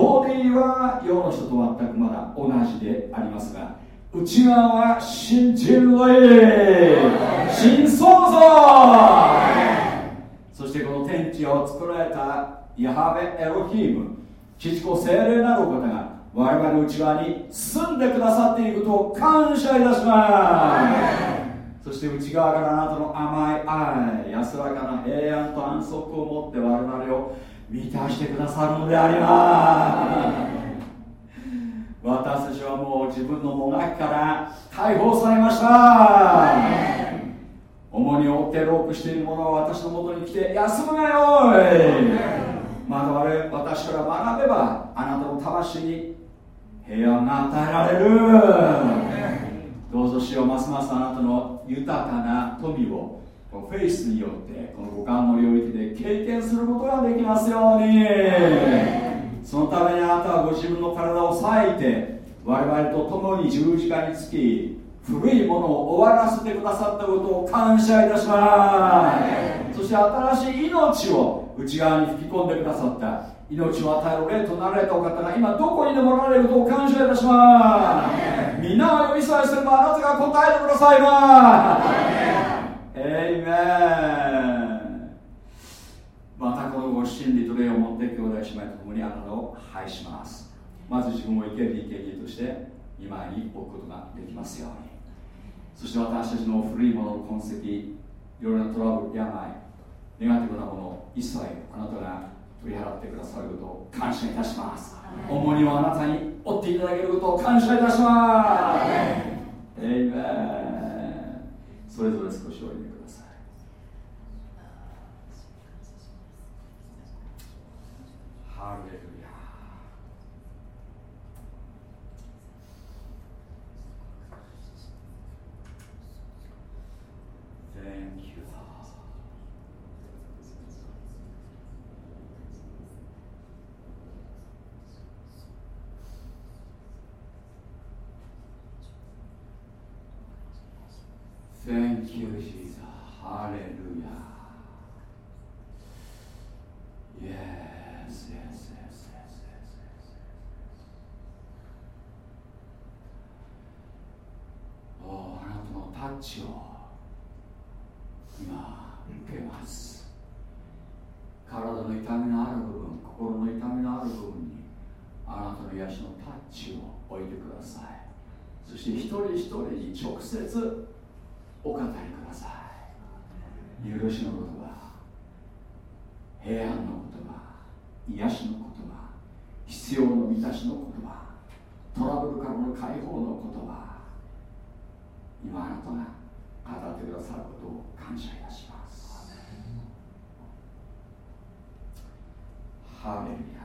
ボディは世の人と全くまだ同じでありますが内側は新人類。新創造。そしてこの天地を作られたヤハベエロヒーム父子精霊なるお方が我々内側に住んでくださっていることを感謝いたします。そして内側からあなたの甘い愛安らかな平安と安息を持って我々を満たしてくださるのであります。私たちはもう自分のもがきから解放されました。重荷を負ってロープしている者は私のもとに来て休むがよい。まだ我私から学べばあなたの魂に平安が与えられる。どうぞしようますますあなたの豊かな富をフェイスによってこの五感の領域で経験することができますように。そのためにあなたはご自分の体を裂いて我々と共に十字架につき古いものを終わらせてくださったことを感謝いたします。そして新しい命を内側に吹き込んでくださった命を与える霊となられたお方が今どこにでもおられることを感謝いたします。皆が呼びさえすればあなたが答えてくださいますエイメンまたこのご真理と霊を持って兄弟姉妹と共にあなたを拝します。まず自分を生ける生贄として見舞いに置くことができますように。そして私たちの古いものの痕跡いろいろなトラブル病ネガティブなもの一切あなたが取り払ってくださることを感謝いたします。重荷をあなたに負っていただけることを感謝いたします。エイメンそれぞれ少しおいでください Hallelujah. Thank you, Thank you, Jesus. Hallelujah. Yeah. Yes, yes, yes, yes, yes, yes. Oh, チを今受けます。体の痛みのある部分心の痛みのある部分にあなたの癒しのタッチを置いてください。そして一人一人に直接お語りください。許しの言葉。平安の言葉。癒しの言葉必要の満たしの言葉トラブルからの解放の言葉今あなたが語ってくださることを感謝いたします。ハレルヤ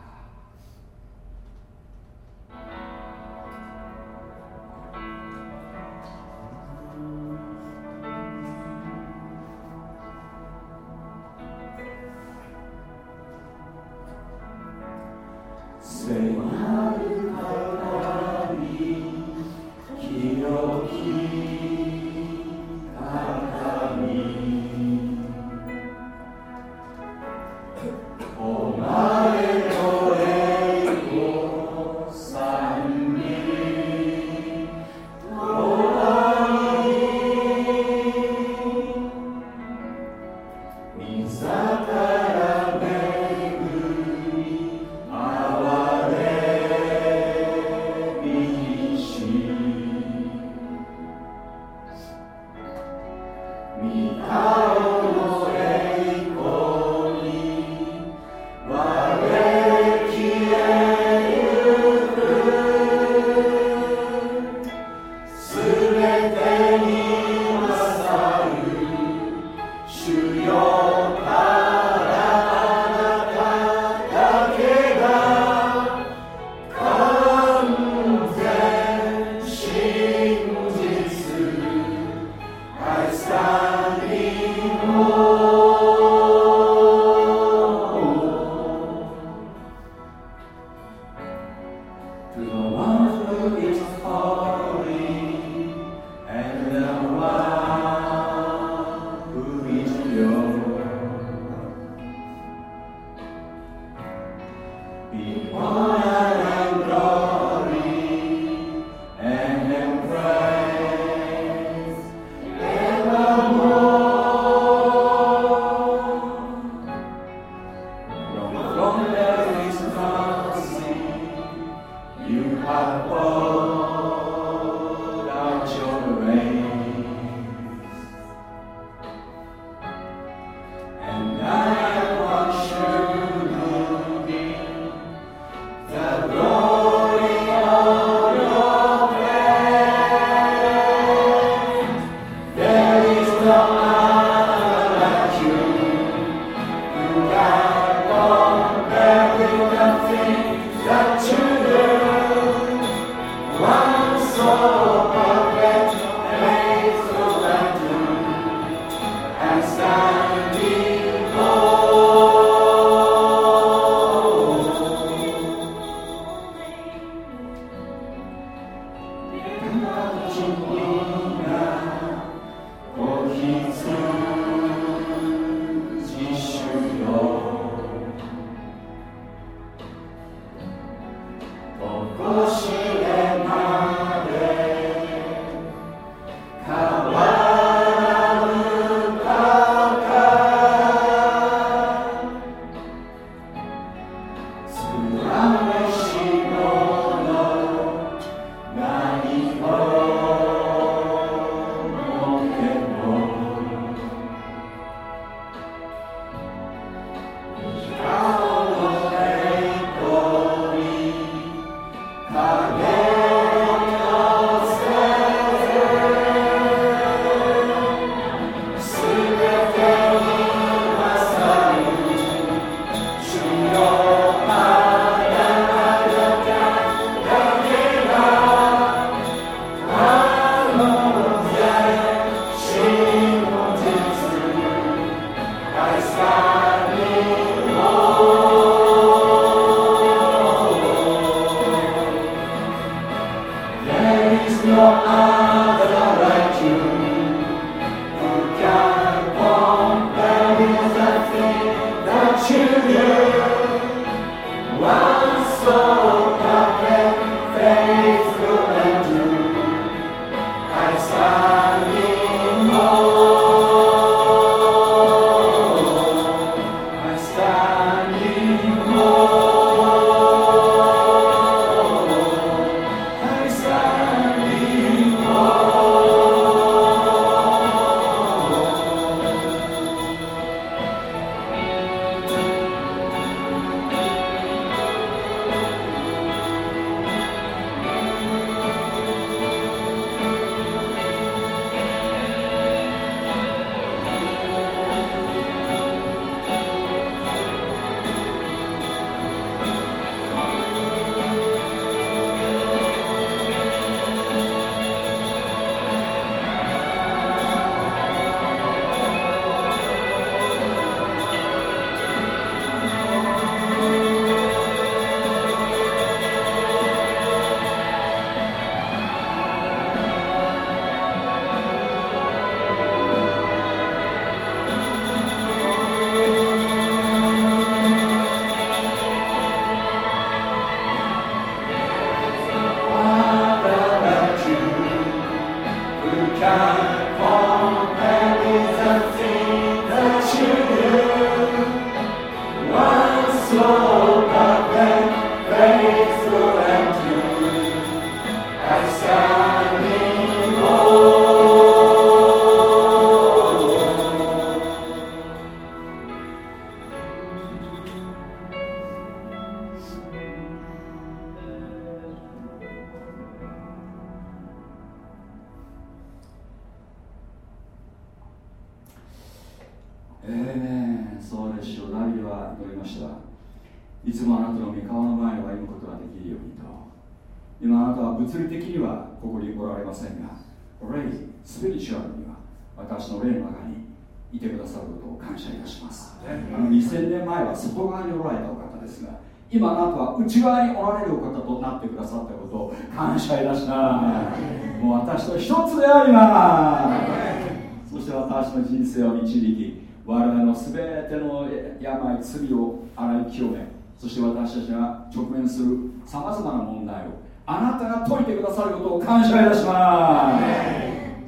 そして私たちが直面するさまざまな問題をあなたが解いてくださることを感謝いたしま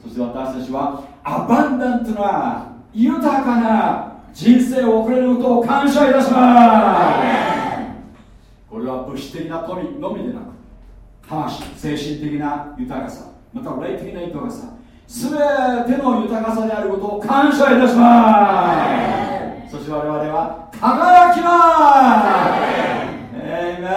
す。そして私たちはアバンダントな豊かな人生を送れることを感謝いたします。これは物質的な富のみでなく魂精神的な豊かさまた霊的な豊かさ全ての豊かさであることを感謝いたしますそして我々は輝きます。エイメ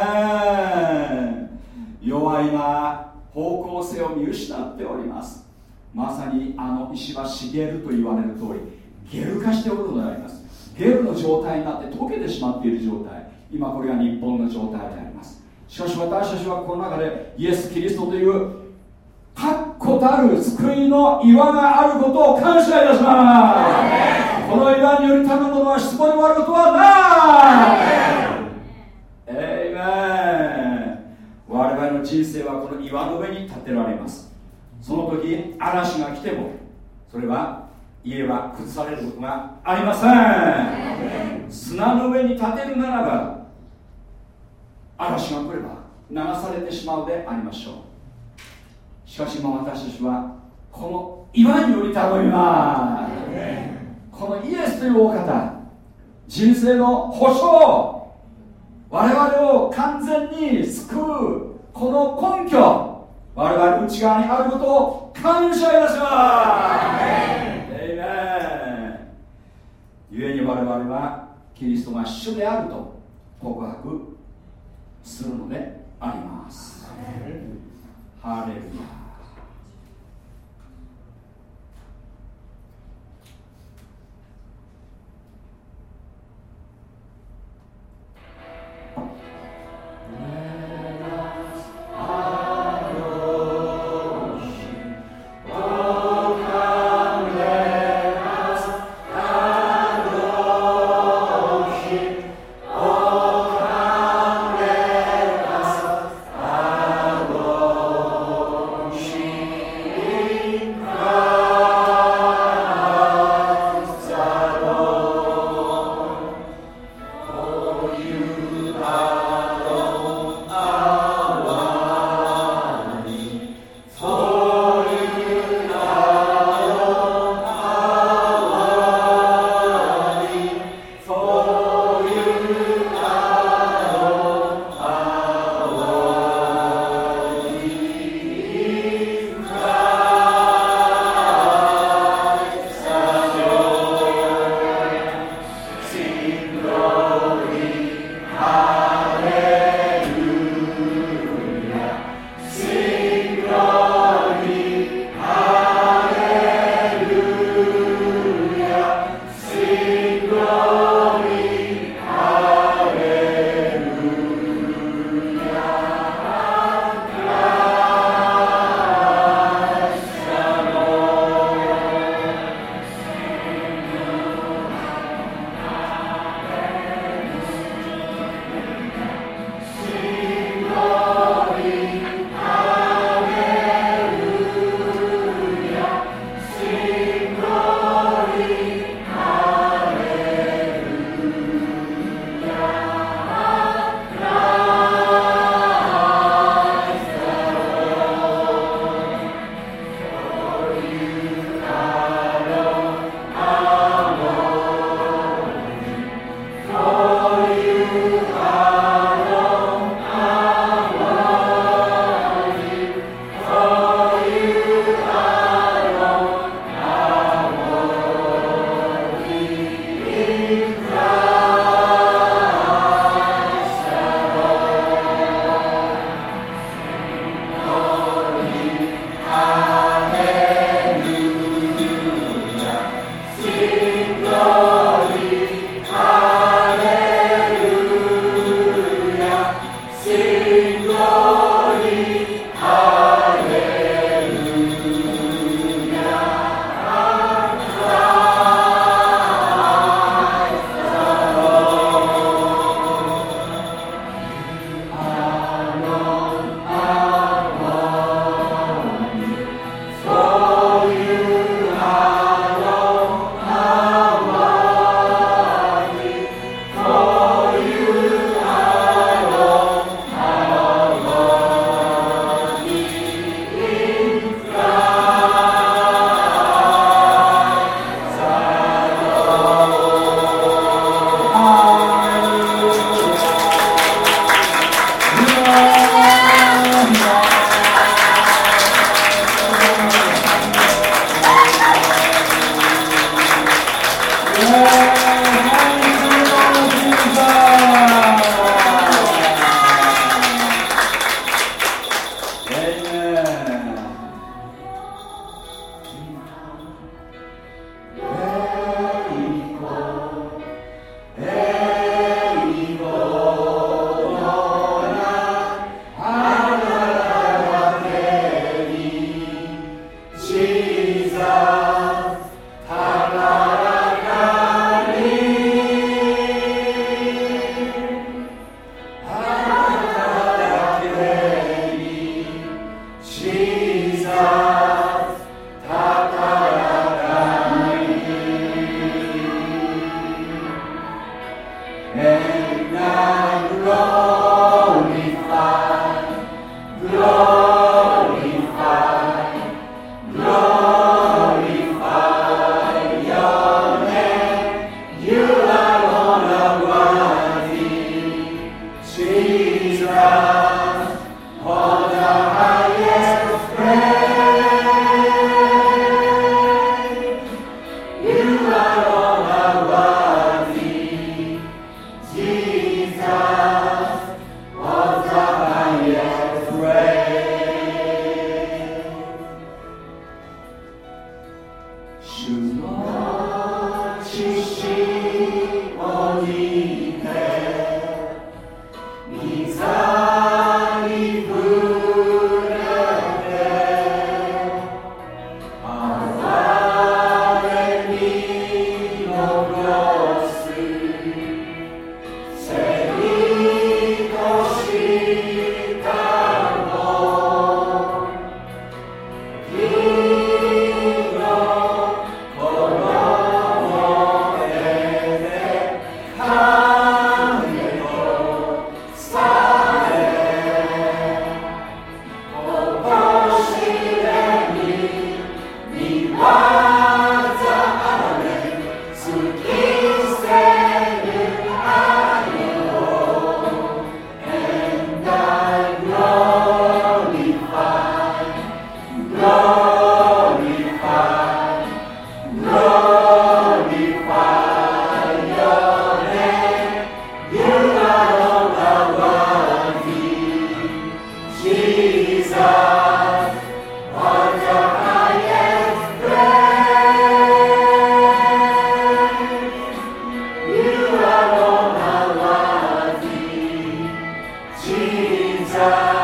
ン。世は今方向性を見失っております。まさにあの石は茂ると言われる通りゲル化しておるのであります。ゲルの状態になって溶けてしまっている状態。今これが日本の状態であります。しかし私たちはこの中でイエス・キリストという確固たる救いの岩があることを感謝いたします。この岩によりたるものは質問に終わることはないエイメン我々の人生はこの岩の上に建てられます。その時嵐が来てもそれは家は崩されることがありません。砂の上に建てるならば嵐が来れば流されてしまうでありましょう。しかし今私たちはこの岩により頼みますこのイエスというお方人生の保証我々を完全に救うこの根拠我々内側にあることを感謝いたします。エイメン故に我々はキリストが主であると告白するのであります。ハレルヤ Amen. Jesus.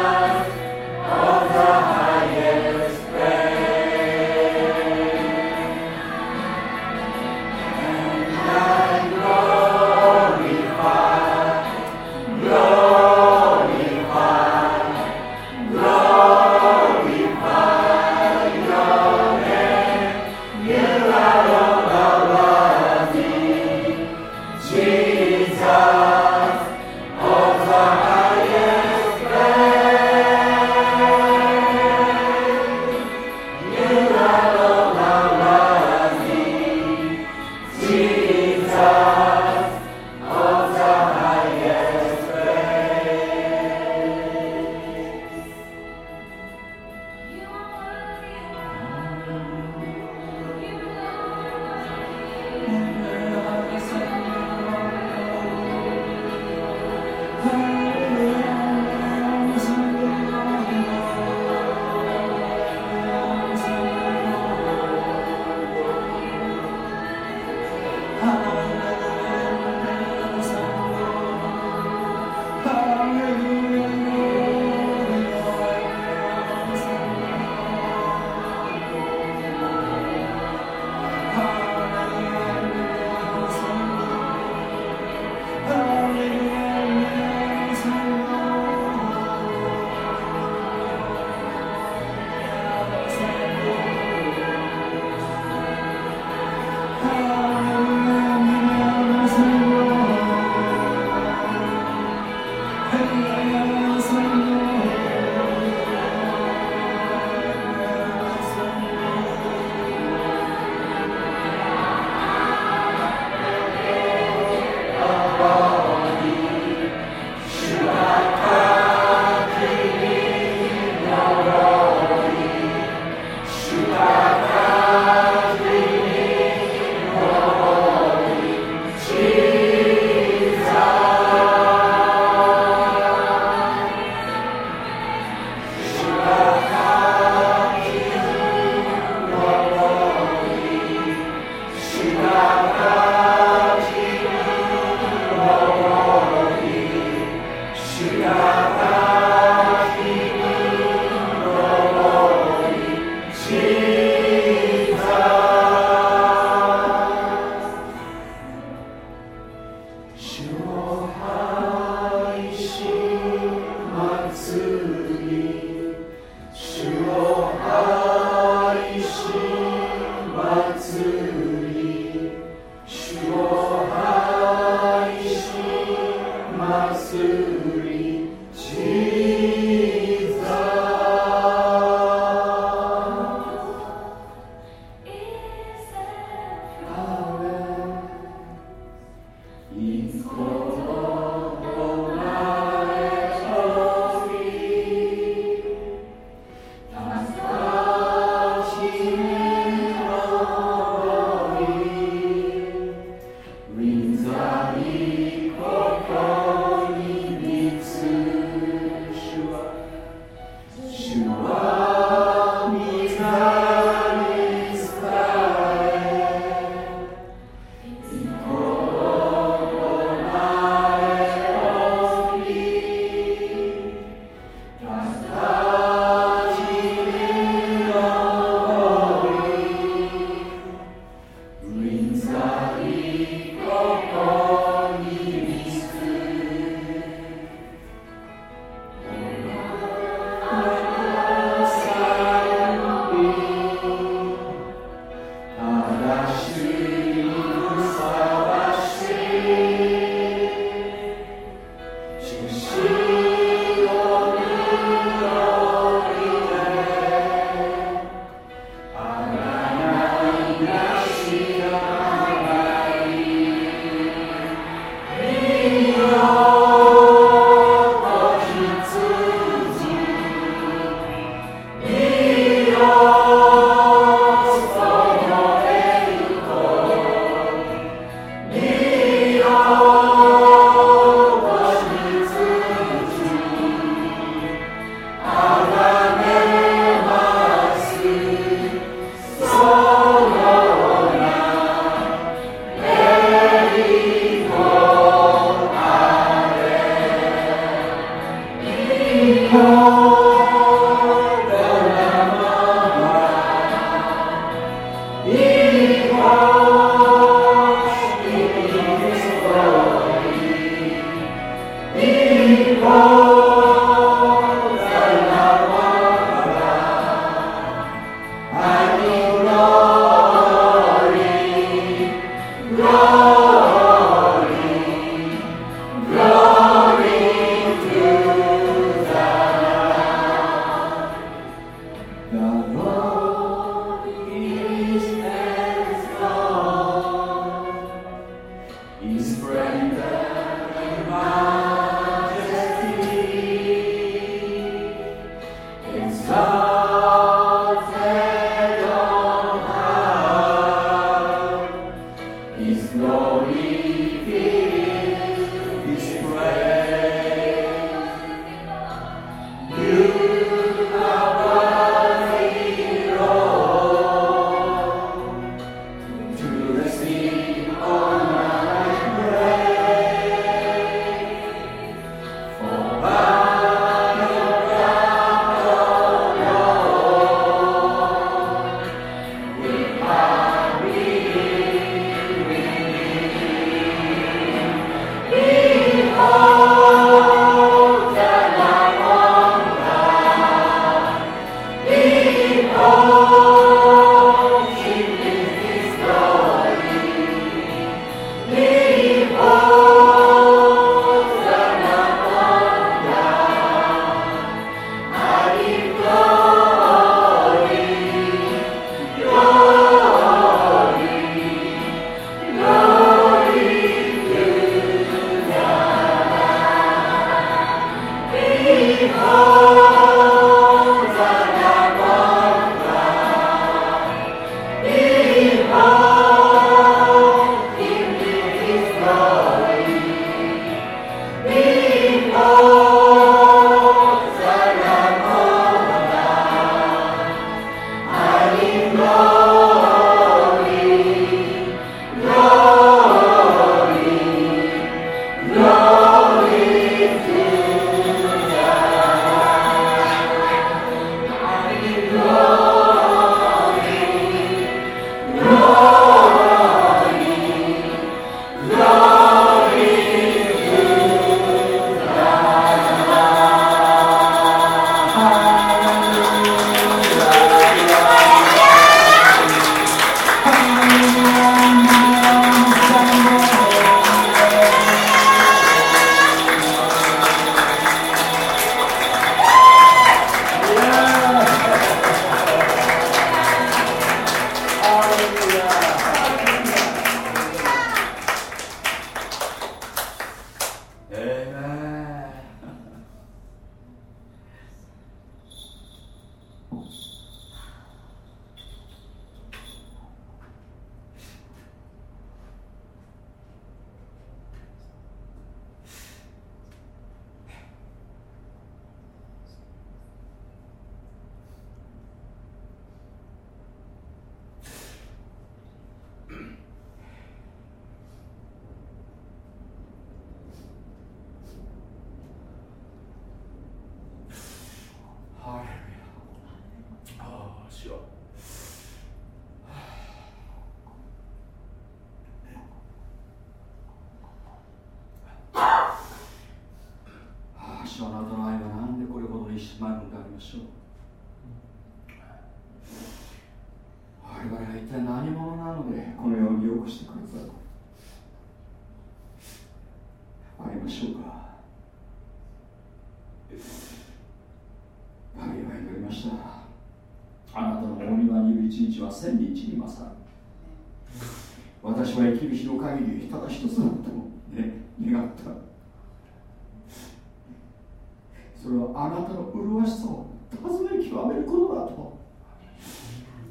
あなたの麗しさを尋ね極めることだと。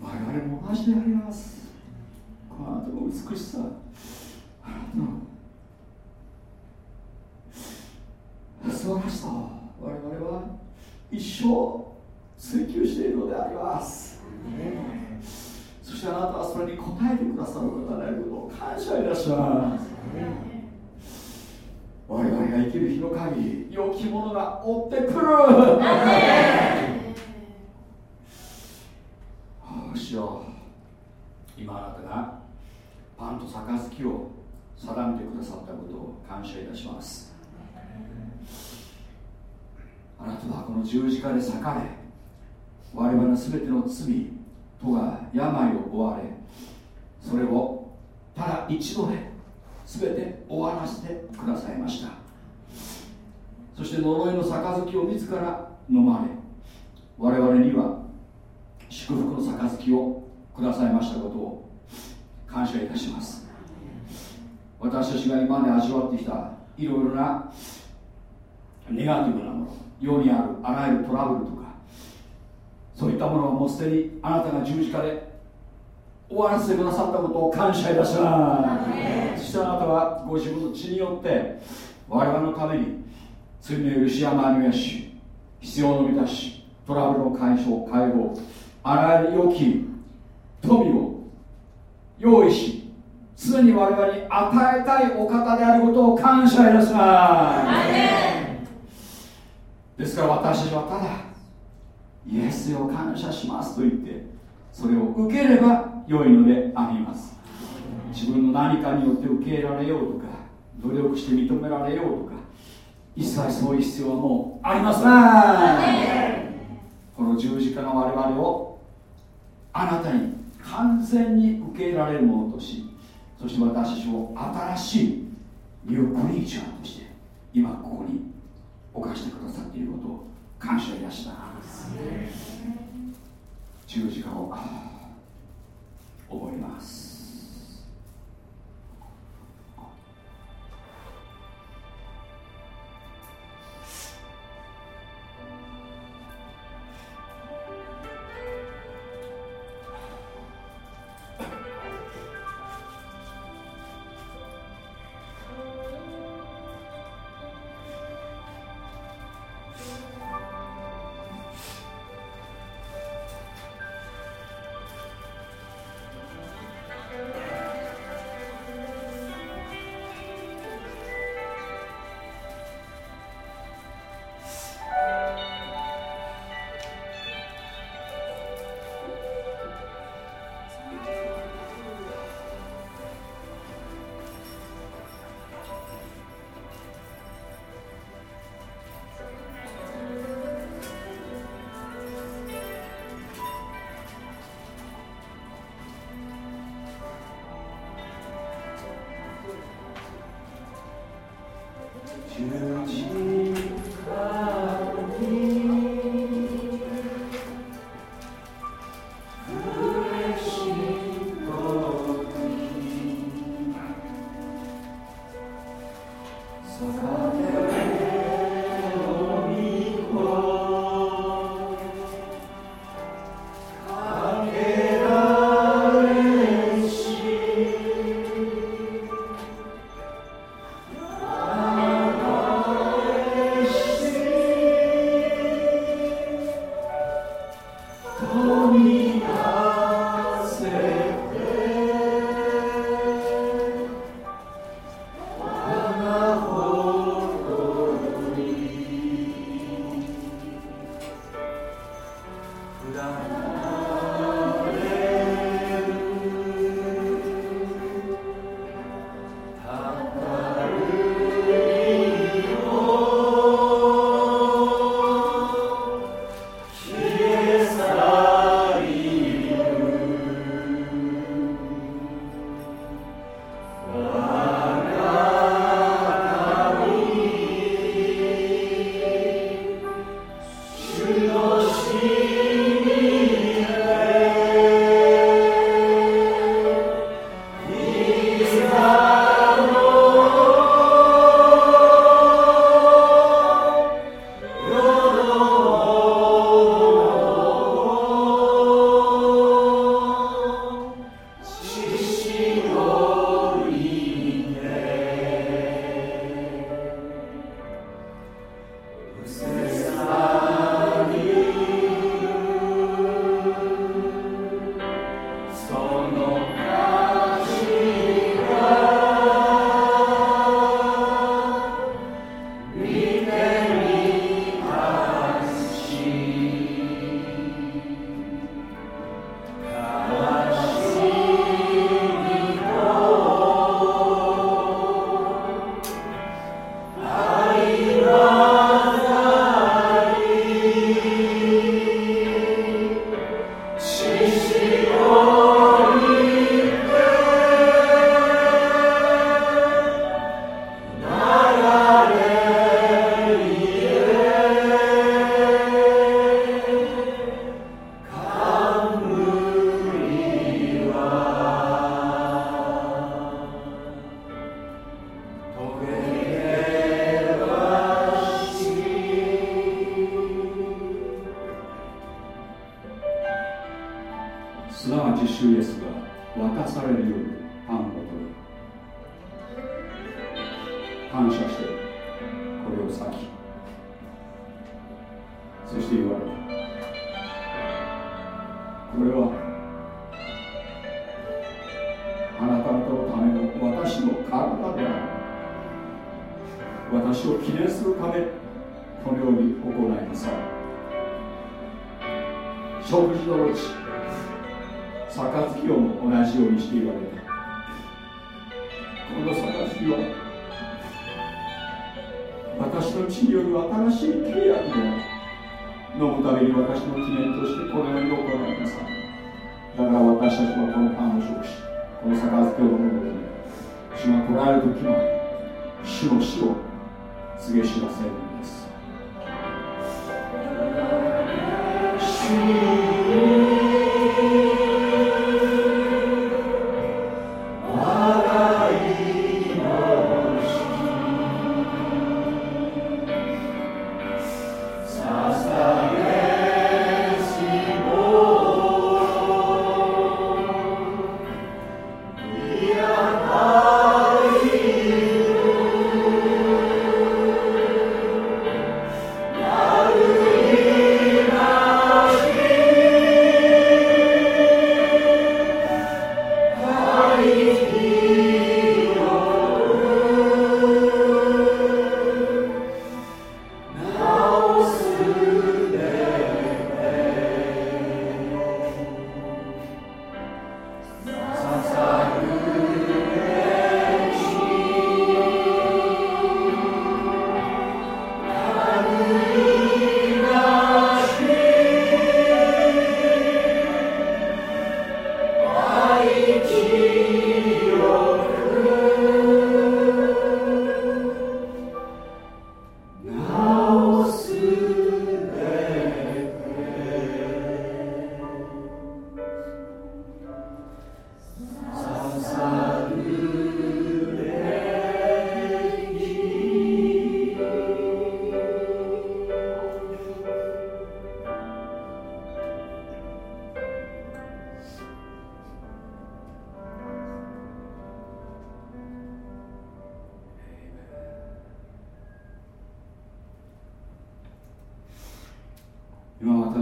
我々も同じであります。あなたの美しさ。あなたの。素晴らしさを我々は一生追求しているのであります、そしてあなたはそれに応えてくださる方であることを感謝いたします、我々が生きる日の限り良きものが追ってくる。主よ。今あなたがパンと杯を定めてくださったことを感謝いたします。あなたはこの十字架で裂かれ我々の全ての罪とが病を負われそれをただ一度で全て終わらせてくださいました。そして呪いの杯を自ら飲まれ我々には祝福の杯をくださいましたことを感謝いたします。私たちが今まで味わってきたいろいろなネガティブなもの世にあるあらゆるトラブルとかそういったものをもうすでにあなたが十字架で終わらせてくださったことを感謝いたします。そしてあなたはご自分の血によって我々のために罪の許しや周りのし必要の満たしトラブルの解消解放あらゆる良き富を用意し常に我々に与えたいお方であることを感謝いたします。ですから私たちはただイエスを感謝しますと言ってそれを受ければ良いのであります。自分の何かによって受け入れられようとか努力して認められようとか一切そういう必要はもうありません。この十字架の我々をあなたに完全に受け入れられるものとしそして私たちを新しいニュークリーチャーとして今ここに犯してくださっていることを感謝いたします。十字架を思います。Amen.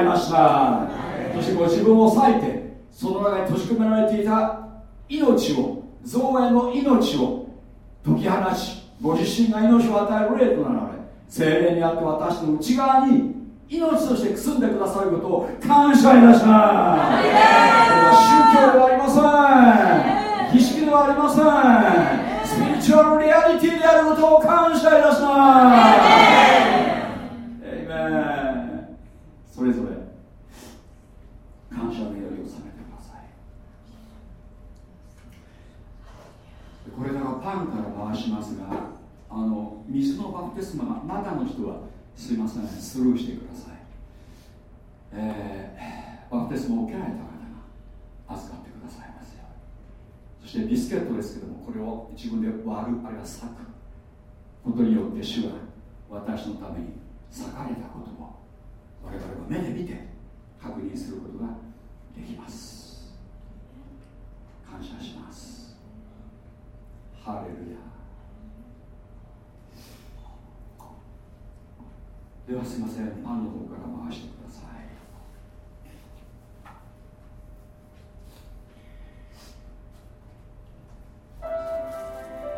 りました。そしてご自分を割いてその中に閉じ込められていた命を造営の命を解き放ちご自身が命を与える霊となられ精霊にあって私の内側に命としてくすんでくださることを感謝いたします。これは宗教ではありません。儀式ではありませんチュアルリアリティであることを感謝いたします。それぞれ感謝の祈りをされてください。これからパンから回しますがあの水のバプテスマがまだの人はすいませんスルーしてください、えー、バプテスマを受けられた方が預かってください。そしてビスケットですけどもこれを自分で割るあるいは裂く。ことによって主は私のために裂かれたことを我々は目で見て確認することができます。感謝します。ハレルヤ。ではすいません。パンの方から回してください。かわいい。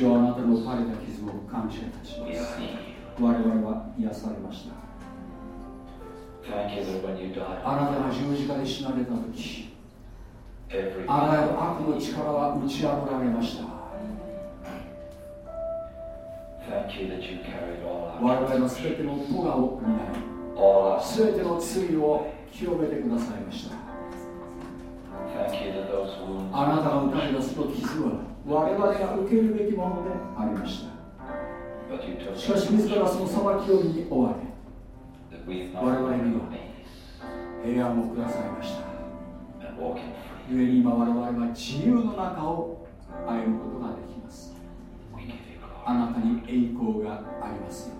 主よあなたの打たれた傷を感謝いたします。我々は癒されました。あなたが十字架で死なれた時あらゆる悪の力は打ち破られました。我々の全ての咎を担い。全ての罪を清めてくださいました。あなたが打たれたその傷は我々が受けるべきものでありました。しかし自らその裁きをに追われ我々には平安をくださいました。故に今我々は自由の中を歩むことができます。あなたに栄光がありますよ。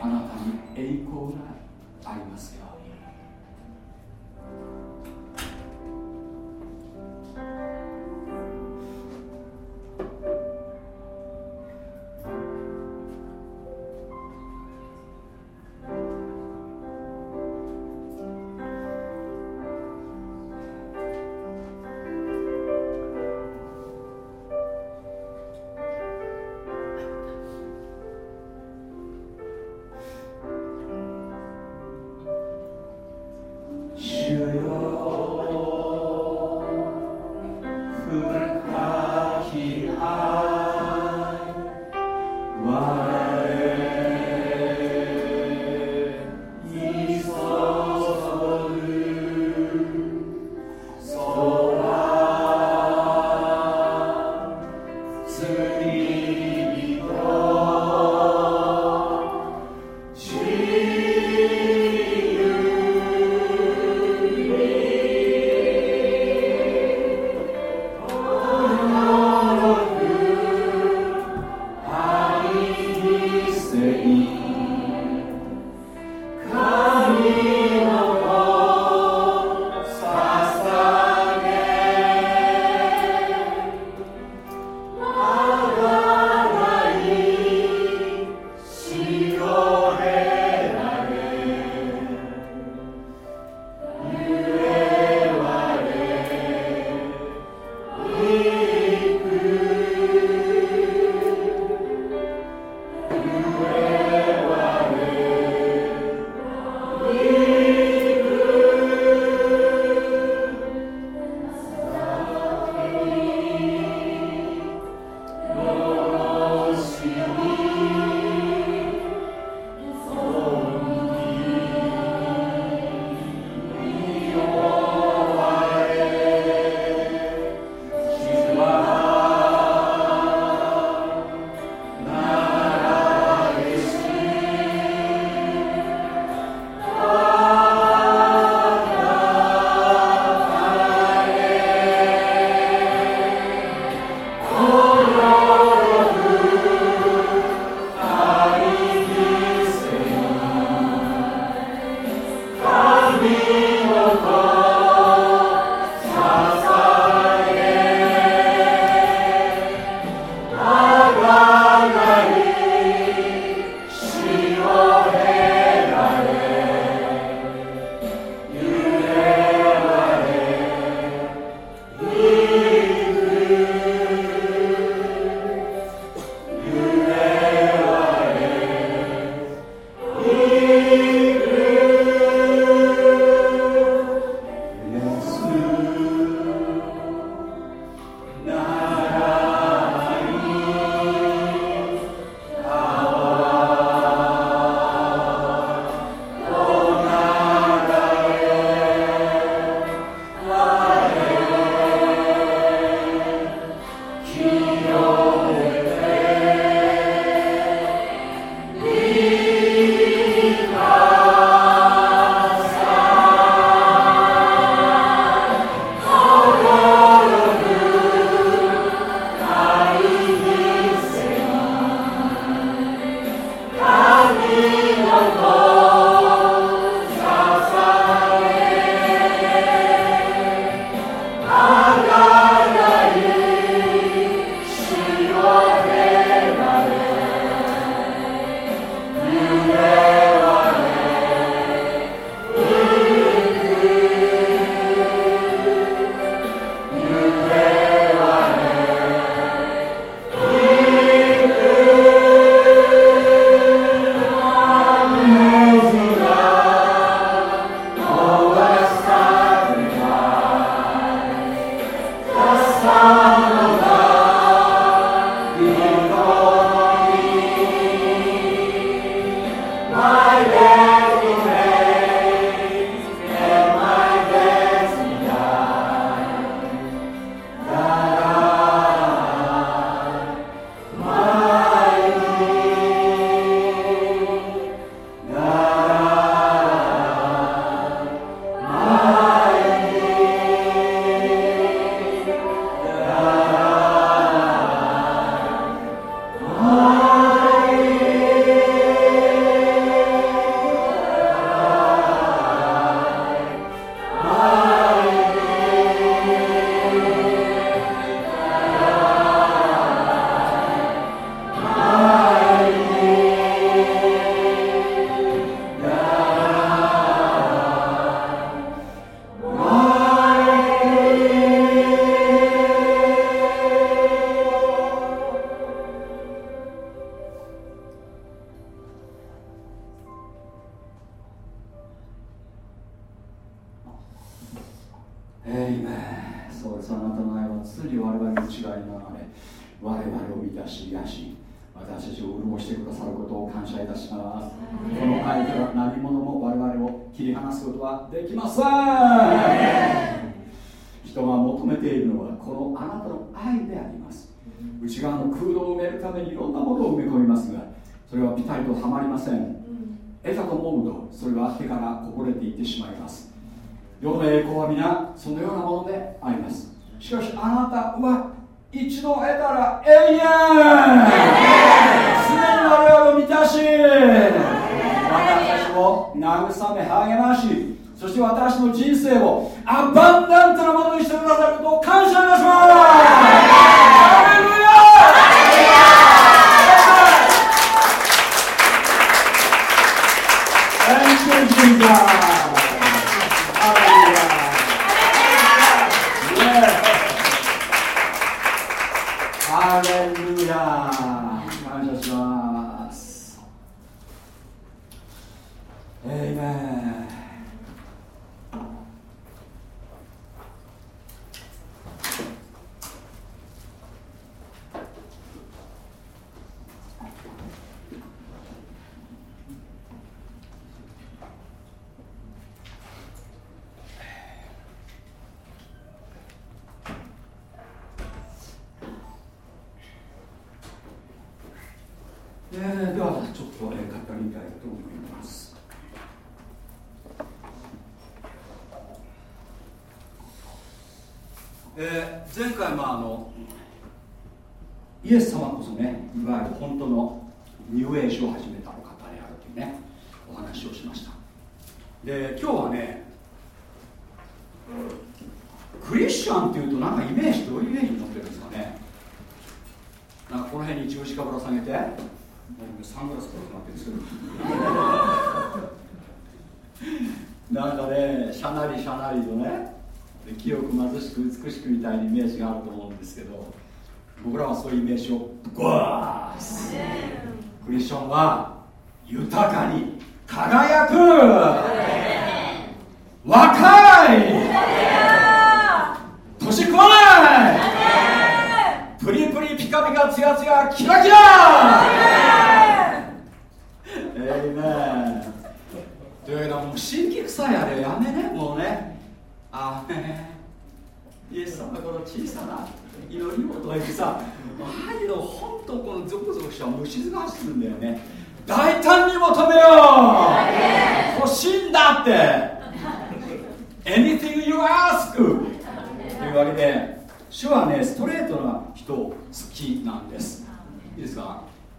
あなたに栄光がありますよ。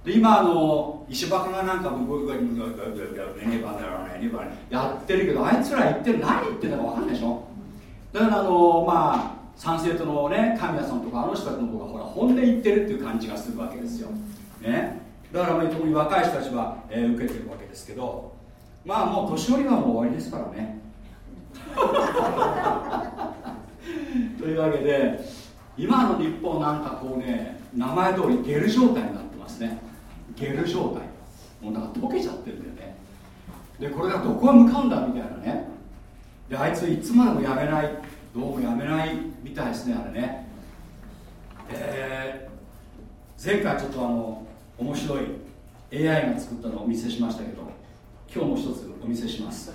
で今あの石破君がなんか僕がやってるけどあいつら言ってる何言ってるのか分かんないでしょ。だからあのまあ参政党のね神谷さんとかあの人たちの方がほら本音言ってるっていう感じがするわけですよ、ね、だからまあ特に若い人たちは、えー、受けてるわけですけど。まあもう年寄りはもう終わりですからね。というわけで今の日本なんかこうね名前通りゲル状態になってますね。ゲル状態もうなんか溶けちゃってるんだよね。でこれがどこへ向かうんだみたいなね。であいついつまでもやめない。どうもやめないみたいですねあれね。えー、前回ちょっとあの面白い AI が作ったのをお見せしましたけど今日も一つお見せします。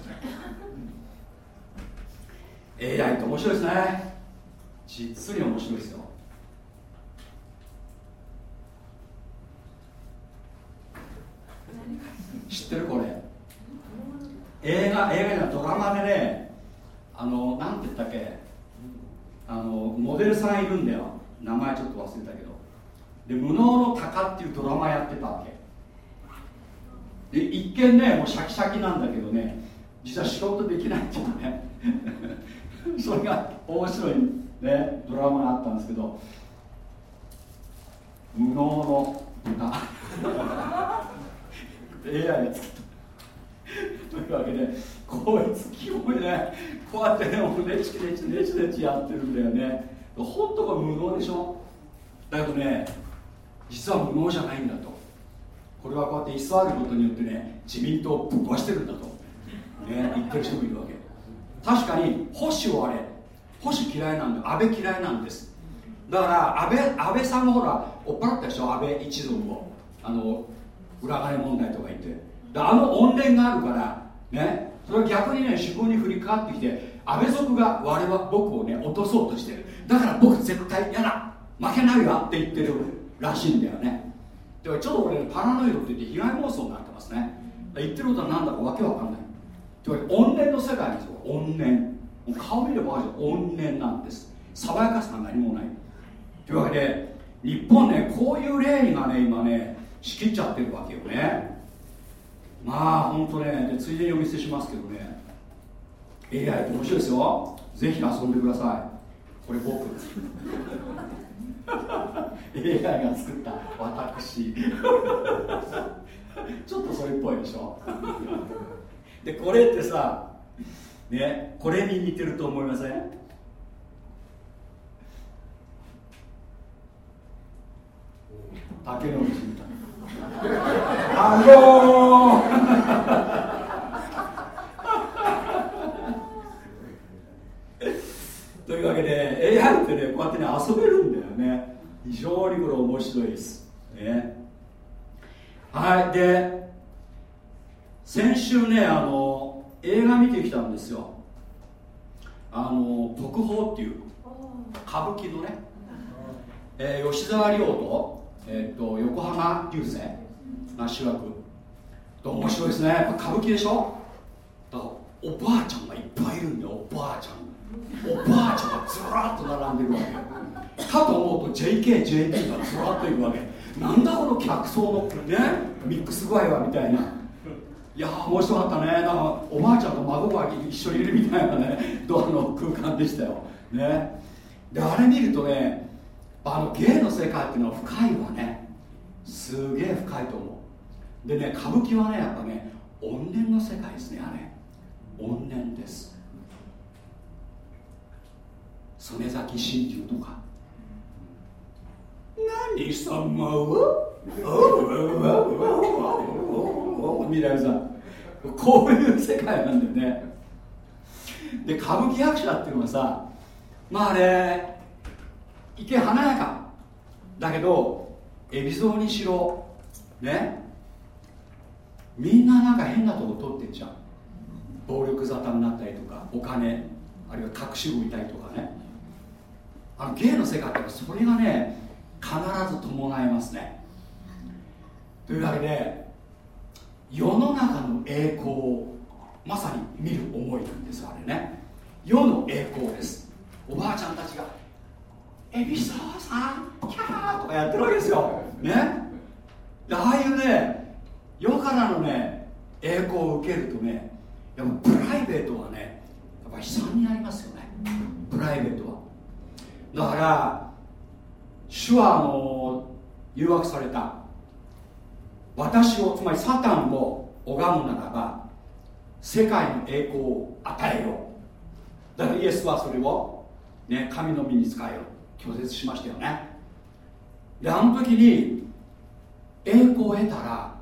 AI って面白いですね。実に面白いですよ。知ってるこれ。映画映画やドラマでねあのなんて言ったっけ。あのモデルさんいるんだよ。名前ちょっと忘れたけど。で「無能の鷹」っていうドラマやってたわけ。で一見ねもうシャキシャキなんだけどね。実は仕事できないっていうね。それが面白いねドラマがあったんですけど。無能の豚 AI が作ったというわけでこいつキモいねこうやってねネチネチネチネチやってるんだよね。本当が無能でしょ？だけどね実は無能じゃないんだと。これはこうやって居座ることによってね自民党をぶっ壊してるんだと、ね、言ってる人もいるわけ。確かに保守をあれ。保守嫌いなんで安倍嫌いなんです。だから安倍安倍さんがほら追っ払ったでしょ？安倍一族を。あの裏金問題とか言って。あの怨念があるからね。それは逆にね主君に振りかかってきて安倍族が我々僕をね落とそうとしてる。だから僕絶対嫌だ。負けないわって言ってるらしいんだよね。でちょっと俺パラノイドって言って被害妄想になってますね。言ってることは何だかわけわかんない。つまり怨念の世界ですよ怨念。もう顔見ればわかる怨念なんです。爽やかさが何もない。というわけで日本ねこういう例がね今ね仕切っちゃってるわけよね。まあ本当ねでついでにお見せしますけどね。AI って面白いですよ。ぜひ遊んでください。これ僕。AI が作った私。ちょっとそれっぽいでしょ。でこれってさねこれに似てると思いません？竹の内みたいあのー、というわけで AI ってねこうやってね遊べるんだよね。非常にこれ面白いです。ね。はい。で先週ねあの映画見てきたんですよ。あの特報っていう。歌舞伎のね、えー、吉沢亮と,、えーと、横浜流星。が主役。面白いですね。歌舞伎でしょ？だからおばあちゃんがいっぱいいるんだよ。おばあちゃん。おばあちゃんがずらっと並んでるわけ。かと思うと JKJP がずらっといるわけ。なんだこの客層のねミックス具合はみたいな。いやー面白かったね。なんかおばあちゃんと孫が一緒にいるみたいなねドアの空間でしたよ。ね。であれ見るとねあの芸の世界っていうのは深いわね。すげえ深いと思う。でね歌舞伎はねやっぱね怨念の世界ですねあれ。怨念です。曽根崎真珠とか。何様を？未来さんこういう世界なんだよねで歌舞伎役者っていうのはさまああれ一見華やか。だけど海老蔵にしろね。みんななんか変なとこ取ってんじゃん暴力沙汰になったりとかお金あるいは隠し子いたりとかね。あの芸の世界ってそれがね必ず伴いますね。というわけで世の中の栄光をまさに見る思いなんですあれね。世の栄光です。おばあちゃんたちが「エビソーさんキャー」とかやってるわけですよ。ね。ああいうね世からのね栄光を受けるとねやっぱプライベートはねやっぱ悲惨になりますよね。プライベートは。だから主はあの誘惑された。私をつまりサタンを拝むならば世界の栄光を与えよう。だからイエスはそれを、ね、神の身に使えよう。拒絶しましたよね。であの時に栄光を得たら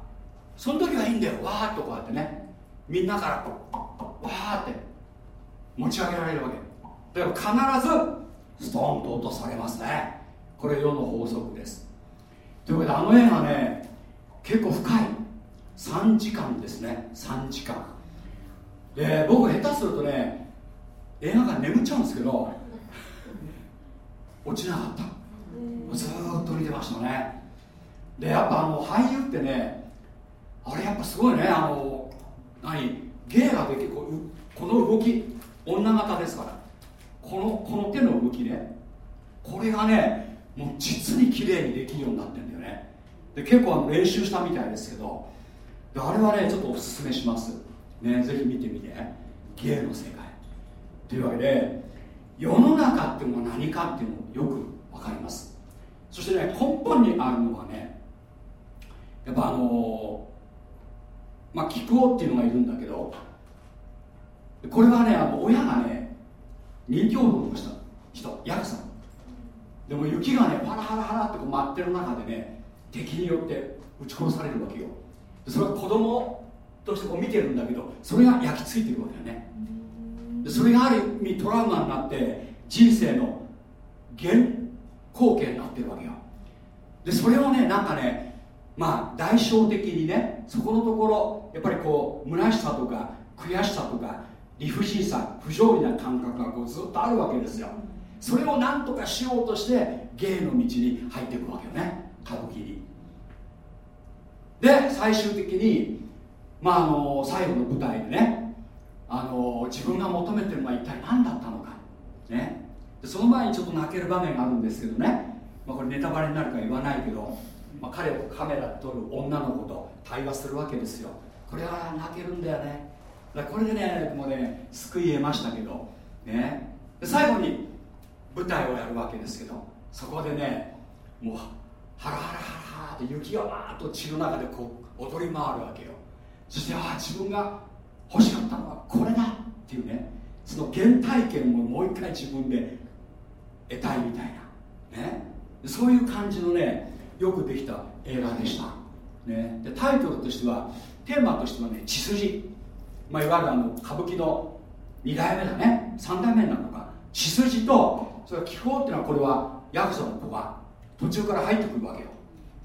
その時はいいんだよ。わーっとこうやってね。みんなからわーって持ち上げられるわけ。だから必ずストーンと落とされますね。これ世の法則です。というわけであの絵がね結構深い。3時間ですね。3時間。で僕下手するとね映画館眠っちゃうんですけど落ちなかった。ずっと見てましたね。でやっぱあの俳優ってねあれやっぱすごいね。あの何芸ができるこの動き女型ですから。このこの手の動きね。これがねもう実に綺麗にできるようになってるんだよね。で結構あの練習したみたいですけど。あれはねちょっとおすすめします。ねぜひ見てみて。芸の世界。というわけで世の中っていうのは何かっていうのをよく分かります。そしてね根本にあるのはねやっぱあのまあ菊王っていうのがいるんだけどこれはねあの親がね人形を残した人ヤクさんでも雪がねパラハラハラってこう舞ってる中でね敵によって撃ち殺されるわけよ。それは子供としてこう見てるんだけどそれが焼き付いてるわけだよね。それがある意味トラウマになって人生の原光景になってるわけよ。でそれをねなんかねまあ代償的にねそこのところやっぱりこう虚しさとか悔しさとか理不尽さ不条理な感覚がこうずっとあるわけですよ。それを何とかしようとして芸の道に入っていくわけよね。歌舞伎に。で最終的にまああの最後の舞台でねあの自分が求めてるのは一体何だったのか。ね。でその前にちょっと泣ける場面があるんですけどね、まあ、これネタバレになるか言わないけど、まあ、彼をカメラで撮る女の子と対話するわけですよ。これは泣けるんだよね。だこれでねもうね救い得ましたけど。ね。で最後に舞台をやるわけですけど。そこでねもうハラハラハラって雪がわーっと血の中でこう踊り回るわけよ。そしてああ自分が欲しかったのはこれだっていうねその原体験をもう一回自分で得たいみたいなね。そういう感じのねよくできた映画でした、ね、でタイトルとしてはテーマとしてはね血筋、まあ、いわゆるあの歌舞伎の2代目だね。3代目なのか。血筋とそれは気泡っていうのはこれはヤクザの子が途中から入ってくるわけよ、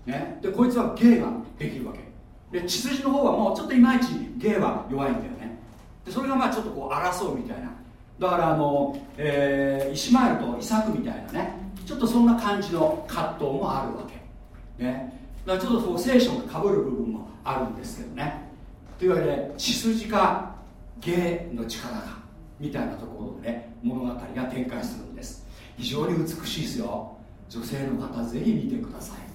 ね、でこいつは芸ができるわけ。で血筋の方はもうちょっといまいち芸は弱いんだよね。でそれがまあちょっとこう争うみたいな。だからあの、えー、イシマエルとイサクみたいなね。ちょっとそんな感じの葛藤もあるわけ。ね。だからちょっとそう聖書がかぶる部分もあるんですけどね。というわけで血筋か芸の力かみたいなところでね物語が展開するんです。非常に美しいですよ。女性の方ぜひ見てください。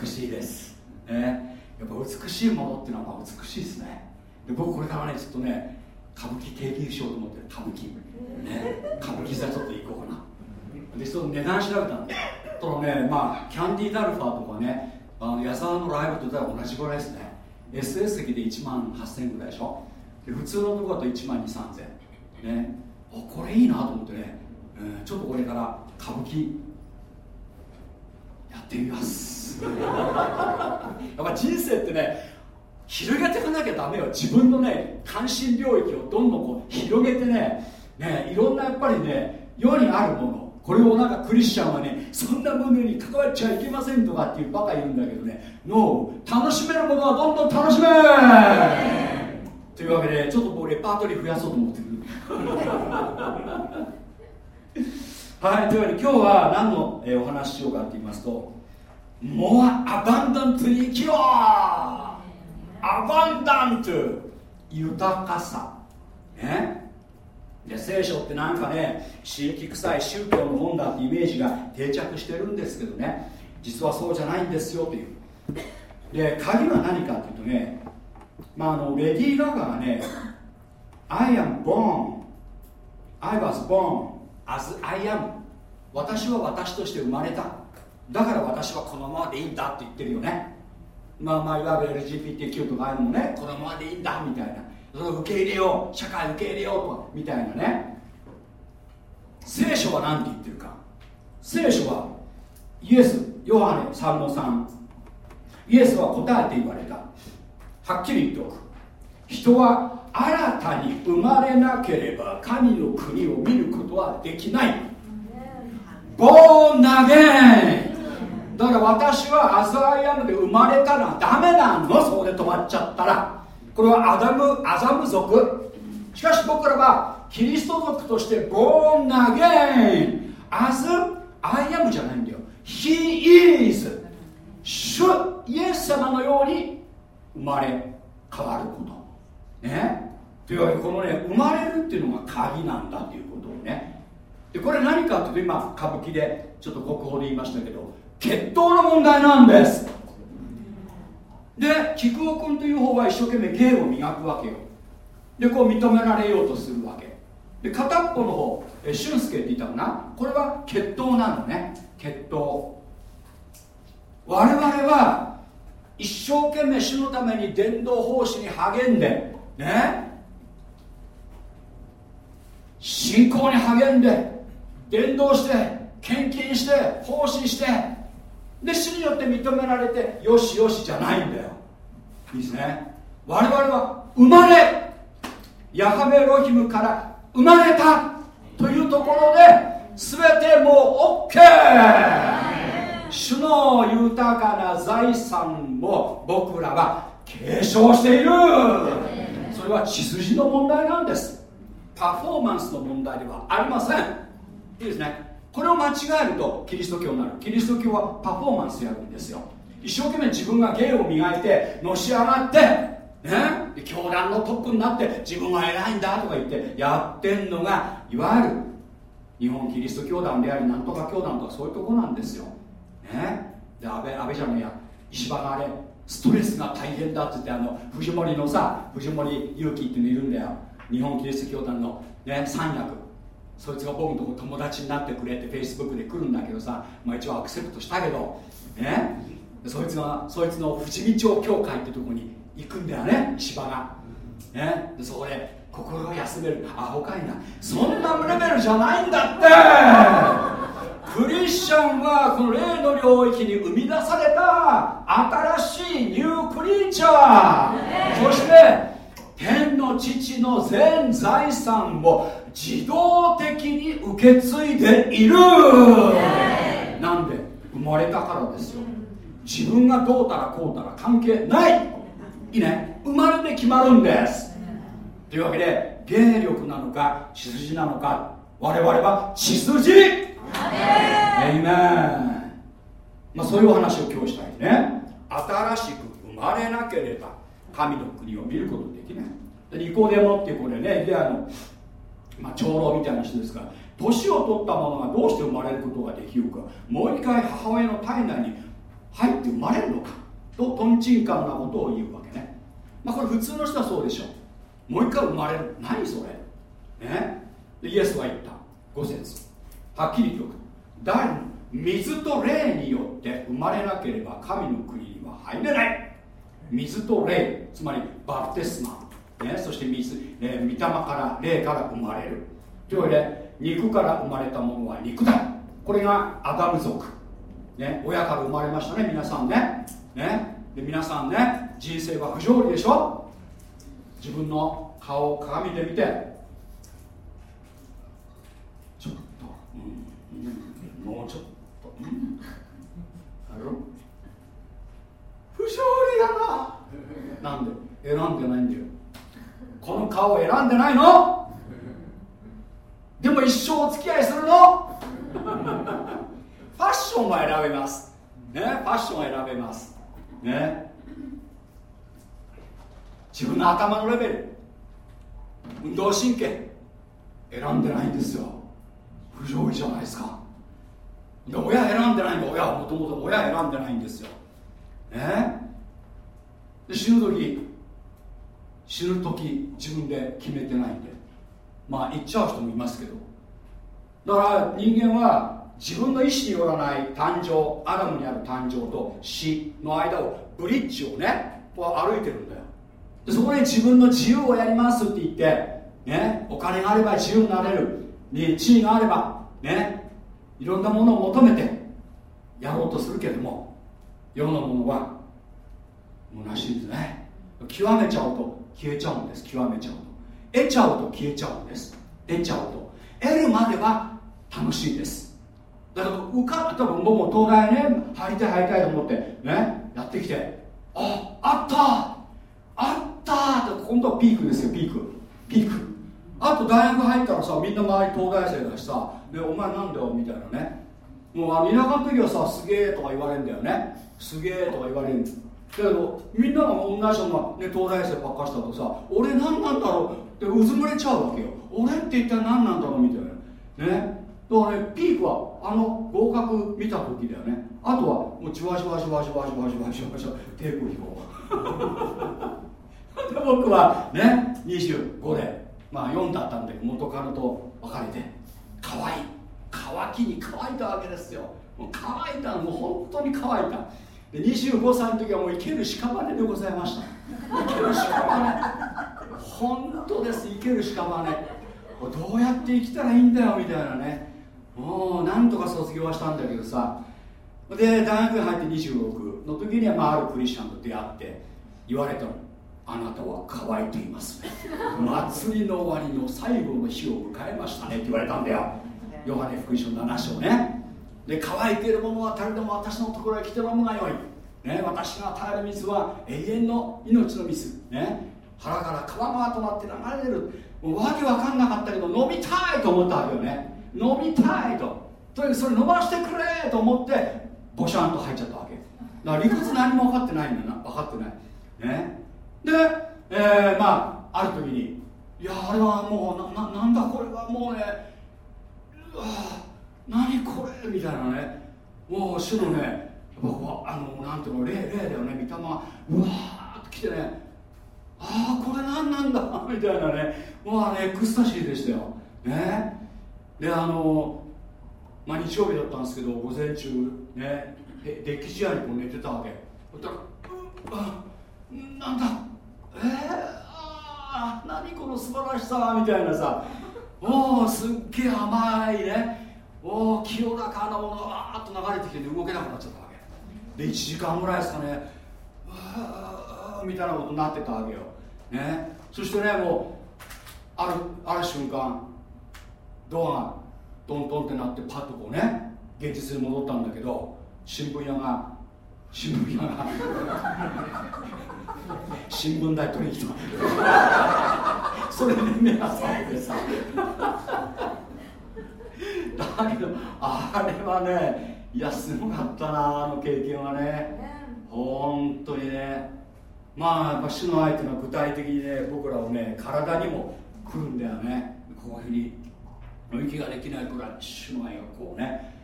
美しいです、ね、やっぱ美しいものっていうのは美しいですね。で僕これからねちょっとね歌舞伎経験しようと思って歌舞伎。ね歌舞伎座ちょっと行こうかな。でその値段調べたんでとねまあキャンディーダルファーとかねあの矢沢のライブと同じぐらいですね。SS 席で1万8000円ぐらいでしょ。で普通のとこだと1万2 3 0 0 0ね。あこれいいなと思ってね、えー、ちょっとこれから歌舞伎やってみます。やっぱ人生ってね広げていかなきゃダメよ。自分のね関心領域をどんどんこう広げてねねいろんなやっぱりね世にあるもの。これをなんかクリスチャンはねそんなものに関わっちゃいけませんとかっていうバカ言うんだけどねノー楽しめるものはどんどん楽しめ!というわけでちょっとこうレパートリー増やそうと思ってる。はいというわけで今日は何の、え、お話ししようかって言いますとモアアバンダントに生きようアバンダント豊かさ。ね。で聖書ってなんかね刺激臭い宗教の本だってイメージが定着してるんですけどね。実はそうじゃないんですよという。で鍵は何かっていうとね、まあ、あのレディー・ガガがね I am born. I was born. As I am. 私は私として生まれた。だから私はこのままでいいんだって言ってるよね。まあまあいわゆる LGBTQ とかああいうのもねこのままでいいんだみたいな。それを受け入れよう社会受け入れようとみたいなね。聖書は何て言ってるか。聖書はイエスヨハネ3の3イエスは答えて言われた。はっきり言っておく。人は新たに生まれなければ神の国を見ることはできない。ボーン投げだから私はアザイアムで生まれたらダメなの。そこで止まっちゃったら。これはアダムアザム族。しかし僕らはキリスト族としてボーン投げアズアイアムじゃないんだよ。He is 主イエス様のように生まれ変わることね。というわけでこのね生まれるっていうのが鍵なんだっていうことをね。でこれ何かっていうと今歌舞伎でちょっと国宝で言いましたけど血統の問題なんです。で菊尾君という方は一生懸命芸を磨くわけよ。でこう認められようとするわけ。で片っぽの方俊介って言ったかな？これは血統なのね。血統我々は一生懸命主のために伝道奉仕に励んでね。信仰に励んで伝道して献金して奉仕してで主によって認められてよしよしじゃないんだよ。いいですね。我々は生まれヤハベロヒムから生まれたというところで全てもう OK 主の豊かな財産を僕らは継承している。それは血筋の問題なんです。パフォーマンスの問題ではありません。いいですね。これを間違えるとキリスト教になる。キリスト教はパフォーマンスやるんですよ。一生懸命自分が芸を磨いてのし上がってね？教団のトップになって自分は偉いんだとか言ってやってんのがいわゆる日本キリスト教団でありなんとか教団とかそういうとこなんですよ。ね？で安倍安倍じゃねえや石破があれ。ストレスが大変だって言ってあの藤森のさ藤森勇気っていうのいるんだよ。日本キリスト教団の、ね、三役。そいつが僕のとこ友達になってくれってフェイスブックで来るんだけどさ、まあ、一応アクセプトしたけどね。そいつがそいつの富士見町教会ってとこに行くんだよね石破が、ね、でそこで心を休める。アホかいな。そんなレベルじゃないんだって。クリスチャンはこの霊の領域に生み出された新しいニュークリーチャー。そして天の父の全財産を自動的に受け継いでいる。なんで生まれたからですよ。自分がどうたらこうたら関係ない。いいね。生まれて決まるんです。というわけで芸力なのか血筋なのか我々は血筋。エイメンまあそういうお話を今日したいね。新しく生まれなければ神の国を見ることできない。でニコデモってこれねであの、まあ、長老みたいな人ですから年を取った者がどうして生まれることができるか。もう一回母親の体内に入って生まれるのか。ととんちんかんなことを言うわけね。まあこれ普通の人はそうでしょう。もう一回生まれる。何それ？ね？でイエスは言った。5節はっきりと誰も水と霊によって生まれなければ神の国には入れない。水と霊つまりバプテスマ、ね、そして水、ね、御霊から霊から生まれる。というわけで肉から生まれたものは肉だ。これがアダム族、ね、親から生まれましたね皆さんね。ね。で皆さんね人生は不条理でしょ。自分の顔を鏡で見てちょっと、もうちょっと、うん、あろ不条理だな。なんで？選んでないんだよ。この顔を選んでないの？でも一生お付き合いするの？ファッションも選べます。ね？ファッションは選べます。ね？自分の頭のレベル。運動神経。選んでないんですよ。不条理じゃないですか。で親選んでないんだ。親はもともと親選んでないんですよ。ね？で死ぬ時死ぬ時自分で決めてないんで。まあ言っちゃう人もいますけど。だから人間は自分の意思によらない誕生アダムにある誕生と死の間をブリッジをねこう歩いてるんだよ。でそこに自分の自由をやりますって言って、ね、お金があれば自由になれる、ね、地位があればねいろんなものを求めてやろうとするけども世のものは虚しいですね。極めちゃうと消えちゃうんです。極めちゃうと。得ちゃうと消えちゃうんです。得ちゃうと。得るまでは楽しいです。だから受か多分僕も東大ね入りたい入りたいと思ってねやってきてああったあったって今度はピークですよピーク。ピーク。あと大学入ったらさみんな周り東大生だしさでお前なんだよみたいなね。もうあの田舎の時はさすげえとか言われるんだよね。すげえとか言われるだけどみんなが同じような、ね、東大生ばっかしたとさ俺何なんだろうってうずむれちゃうわけよ。俺って一体何なんだろうみたいな。ね。だからねピークはあの合格見た時だよね。あとはもうじわじわじわじわじわじわじわじわテープ飛行で僕はね25でまあ4だったんで元カノと別れて乾い乾きに乾いたわけですよ。もう乾いたもう本当に乾いた。で25歳の時はもう生ける屍でございました。生ける屍本当です生ける屍。どうやって生きたらいいんだよみたいなね。もうなんとか卒業はしたんだけどさ。で大学に入って26の時には、まあ、あるクリスチャンと出会って言われたの。あなたは乾いています。ね祭りの終わりの最後の日を迎えましたね。って言われたんだよ。ヨハネ福音書7章ね。で乾いているものは誰でも私のところへ来て飲むがよい、ね、私が与える水は永遠の命の水、ね、腹から川川となって流れてる。もうわけわかんなかったけど飲みたいと思ったわけよね。飲みたいと。とにかくそれ飲ましてくれと思ってボシャンと入っちゃったわけ。だから理屈何も分かってないんだな分かってない。ねで、えー、まあある時にいやあれはもうなななんだこれはもうねうわ何これみたいなね。もう主のね僕はあのなんていうの霊霊だよね御霊がうわーって来てねああこれ何なんだ みたいなね。もうねエクスタシーでしたよ。ね。であのまあ、日曜日だったんですけど午前中ねデッキチアにこう寝てたわけそしたら「あなんだ？えー、あ何この素晴らしさ」みたいなさ。おおすっげえ甘いね。おお清らかなものがわーっと流れてきて動けなくなっちゃったわけ。で1時間ぐらいですかね。うわみたいなことになってたわけよ、ね、そしてねもうあるある瞬間ドアがトントンってなってパッとこうね現実に戻ったんだけど新聞屋が新聞。屋新聞台取りに来た。それで目が覚めてさ。だけどあれはねいやすごかったなあの経験はね。本当にね。まあやっぱ主の愛というのは具体的にね僕らをね体にも来るんだよね。こういうふうに息ができないくらい主の愛がこうね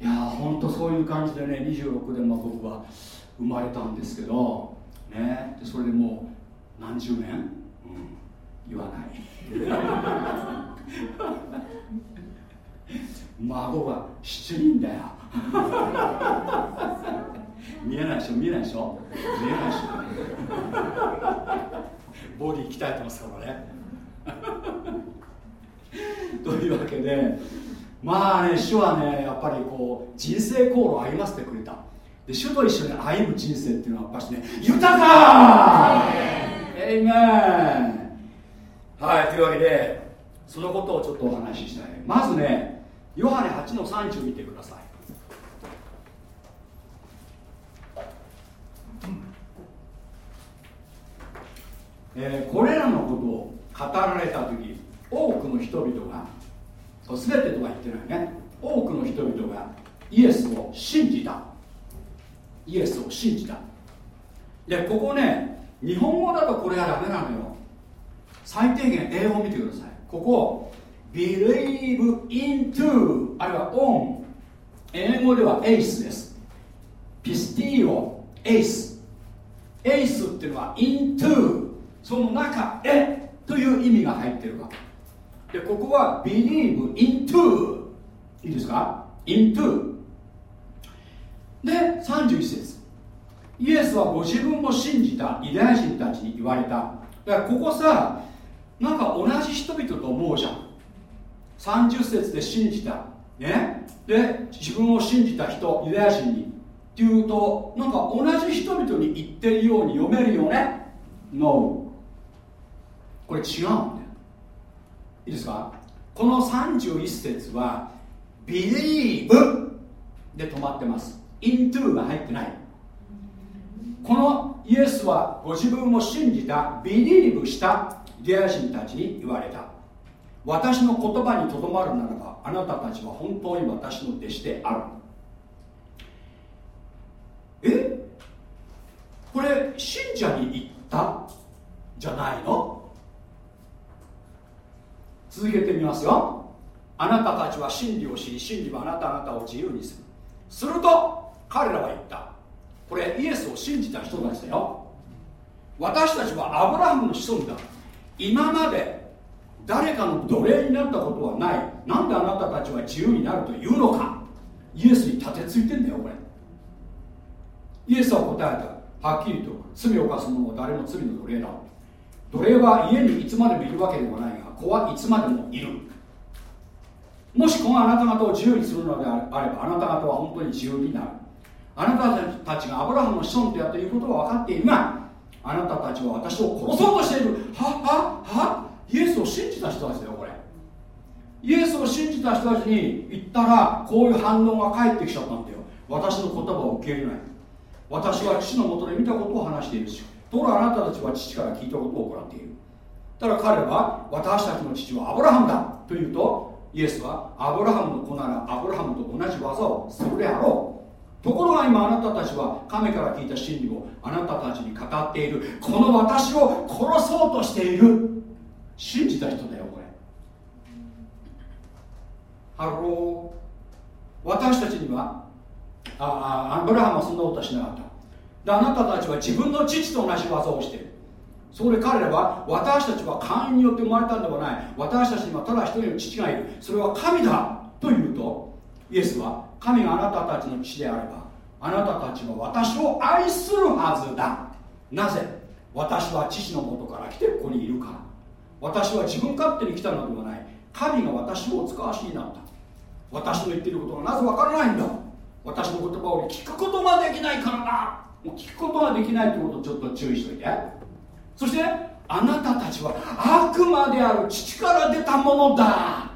いや本当そういう感じでね26でまあ僕は生まれたんですけどねでそれでもう何十年、うん、言わない。孫が7人だよ。見えないでしょ？見えないでしょ？見えないでしょ？ボディ鍛えてますからね。というわけでまあね主はねやっぱりこう人生航路を歩ませてくれた。で主と一緒に歩む人生っていうのはやっぱしね豊かエイメンはいというわけでそのことをちょっとお話ししたい。まずねヨハネ8の30見てください。えー、これらのことを語られた時多くの人々が全てとは言ってないね。多くの人々がイエスを信じた。イエスを信じた。でここね日本語だとこれがダメなのよ。最低限英語を見てください。ここ believe into あるいは on 英語では ace です。ピスティオ。ace ace っていうのは into その中へという意味が入ってるわけ。でここは believe into いいですか？into で31節。イエスはご自分も信じたユダヤ人たちに言われた。だからここさなんか同じ人々と思うじゃん。30節で信じた。ね？で自分を信じた人ユダヤ人に。っていうとなんか同じ人々に言ってるように読めるよね？No これ違ういいですか？この31節は believe で止まってます。into が入ってない。このイエスはご自分も信じた believe したユダヤ人たちに言われた。私の言葉にとどまるならばあなたたちは本当に私の弟子である。え？これ信者に言った？じゃないの？続けてみますよ。あなたたちは真理を知り真理はあなた方を自由にする。すると彼らは言った。これイエスを信じた人たちだよ。私たちはアブラハムの子孫だ。今まで誰かの奴隷になったことはない。なんであなたたちは自由になるというのか。イエスに立てついてんだよこれ。イエスは答えた。はっきりと罪を犯す者は誰も罪の奴隷だ奴隷は家にいつまでもいるわけではない。子はいつまでもいる。もし子があなた方を自由にするのであればあなた方は本当に自由になる。あなたたちがアブラハムの子孫であるということは分かっているがあなたたちは私を殺そうとしている。ははは？イエスを信じた人たちだよこれ。イエスを信じた人たちに言ったらこういう反応が返ってきちゃったんだよ。私の言葉を受け入れない。私は父のもとで見たことを話しているしところがあなたたちは父から聞いたことを行っている。ただ彼は私たちの父はアブラハムだというとイエスはアブラハムの子ならアブラハムと同じ技をするであろう。ところが今あなたたちは神から聞いた真理をあなたたちに語っている。この私を殺そうとしている。信じた人だよこれ。ハロー。私たちにはああアブラハムはそんなことはしなかった。であなたたちは自分の父と同じ業をしている。そこで彼らは私たちは姦淫によって生まれたんではない。私たちにはただ一人の父がいる。それは神だというとイエスは神があなたたちの父であればあなたたちは私を愛するはずだ。なぜ私は父のもとから来てここにいるか。ら私は自分勝手に来たのではない。神が私をお使わしになった。私の言っていることがなぜわからないんだ。私の言葉を聞くことができないからだ。もう聞くことができないということをちょっと注意しておいて。そしてあなたたちは悪魔である父から出たものだ。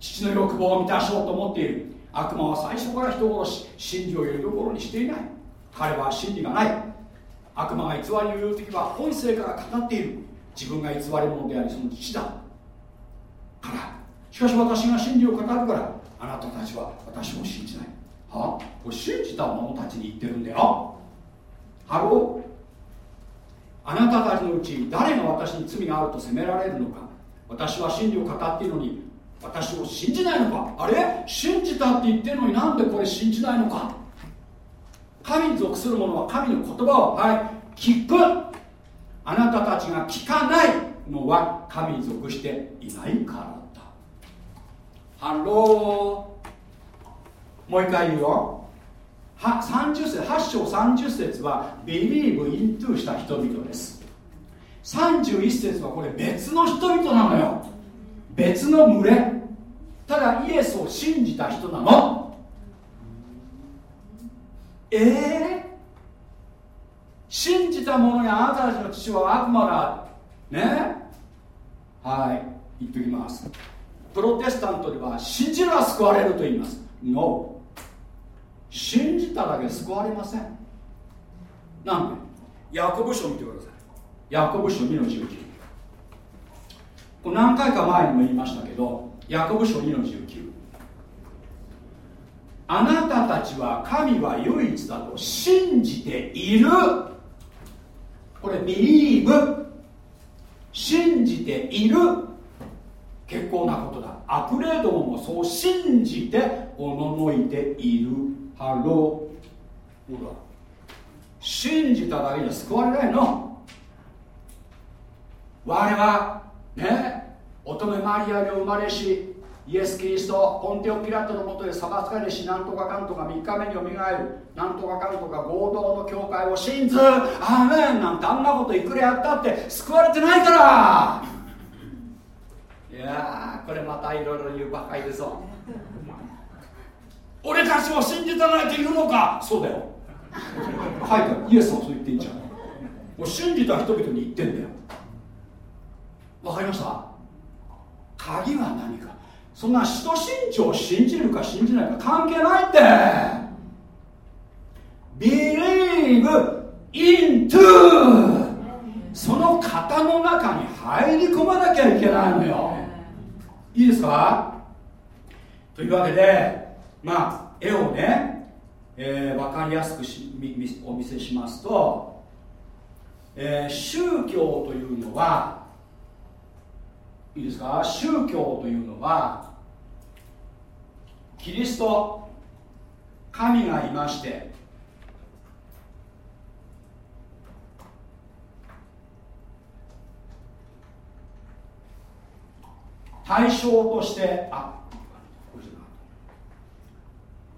父の欲望を満たそうと思っている。悪魔は最初から人殺し真理をよりどころにしていない。彼は真理がない。悪魔が偽りを言う時は本性から語っている。自分が偽り者でありその父だ。からしかし私が真理を語るからあなたたちは私を信じない。は？これ信じた者たちに言ってるんだよ。ハロー。あなたたちのうち誰が私に罪があると責められるのか。私は真理を語っているのに私を信じないのか。あれ？信じたって言ってるのになんでこれ信じないのか。神に属する者は神の言葉を。はい。聞く。あなたたちが聞かないのは神に属していないからだ。ハロー。もう一回言うよ。は30節8章30節は Believe into した人々です。31節はこれ別の人々なのよ。別の群れ。ただイエスを信じた人なの。ええー、信じた者にあなたたちの父は悪魔だ。ね？はい。言っておきます。プロテスタントでは信じれば救われると言います。No 信じただけ救われません。なんで？ヤコブ書を見てください。ヤコブ書2の19これ何回か前にも言いましたけどヤコブ書2の19あなたたちは神は唯一だと信じている。これ believe。信じている。結構なことだ。悪霊どももそう信じておののいているハローほら信じただけじゃ救われないの？我はね乙女マリアに生まれしイエス・キリストポンテオ・ピラトのもとで裁かれしなんとかかんとか3日目によみがえる。なんとかかんとか合同の教会を信ずアーメンなんてあんなこといくらやったって救われてないから。いやこれまたいろいろ言うばっかりでぞ。俺たちを信じたないといるのか？そうだよ。書いイエスもそう言ってんじゃん。もう信じた人々に言ってんだよ。わかりました？鍵は何か？そんな使徒信条を信じるか信じないか関係ないって。Believe into その型の中に入り込まなきゃいけないのよ。いいですか？というわけでまあ絵をね、えー、分かりやすくしお見せしますと、えー、宗教というのはいいですか？宗教というのはキリスト神がいまして対象としてあ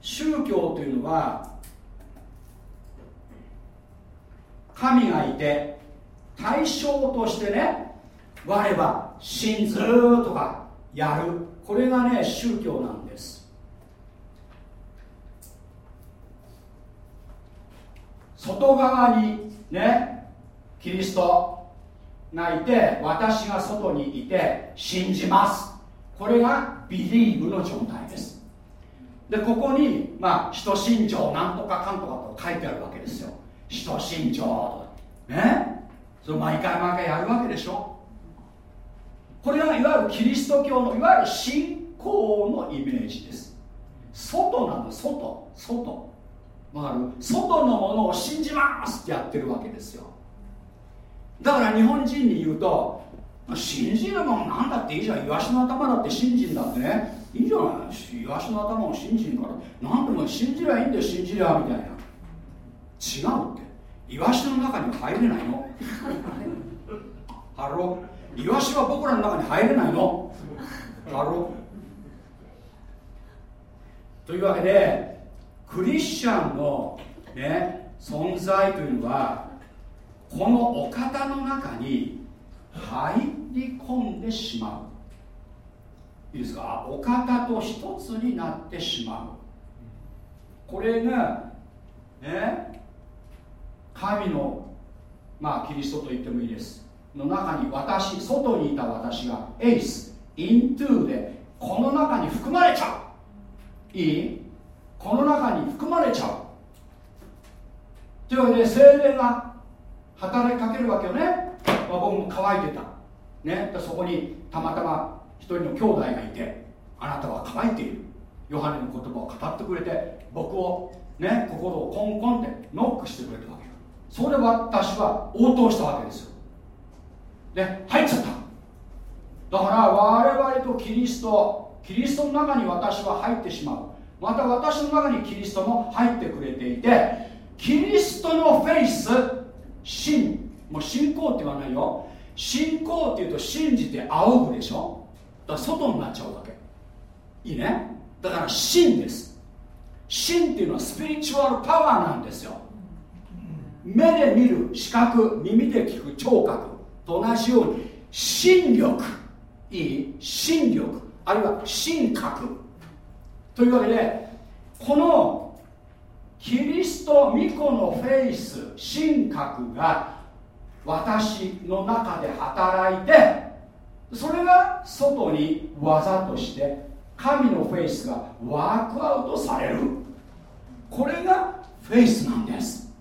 宗教というのは神がいて対象としてね我は信ずとかやる。これがね宗教なんです。外側にねキリストがいて私が外にいて信じます。これがビリーブの状態です。でここにまあ使徒信条なんとかかんとかと書いてあるわけですよ。使徒信条。とね？それ毎回毎回やるわけでしょ？これがいわゆるキリスト教のいわゆる信仰のイメージです。外なの外外。わかる？外のものを信じますってやってるわけですよ。だから日本人に言うと信じるものなんだっていいじゃん。イワシの頭だって信じんだってね。いいじゃないイワシの頭も信じんから。何でも信じりゃいいんだよ信じりゃみたいな。違うって。イワシの中には入れないの。ハロイワシは僕らの中に入れないの。ハロというわけでクリスチャンの、ね、存在というのはこのお方の中に入り込んでしまう。いいですか？お方と一つになってしまう。これがね神のまあキリストと言ってもいいです。の中に私外にいた私が faith into でこの中に含まれちゃう。いい？この中に含まれちゃう。というわけで聖霊が働きかけるわけよね、まあ、僕も乾いてた、ね、そこにたまたま一人の兄弟がいてあなたは乾いている。ヨハネの言葉を語ってくれて僕をね心をコンコンってノックしてくれたわけよ。それで私は応答したわけですよ。で入っちゃった。だから我々とキリストキリストの中に私は入ってしまう。また私の中にキリストも入ってくれていてキリストのフェイス信もう信仰って言わないよ。信仰っていうと信じて仰ぐでしょ。から外になっちゃうわけ。いいね？だから信です。信っていうのはスピリチュアルパワーなんですよ。目で見る視覚耳で聞く聴覚と同じように心力いい？心力あるいは心覚というわけでこのキリスト御子のフェイス神格が私の中で働いてそれが外に業として神の faith が work out される。これがフェイスなんです。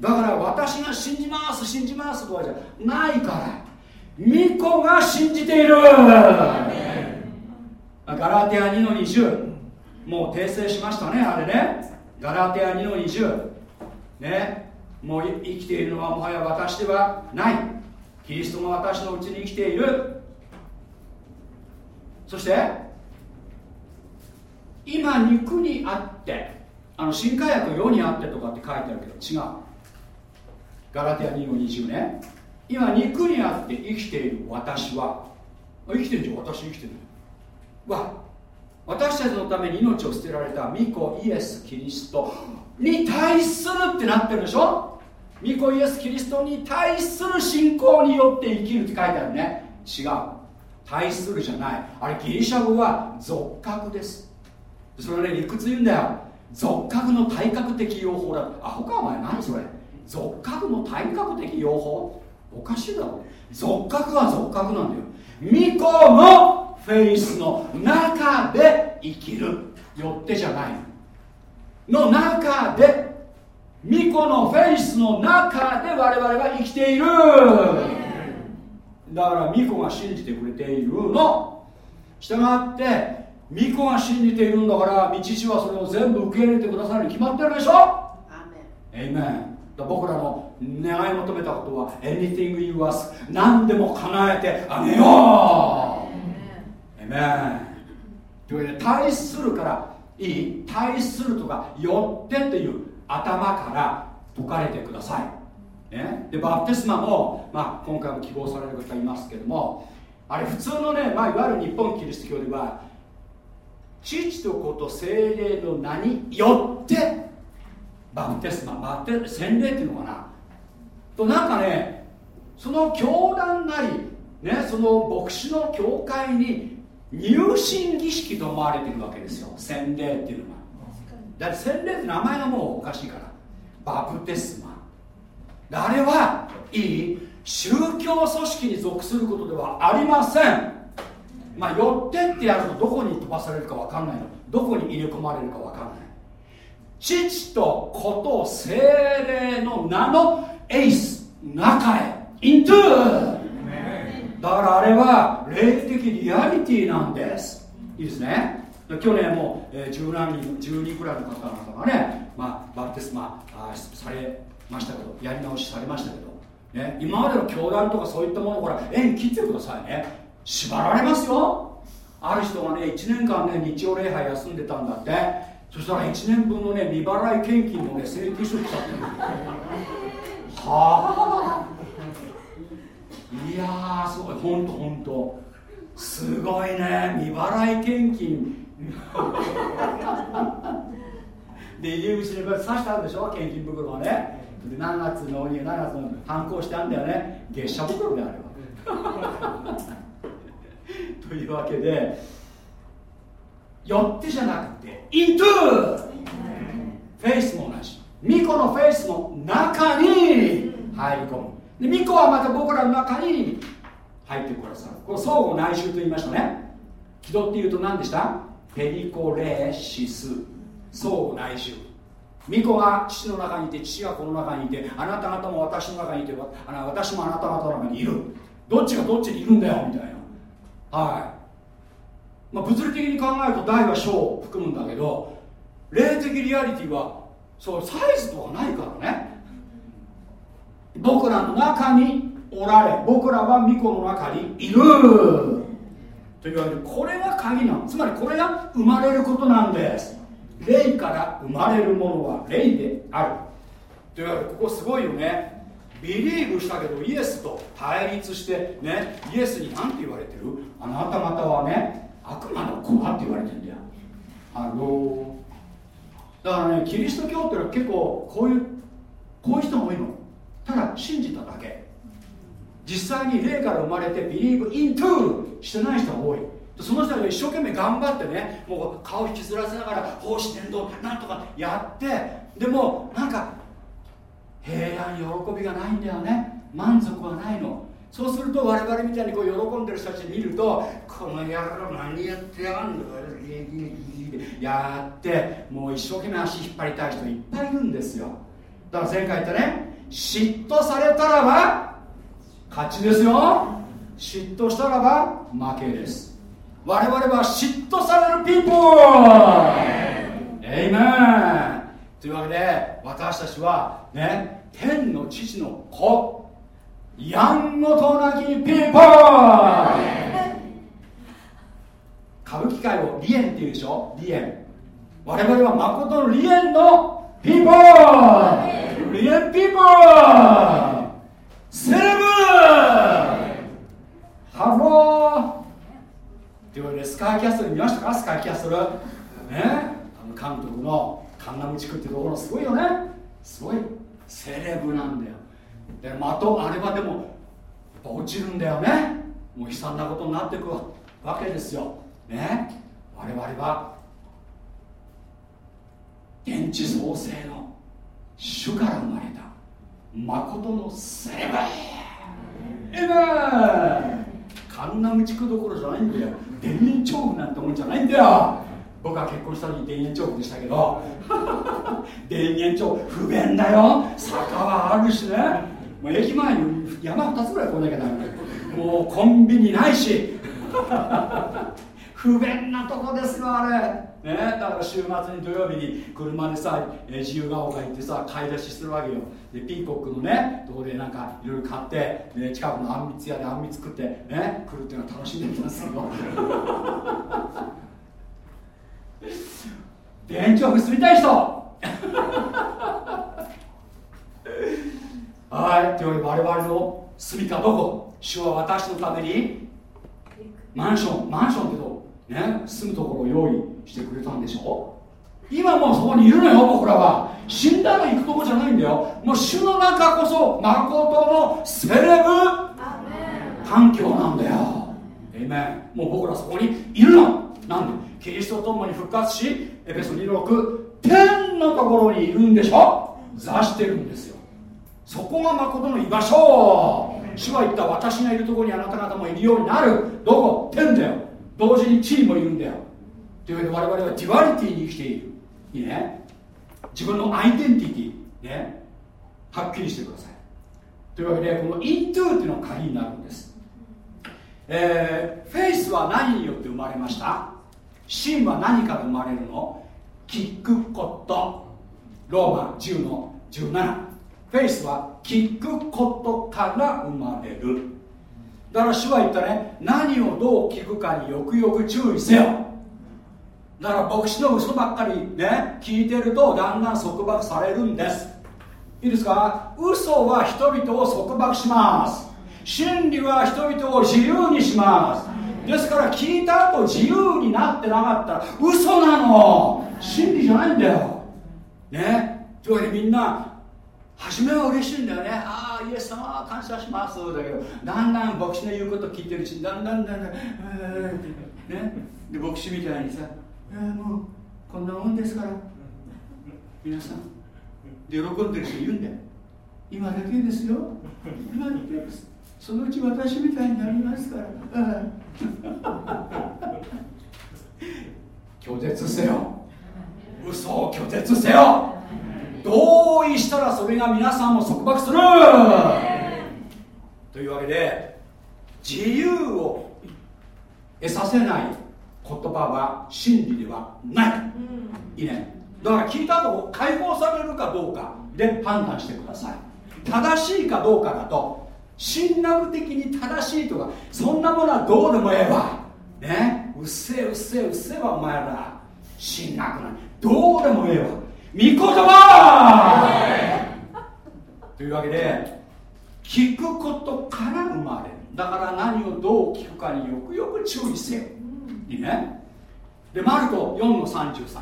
だから私が信じます信じますとかじゃないから。御子が信じている。ガラテア2の20もう訂正しましたねあれね。ガラテア2の20ね。もう生きているのはもはや私ではない。キリストが私のうちに生きているそして今肉にあってあの新化薬世にあってとかって書いてあるけど違う。ガラテア2の20ね。今肉にあって生きている私は生きてるじゃん私生きてるわ私たちのために命を捨てられた巫女イエス・キリストに対するってなってるでしょ。巫女イエス・キリストに対する信仰によって生きるって書いてあるね。違う。対するじゃない。あれギリシャ語は俗格です。それね理屈言うんだよ。俗格の体格的用法だ。あ他お前。何それ。俗格の体格的用法？おかしいだろ。俗格は俗格なんだよ。巫女のフェイスの中で生きる。よってじゃない。の中で巫女のフェイスの中で我々は生きている。だから巫女が信じてくれているの。したがって巫女が信じているんだから道地はそれを全部受け入れてくださるに決まってるでしょ。エイメン僕らの願い求めたことは Anything you ask 何でも叶えてあげよう。エイメンというわけで対するからいい。対するとかよってっていう頭から解かれてください、ね、でバプテスマも、まあ、今回も希望される方いますけどもあれ普通のね、まあ、いわゆる日本キリスト教では父と子と精霊の名によってバプテスマバプテ洗礼っていうのかな。となんかねその教団なりねその牧師の教会に入信儀式と思われてるわけですよ。洗礼っていうのはだって洗礼って名前がもうおかしいから。バプテスマあれはいい宗教組織に属することではありません。まあ寄ってってやるとどこに飛ばされるか分かんないの。どこに入れ込まれるか分かんない。父と子と精霊の名のエース。中へ。イントゥーだからあれは霊的リアリティなんです。いいですね。去年も、えー、十何人10人くらいの方々がね、まあ、バプテスマされましたけどやり直しされましたけど、ね、今までの教団とかそういったものから縁切ってくださいね。縛られますよ。ある人がね1年間ね日曜礼拝休んでたんだって。そしたら1年分のね未払い献金のね請求書来ちゃって。るはあ。いやーすごい。ほんとほんと。すごいね。未払い献金。で入り口にこう刺したんでしょ？献金袋がね。で何月の何月の反抗してあんだよね。月謝袋であれば というわけでよってじゃなくて into! フェイスも同じ。巫女のフェイスの中に入り込む。で巫女はまた僕らの中に入ってくださる。これ相互内周と言いましたね。気取って言うと何でした？ペリコレシス。相互内周。巫女が父の中にいて父がこの中にいてあなた方も私の中にいて私もあなた方の中にいる。どっちがどっちにいるんだよみたいな。はい。まあ、物理的に考えると大は小を含むんだけど霊的リアリティはそうサイズとかないからね。僕らの中におられ僕らは巫女の中にいる。というわけでこれが鍵なのつまりこれが生まれることなんです。霊から生まれるものは霊である。というわけでここすごいよね。ビリーブしたけどイエスと対立してねイエスに何て言われてる？あなた方はね悪魔の子はって言われてんだよ。あのだからねキリスト教ってのは結構こういうこういう人も多いの。ただ信じただけ。実際に霊から生まれてビリーブイントゥしてない人が多いその人が一生懸命頑張ってねもう顔引きずらせながら奉仕伝道なんとかやってでもなんか平安喜びがないんだよね。満足はないの。そうすると我々みたいにこう喜んでる人たち見るとこの野郎何やってやんのやってもう一生懸命足引っ張りたい人いっぱいいるんですよ。だから前回言ったね嫉妬されたらば勝ちですよ。嫉妬したらば負けです。我々は嫉妬されるピーポーエイメンというわけで私たちはね天の父の子やんごとなきピーポー歌舞伎界をリエンっていうでしょ？リエン。我々は誠のリエンのピーポーリエンピーポーセレブ。ハロー。というわけでスカイキャッスル見ましたか？スカイキャッスルね。あの監督の。カンナム地区っていうところすごいよね。すごい。セレブなんだよ。で的あれはでもやっぱ落ちるんだよね。もう悲惨なことになっていくわけですよ。ね。我々は現地創生の主から生まれた。誠のセレブ。エメカンナム地区どころじゃないんだよ。田園調布なんてもんじゃないんだよ。僕は結婚した時田園調布でしたけど。田園調布不便だよ。坂はあるしね。もう駅前に山2つぐらい来なきゃダメもうコンビニないし。不便なとこですよあれ。ね。だから週末に土曜日に車でさ自由が丘行ってさ買い出しするわけよ。でピーコックのねとこでなんかいろいろ買って、ね、近くのあんみつ屋であんみつ食ってね来るっていうのは楽しんできますよ。電池を結びたい人。はいというわけで我々の住みかどこ？主は私のために？マンション。マンションってどう？ね住むところを用意してくれたんでしょ？今もうそこにいるのよ僕らは。死んだら行くとこじゃないんだよ。もう主の中こそ誠のセレブ。環境なんだよ。えめもう僕らそこにいるの。なんで？キリストと共に復活しエペソ26天のところにいるんでしょ？座してるんですよ。そこが誠の居場所。主は言った。私がいるところにあなた方もいるようになる。どこ？天だよ。同時に地にもいるんだよというわけで我々は duality に生きている。いいね？自分のアイデンティティ。ね？はっきりしてください。というわけでこの into っていうのが鍵になるんです。えー、フェイスは何によって生まれました？信は何から生まれるの？聞くことローマ10の17フェイスは聞くことから生まれる。だから主は言ったね。何をどう聞くかによくよく注意せよ。だから牧師の嘘ばっかりね聞いてるとだんだん束縛されるんです。いいですか？嘘は人々を束縛します。真理は人々を自由にします。ですから聞いた後自由になってなかったら嘘なの。真理じゃないんだよ。ね？というわけでみんな初めは嬉しいんだよね。ああイエス様感謝します。だけどだんだん牧師の言うこと聞いてるうちにだんだんだんだん、えー、ね？で牧師みたいにさ、えー、もうこんなもんですから。皆さん。で喜んでる人いるんだよ。今だけですよ。今だけです。そのうち私みたいになりますから。拒絶せよ。嘘を拒絶せよ。同意したらそれが皆さんも束縛する。というわけで自由を得させない言葉は真理ではない、いいね。だから聞いた後解放されるかどうかで判断してください。正しいかどうかだと神学的に正しいとかそんなものはどうでもええわ。ね。うっせえうっせえうっせえわお前ら。神学なんどうでもええわ。御言葉！というわけで聞くことから生まれる。だから何をどう聞くかによくよく注意せよいいね。でマルコ4の33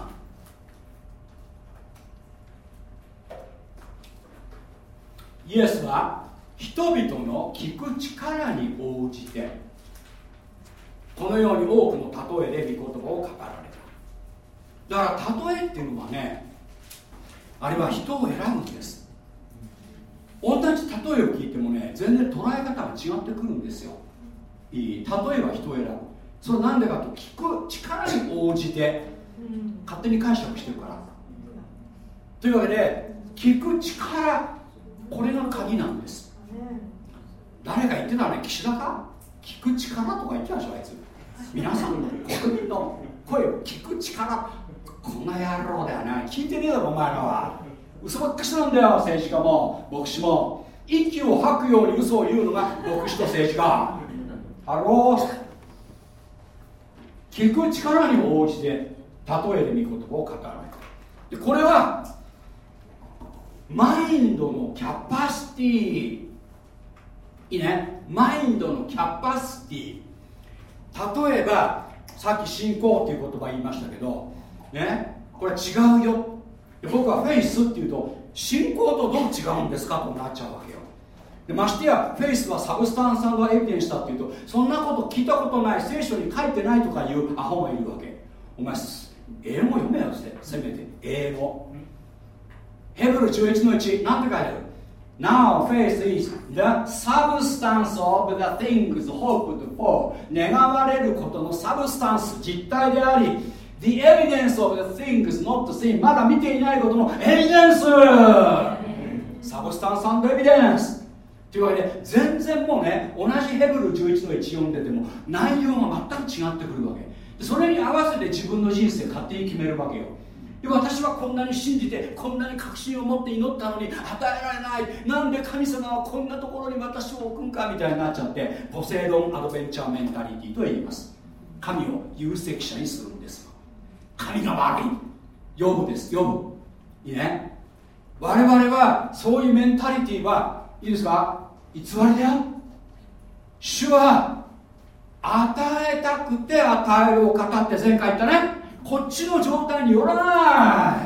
イエスは人々の聞く力に応じてこのように多くの例えで御言葉を語られた。だから例えっていうのはねあれは人を選ぶんです。同じ例えを聞いてもね全然捉え方が違ってくるんですよ。いい例えは人を選ぶ。それなんでかと聞く力に応じて勝手に解釈してるから。というわけで聞く力これが鍵なんです。誰が言ってたね？岸田か？聞く力とか言ってたでしょあいつ。皆さんの国民の声を聞く力。こんな野郎だよね聞いてねえだろお前らは。嘘ばっかしなんだよ政治家も。牧師も。息を吐くように嘘を言うのが牧師と政治家。ハロー聞く力に応じて例えで御言葉を語るでこれはマインドのキャパシティいいね。マインドのキャパシティ例えばさっき信仰っていう言葉言いましたけどね？これ違うよ。僕はフェイスっていうと信仰とどう違うんですかとなっちゃうわけよ。でましてや faith は substance evidence だっていうとそんなこと聞いたことない聖書に書いてないとかいうアホがいるわけ。お前英語読めよってせめて英語。ヘブル11の1なんて書いてある？Now faith is the substance of the things hoped for. 願われることの substance 実体であり The evidence of the things not seen まだ見ていないことのエビデンス。サブスタンスエビデンスというわけで全然もうね同じヘブル11の1読んでても内容が全く違ってくるわけ。それに合わせて自分の人生勝手に決めるわけよ。私はこんなに信じてこんなに確信を持って祈ったのに与えられない。なんで神様はこんなところに私を置くんかみたいになっちゃってポセイドンアドベンチャーメンタリティと言います。神を有責者にするんですよ。神が悪い。呼ぶです。呼ぶいいね。我々はそういうメンタリティはいいですか？偽りだよ。主は与えたくて与えるを語って前回言ったね。こっちの状態によらな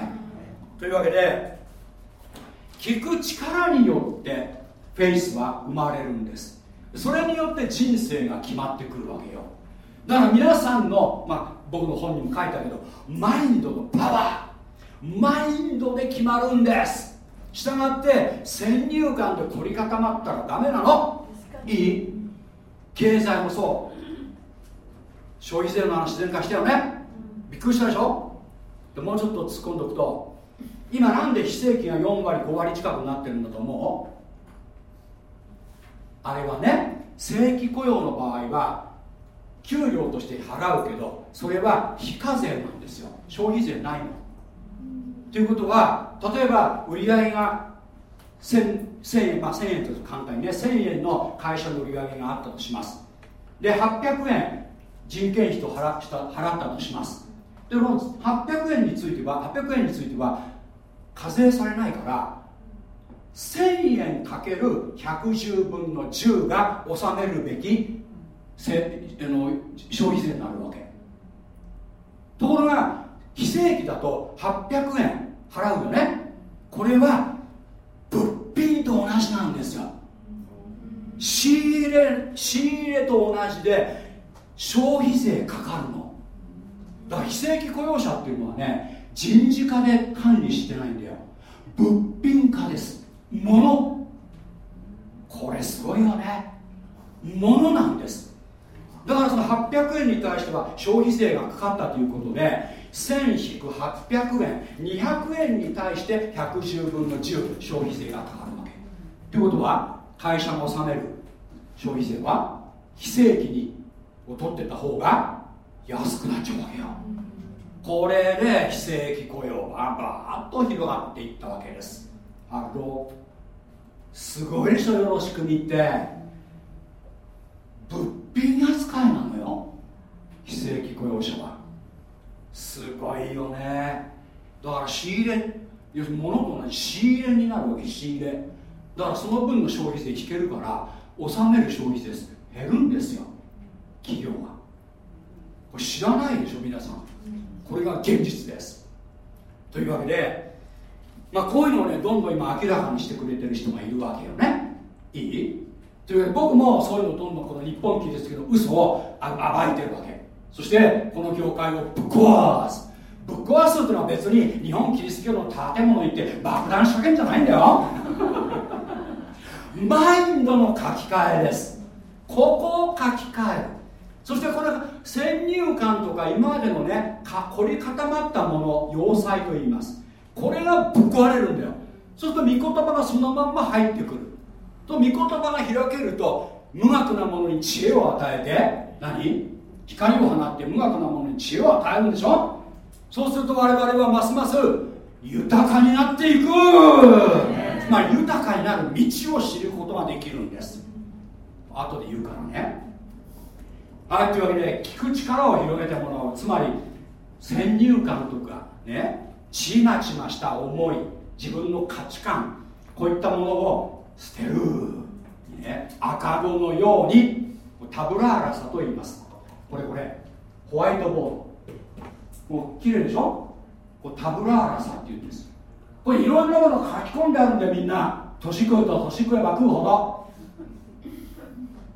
い。というわけで聞く力によってフェイスは生まれるんです。それによって人生が決まってくるわけよ。だから皆さんの、まあ、僕の本にも書いたけどマインドのパワー。マインドで決まるんです。したがって先入観で凝り固まったらダメなの。いい経済もそう。消費税の話自然化したよね。びっくりしたでしょ。でもうちょっと突っ込んでおくと今なんで非正規が4割5割近くになってるんだと思う？あれはね正規雇用の場合は給料として払うけどそれは非課税なんですよ。消費税ないのということは例えば売り上げが 1000, 1000円、まあ、1000円という簡単にね。1000円の会社の売り上げがあったとします。で800円人件費と払払ったとします。でも800円については800円については課税されないから1000円かける110分の10が納めるべきせの消費税になるわけ。ところが非正規だと800円払うよね。これは物品と同じなんですよ。仕入れ仕入れと同じで消費税かかるの。だから非正規雇用者っていうのはね人事課で管理してないんだよ。物品化です。物。これすごいよね。物なんです。だからその800円に対しては消費税がかかったということで1000-800円200円に対して110分の10消費税がかかるわけ。ということは会社が納める消費税は非正規にを取ってた方が安くなっちゃうわけよ。これで非正規雇用はバーッと広がっていったわけです。あのすごいでしょよろしく見て物品扱いなのよ。非正規雇用者は。すごいよね。だから仕入れ要するに物と同じ仕入れになるわけ仕入れ。だからその分の消費税引けるから納める消費税減るんですよ。企業がこれ知らないでしょ皆さん。これが現実です。というわけでまあこういうのをねどんどん今明らかにしてくれてる人がいるわけよね。いい？というわけで僕もそういうのどんどんこの日本記ですけど嘘を暴いてるわけ。そしてこの業界をぶっ壊す。ぶっ壊すっていうのは別に日本キリスト教の建物に行って爆弾仕掛けんじゃないんだよ。マインドの書き換えです。ここを書き換える。そしてこれが先入観とか今までのね凝り固まったもの要塞と言います。これがぶっ壊れるんだよ。そうすると御言葉がそのまんま入ってくる。と御言葉が開けると無学なものに知恵を与えて何？光を放って無学なものに知恵を与えるんでしょ？そうすると我々はますます豊かになっていく。つまり豊かになる道を知ることができるんです。後で言うからね。はいというわけで聞く力を広げてもらう。つまり先入観とかねちまちました思い自分の価値観こういったものを捨てる、ね、赤子のようにタブラーラさと言いますこれこれ。ホワイトボード。もう綺麗でしょ？これタブラーラさっていうんです。これいろんなもの書き込んであるんだよみんな。年食うと年食えば食うほど。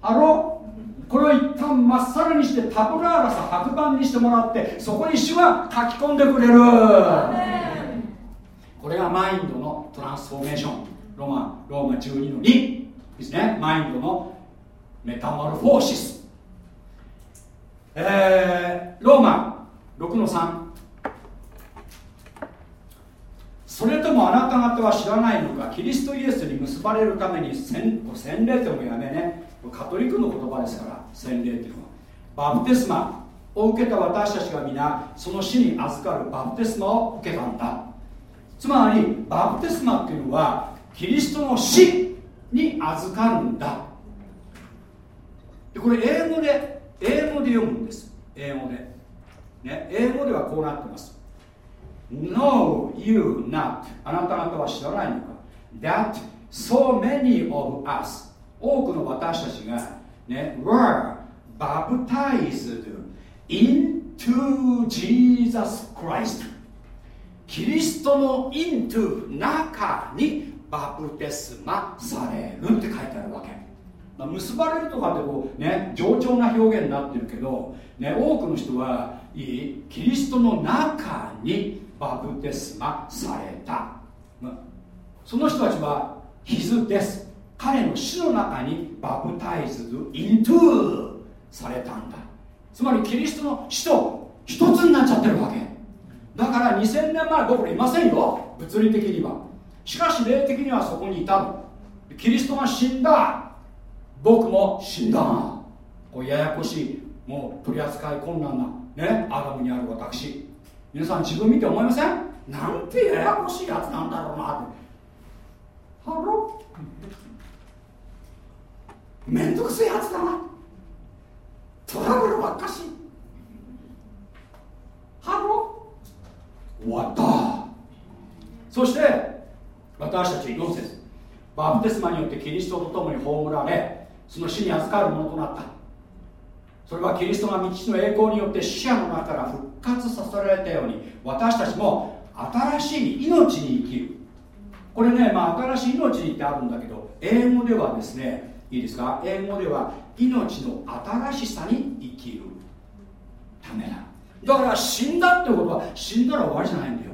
あろこれを一旦まっさらにしてタブラーラさ白板にしてもらってそこに主が書き込んでくれる。これがマインドのトランスフォーメーション。ローマローマ12の2ですね。マインドのメタモルフォーシス。えー、ローマ6の3それともあなた方は知らないのかキリストイエスに結ばれるために洗礼ってもやめね。カトリックの言葉ですから洗礼っていうのは。バプテスマを受けた私たちが皆その死に預かるバプテスマを受けたんだ。つまりバプテスマっていうのはキリストの死に預かるんだ。でこれ英語で英語で読むんです。英語で、ね、英語ではこうなってます。No, you not. あなた方は知らないのか。That so many of us 多くの私たちが、ね、were baptized into Jesus Christ. キリストの into 中にバプテスマされるって書いてあるわけ、結ばれるとかってこうね冗長な表現になってるけど、ね、多くの人はいいキリストの中にバプテスマされた、まあ、その人たちは傷です。彼の死の中にバプタイズドイントゥされたんだ。つまりキリストの死と一つになっちゃってるわけ。だから2000年前僕らいませんよ。物理的には。しかし霊的にはそこにいたの。キリストが死んだ僕も死んだ。こうややこしいもう取り扱い困難なねアダムにある私。皆さん自分見て思いません？なんてややこしいやつなんだろうなって。ハロめんどくせえやつだな。トラブルばっかし。ハロ終わった。そして私たち4節バプテスマによってキリストと共に葬られその死に預かるものとなった。それはキリストが道の栄光によって死者の中から復活させられたように私たちも新しい命に生きる。これね、まあ、新しい命にってあるんだけど英語ではですねいいですか？英語では命の新しさに生きるためだ。だから死んだってことは死んだら終わりじゃないんだよ。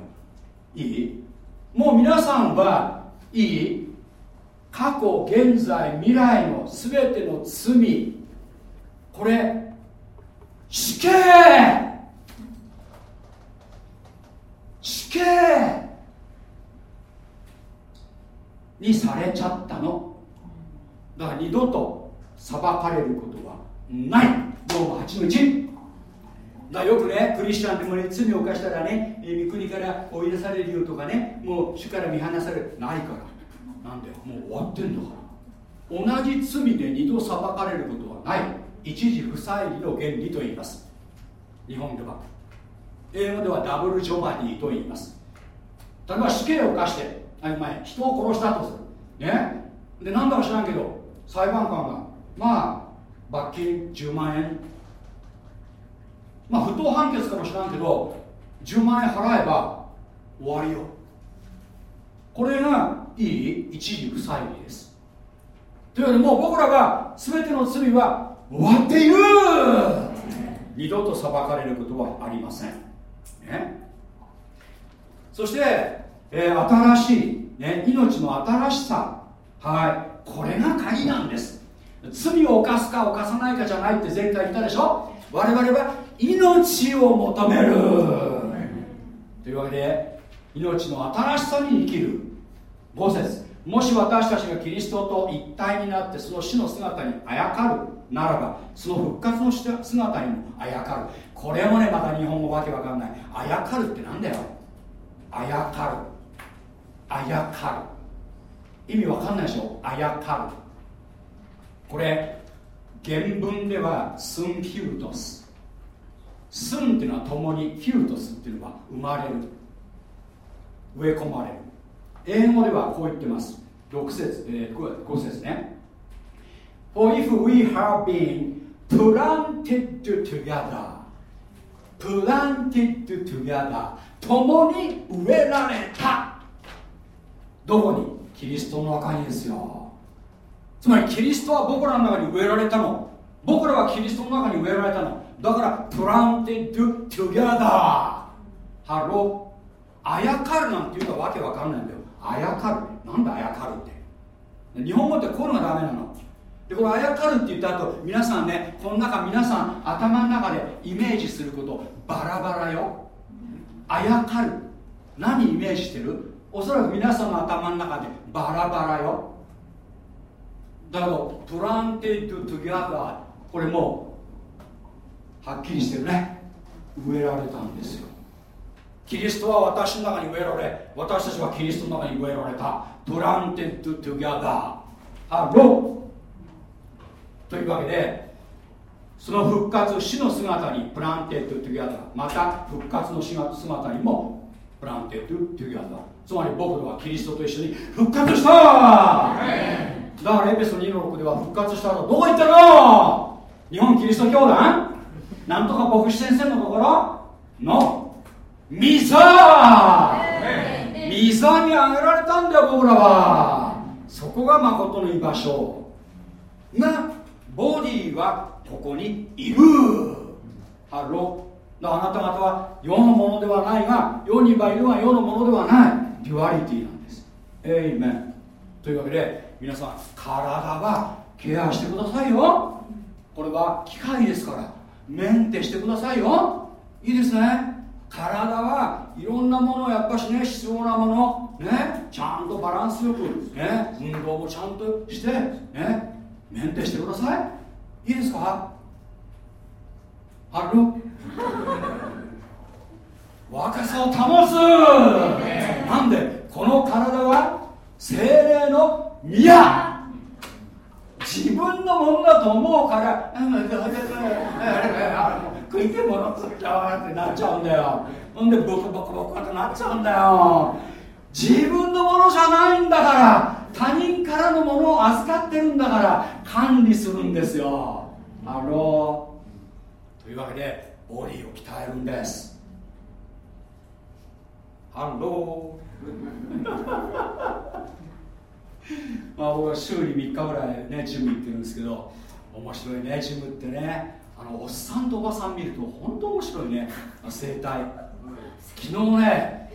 いい？もう皆さんはいい？過去現在未来の全ての罪。これ死刑！死刑！にされちゃったの。だから二度と裁かれることはない。ローマ8の1だよくねクリスチャンでもね罪を犯したらね三国から追い出されるよとかねもう主から見放される。ないから。なんだよもう終わってんだか。ら同じ罪で二度裁かれることはない。一時不再理の原理と言います。日本では英語ではダブルジョバディと言います。例えば死刑を犯してあ前人を殺したとする。ね。で何だか知らんけど裁判官がまあ罰金10万円。まあ不当判決かもしらんけど10万円払えば終わりよ。これがいい一時不再理です。というわけでも僕らが全ての罪は終わっている。二度と裁かれることはありません、ね、そして、えー、新しい、ね、命の新しさ。はい。これが鍵なんです。罪を犯すか犯さないかじゃないって前回言ったでしょ。我々は命を求める。というわけで命の新しさに生きる。5節。もし私たちがキリストと一体になってその死の姿にあやかるならばその復活の姿にもあやかる。これもねまた日本語わけわかんない。あやかる。ってなんだよ。あやかる。あやかる。意味わかんないでしょ。あやかる。これ原文ではスンフィルトス。スンっていうのは共にフィルトスっていうのは生まれる。植え込まれる。英語ではこう言ってます。6節、えー、5, 5節ね。For if we have been planted together planted together 共に植えられた。どこに？キリストの中にですよ。つまりキリストは僕らの中に植えられたの。僕らはキリストの中に植えられたの。だから planted together ハロー。あやかるなんていうかわけわかんないんだよ。あやかる。なんだあやかるって。日本語ってこういうのがダメなの。でこれあやかるって言った後皆さんねこの中皆さん頭の中でイメージすることバラバラよ。あやかる。何イメージしてる？おそらく皆さんの頭の中でバラバラよ。だけど planted together。これもうはっきりしてるね。植えられたんですよ。キリストは私の中に植えられ私たちはキリストの中に植えられた。 planted together ハローというわけでその復活死の姿に planted together また復活の姿にも planted together つまり僕らはキリストと一緒に復活した。だからエペソ2の6では復活したらどこ行ったの？日本キリスト教団？なんとか牧師先生のところ？の？水水にあげられたんだよ僕らは。そこが誠の居場所。がボディはここにいる。ハロあなた方は世のものではないが世にはいるは世のものではない。 duality なんです。 Amen。というわけで皆さん体はケアしてくださいよ。これは機械ですからメンテしてくださいよ。いいですね体はいろんなものやっぱしね必要なものねちゃんとバランスよくね運動もちゃんとしてねメンテしてください。いいですか？ある 若さを保つ！なんでこの体は精霊の宮！自分のものだと思うから。食いてえもの食っちゃうってなっちゃうんだよ。ほんでボコボコボコってなっちゃうんだよ。自分のものじゃないんだから他人からのものを預かってるんだから管理するんですよ。ハローというわけでボディを鍛えるんです。ハロー。まあ僕は週に3日ぐらいねジム行ってるんですけど面白いねジムってね。あのおっさんとおばさん見ると本当面白いね。生態。昨日ね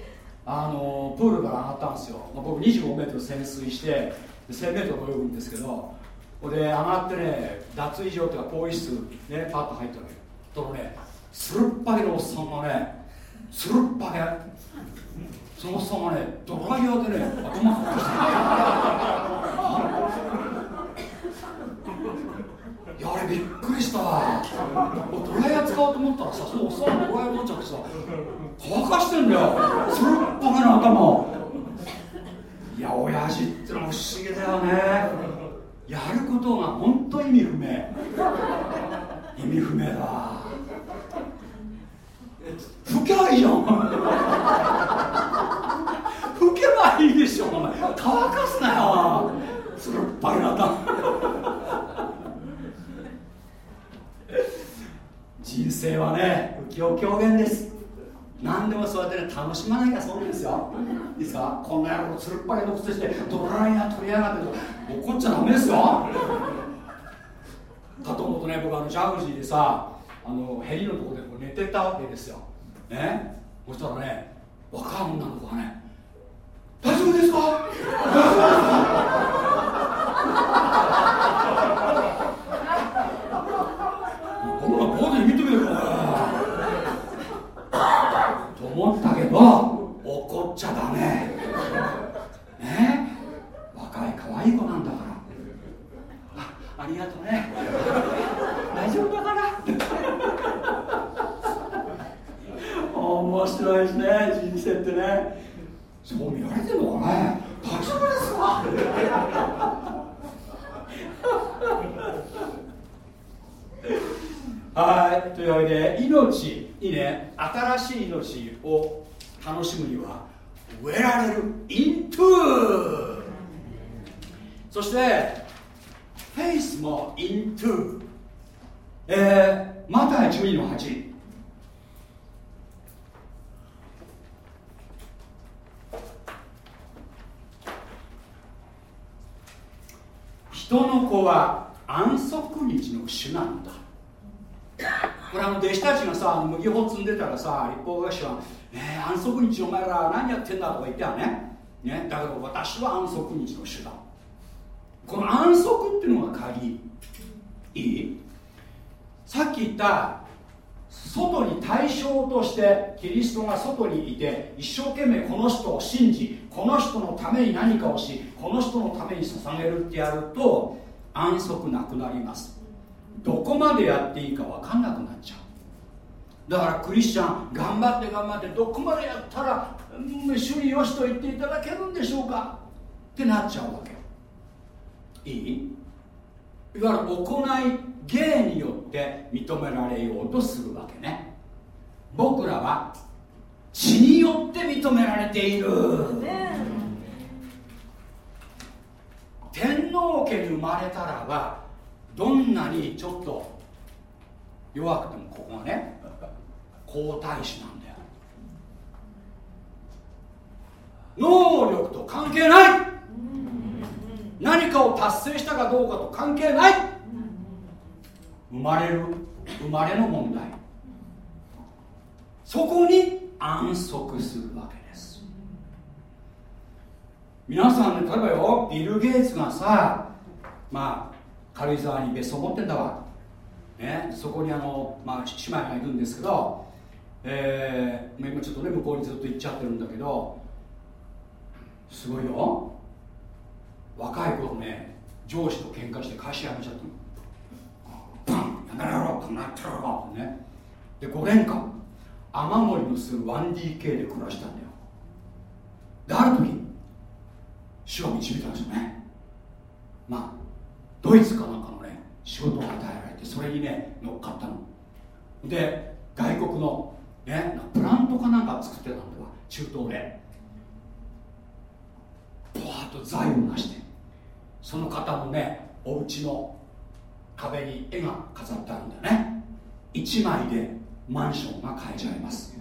あのプールから上がったんですよ、まあ、僕25メートル潜水して1000メートル泳ぐんですけどこれで上がってね脱衣場というか更衣室ねパッと入ったわけ。とのねつるっぱげのおっさんがねつるっぱげそのおっさんがねドライヤーでね頭かっていやあれびっくりしたわ。ドライヤー使おうと思ったらさそのおっさんドライヤー取っちゃってさ乾かしてんだよ。つるっぱげの頭いや親父ってのは不思議だよね。やることが本当意味不明。意味不明だ。吹けばいいじゃん。吹けばいいでしょお前。乾かすなよ。つるっぱげな頭。人生はね浮世狂言です。何でもそうやってね楽しまなきゃそうですよ。いいですか？こんな野郎つるっぱげの靴してドライヤー取りやがってと。怒っちゃダメですよ。かと思うとね僕あのジャグジーでさあのヘリのとこでこう寝てたわけですよ。ね？そしたらね若い女の子がね大丈夫ですか 僕はボディ見てみるからと思ったけど怒っちゃダメね若い可愛い子なんだからあありがとうね大丈夫だから面白いね人生ってね。そう見られてるのかね。大丈夫ですか。はいというわけで命いいね。新しい命を楽しむには植えられる into そしてフェイスも into えー、マタイ12の8人の子は安息日の主なんだ。これあの弟子たちがさ麦穂積んでたらさ立法学者は「えー、安息日お前ら何やってんだ」とか言ってはね。ねだけど私は安息日の主だ。この安息っていうのが鍵。いい？さっき言った外に対象としてキリストが外にいて一生懸命この人を信じこの人のために何かをしこの人のために捧げるってやると安息なくなります。どこまでやっていいか分かんなくなっちゃう。だからクリスチャン頑張って頑張ってどこまでやったら主によしと言っていただけるんでしょうか。ってなっちゃうわけ。いい？いわゆる行い芸によって認められようとするわけね。僕らは血によって認められている。天皇家に生まれたらばどんなにちょっと弱くてもここがね皇太子なんだよ。能力と関係ない。何かを達成したかどうかと関係ない。生まれる生まれの問題。そこに安息するわけです。皆さんね例えばよビル・ゲイツがさまあ軽井沢に別荘持ってんだわ。ね、そこにあの、まあ、姉妹がいるんですけど、えー、今ちょっとね向こうにずっと行っちゃってるんだけどすごいよ。若い頃ね上司と喧嘩して会社辞めちゃったの。パンやめろこんなやってろってね。で5年間雨漏りのする 1DK で暮らしたんだよ。である時主を導いたんですよね。まあドイツかなんかのね仕事を与えられてそれにね乗っかったの。で外国のねプラントかなんか作ってたんだわ中東で。ボワーッと財を成してその方のねお家の壁に絵が飾ってあるんだね。1枚でマンションが買えちゃいます。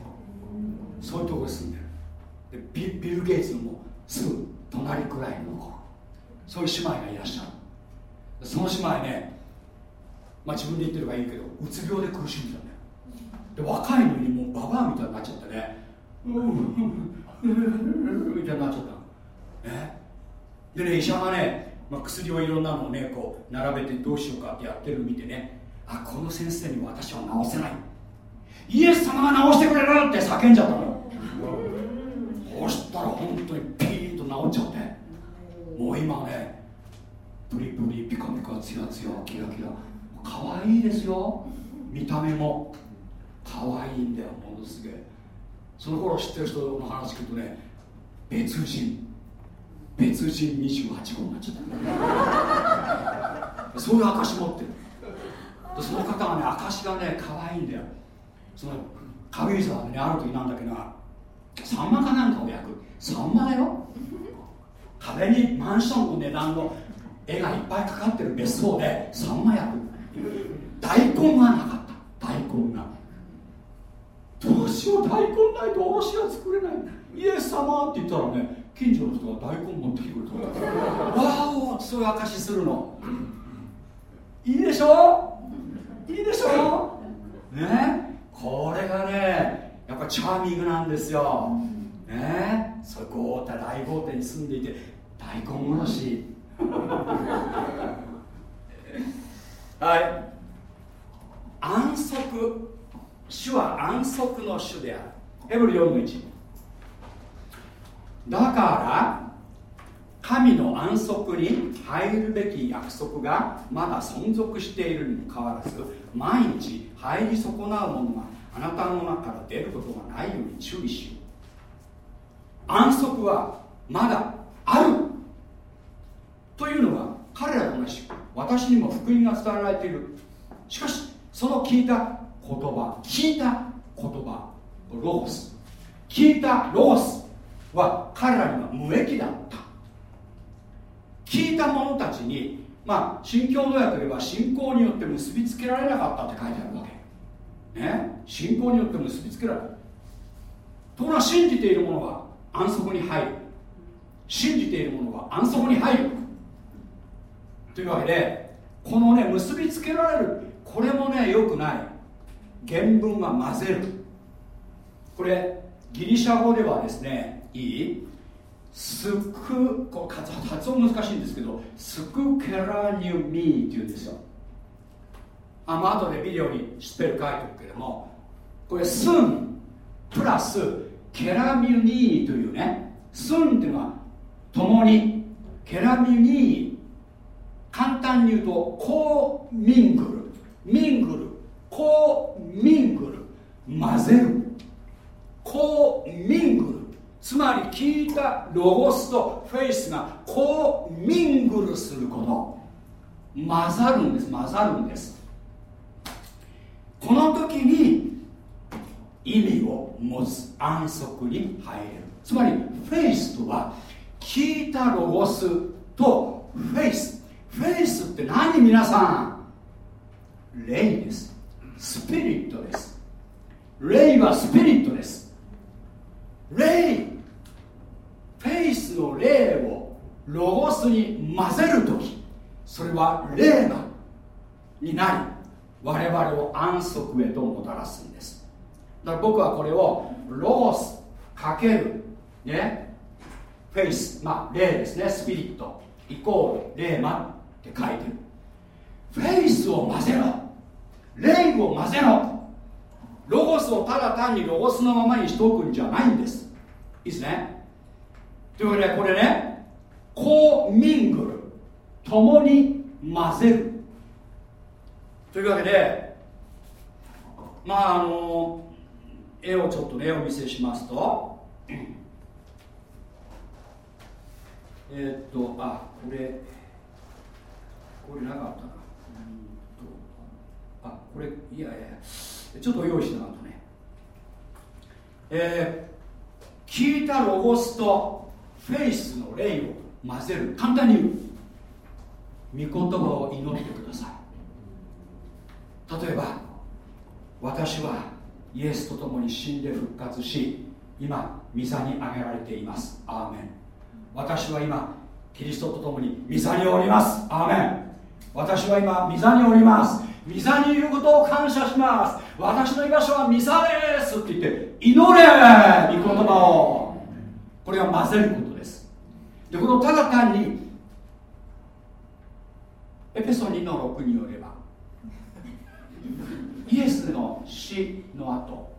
そういうところに住んでる。でビビル・ゲイツもすぐ隣くらいの子。そういう姉妹がいらっしゃる。その姉妹ねまあ自分で言ってるからいいけどうつ病で苦しんでたんだよ。で若いのにもうババアみたいになっちゃってね。うんみたいになっちゃったねでね医者がね、まあ、薬をいろんなのをねこう並べてどうしようかってやってるの見てねあこの先生に私は治せない。イエス様が治してくれるって叫んじゃったのそしたら本当にピーンと治っちゃってもう今ねプリプリピカピカツヤツヤキラキラ。可愛いですよ。見た目も。可愛いんだよものすげえ。その頃知ってる人の話聞くとね別人。別人28号になっちゃった。そういう証持ってる。その方がね証がね可愛いんだよ。その軽井沢でねある時なんだけどサンマかなんかを焼く。サンマだよ。壁にマンションの値段の絵がいっぱいかかってる。別荘でサンマ焼く。大根がなかった。大根が。どうしよう大根ないとおろしは作れないイエス様って言ったらね近所の人が大根持ってきてくれたわおそういう証しするの。いいでしょ？いいでしょ？ね？これがねやっぱチャーミングなんですよ。ね？それ豪邸大豪邸に住んでいて大根おろし。はい。安息。主は安息の主である。ヘブル4の1だから神の安息に入るべき約束がまだ存続しているにもかかわらず毎日入り損なうものがあなたの中から出ることがないように注意しよう安息はまだあるというのは彼らと同じ私にも福音が伝えられている。しかしその聞いた言葉聞いた言葉ロゴス。聞いたロゴス。は彼らには無益だった。聞いた者たちにまあ信教の訳では信仰によって結びつけられなかったって書いてあるわけ。ね？信仰によって結びつけられるところが信じている者は安息に入る。信じている者は安息に入る。というわけでこのね結びつけられる。これもねよくない。原文は混ぜる。これギリシャ語ではですねいい？スクこれ発音難しいんですけどスクケラニュミーっていうんですよ。あまあ後でビデオにスペル書いておくけどもこれスンプラスケラミュニーというね。スンっていうのは共に。ケラミュニー簡単に言うとコーミングル。ミングル。コーミングル。混ぜる。コーミングル。つまり聞いたロゴスとフェイスがこうミングルすること。混ざるんです。混ざるんです。この時に意味を持つ安息に入れる。つまりフェイスとは聞いたロゴスとフェイス。フェイスって何皆さん？霊です。スピリットです。霊はスピリットです。霊フェイスの霊をロゴスに混ぜる時それは霊がになり我々を安息へともたらすんです。だから僕はこれをロゴスかけるねフェイスまあ霊ですね。スピリットイコール霊魔って書いてる。フェイスを混ぜろ。霊を混ぜろ。ロゴスをただ単にロゴスのままにしておくんじゃないんです。いいですね。というわけでこれねコーミングル共に混ぜる。というわけでまああの絵をちょっとねお見せしますと。えっとあこれこれなかったなあこれいやいやちょっと用意しなかったね。えー、聞いたロゴスとフェイスの霊を混ぜる簡単に言う。御言葉を祈ってください。例えば私はイエスと共に死んで復活し今御座に挙げられています。アーメン。私は今キリストと共に御座におります。アーメン。私は今御座におります。御座にいることを感謝します。私の居場所は御座ですって言って祈れ御言葉を。これは混ぜること。でこのただ単にエペソ2の6によれば イエスの死の後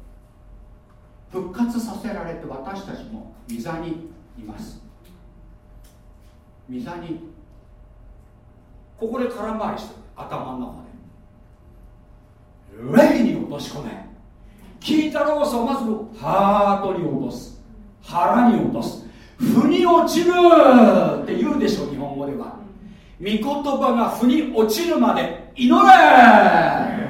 復活させられて私たちも御座にいます。御座にここで空回りしてる頭の中で霊に落とし込め。聞いたロースをまずハートに落とす。腹に落とす腑に落ちるって言うでしょ日本語では。御言葉が腑に落ちるまで祈れ。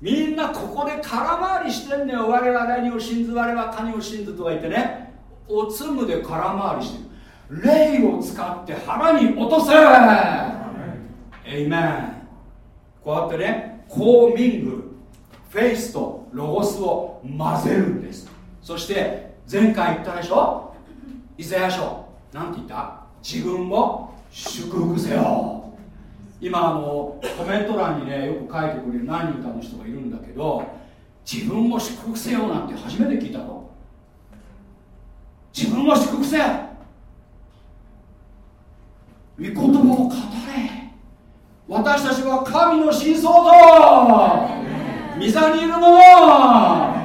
みんなここで空回りしてんだよ。我々何を信ず我は神を信ずとか言ってね。おつむで空回りしてる。霊を使って腹に落とせ。エイメンこうやってねコーミングフェイスとロゴスを混ぜるんです。そして前回言ったでしょ？イザヤ書なんて言った？自分を祝福せよ。今あのコメント欄にねよく書いてくれる何人かの人がいるんだけど自分を祝福せよなんて初めて聞いたと自分を祝福せよ。御言葉を語れ。私たちは神の真相と御座にいるもの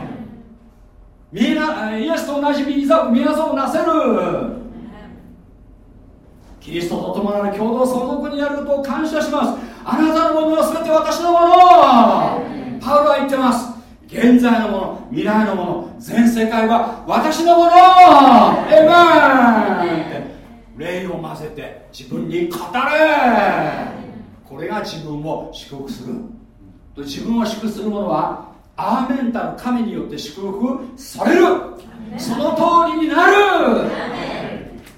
みんなイエスと同じ御座をなせるキリストと共なる共同相続にあることを感謝します。あなたのものは全て私のもの。パウロは言ってます。現在のもの未来のもの全世界は私のもの。エメン霊を混ぜて自分に語れ。これが自分を祝福する。自分を祝福するものはアーメンタル神によって祝福される。その通りになる。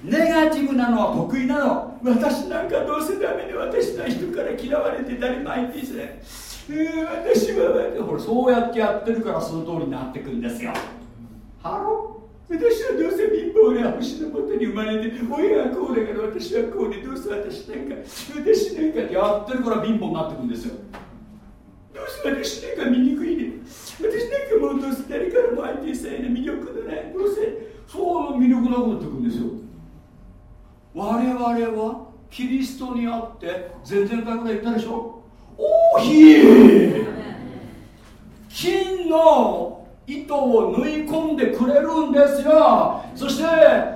ネガティブなのは得意なの。私なんかどうせダメで私の人から嫌われて誰も相手にしない、え私はほらそうやってやってるからその通りになってくんですよ。ハロ？私はどうせ貧乏な星のもとに生まれて親がこうだから私はこうでどうせ私なんか私なんかってやってるから貧乏になってくんですよどうせ私なんか醜いね私なんかもうどうせ誰からも相手にさえない魅力のないどうせそう魅力なくなってくんですよ。我々はキリストにあって前々回ぐらい言ったでしょ？王妃金の糸を縫い込んでくれるんですよ。そして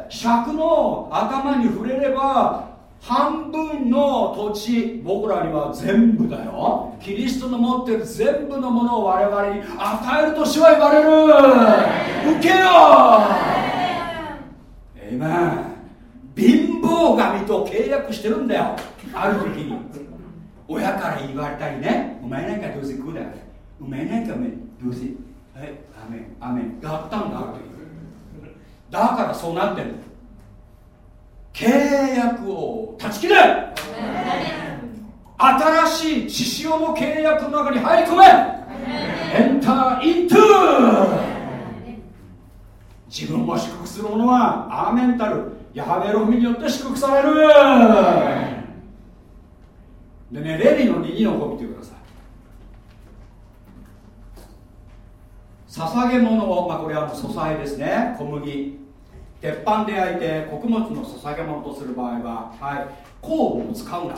尺の頭に触れれば半分の土地僕らには全部だよ。キリストの持ってる全部のものを我々に与えるとしは言われる。受けよ。エイメン貧乏神と契約してるんだよ。ある時に。親から言われたりね。お前なんかどうせこうだよ。お前なんかどうせはいアメンアメンやったんだ。ある時だからそうなってる契約を断ち切れ。新しい血潮の契約の中に入り込め。エンターイントゥ自分を祝福する者はアーメンタル。ヤハベロフミによって祝福される。でねレビの2の方見てください。捧げ物を、まあ、これは素材ですね。小麦鉄板で焼いて穀物の捧げ物とする場合は、はい、酵母を使うな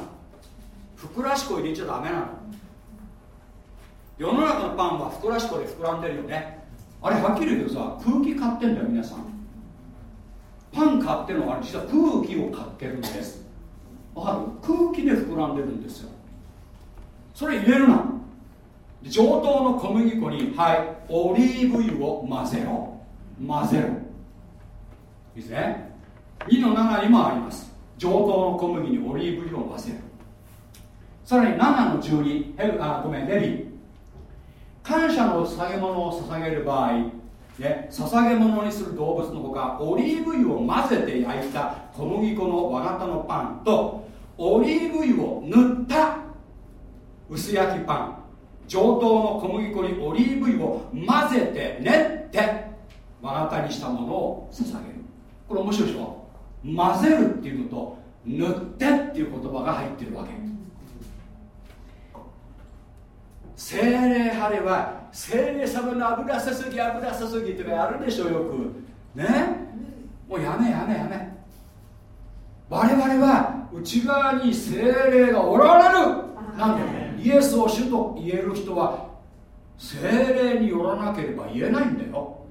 ふくらしこ入れちゃダメなの。世の中のパンは膨らしこで膨らんでるよね。あれはっきり言うけどさ空気買ってんだよ皆さん。パン買ってるのは実は空気を買ってるんです。わかる？空気で膨らんでるんですよ。それ入れるな。上等の小麦粉にはいオリーブ油を混ぜろ。混ぜろ。いいですね2の7にもあります。上等の小麦にオリーブ油を混ぜる。さらに7の12ヘルあごめんレビ感謝の捧げ物を捧げる場合、ね、捧げ物にする動物のほかオリーブ油を混ぜて焼いた小麦粉の和型のパンとオリーブ油を塗った薄焼きパン。上等の小麦粉にオリーブ油を混ぜて練って和型にしたものを捧げる。これ面白いでしょ？混ぜるっていうのと塗ってっていう言葉が入ってるわけ。精霊晴れは精霊様の油注ぎ油注ぎってあるでしょよく。ね？もうやめやめやめ。我々は内側に精霊がおられる。なんでイエスを主と言える人は精霊によらなければ言えないんだよ。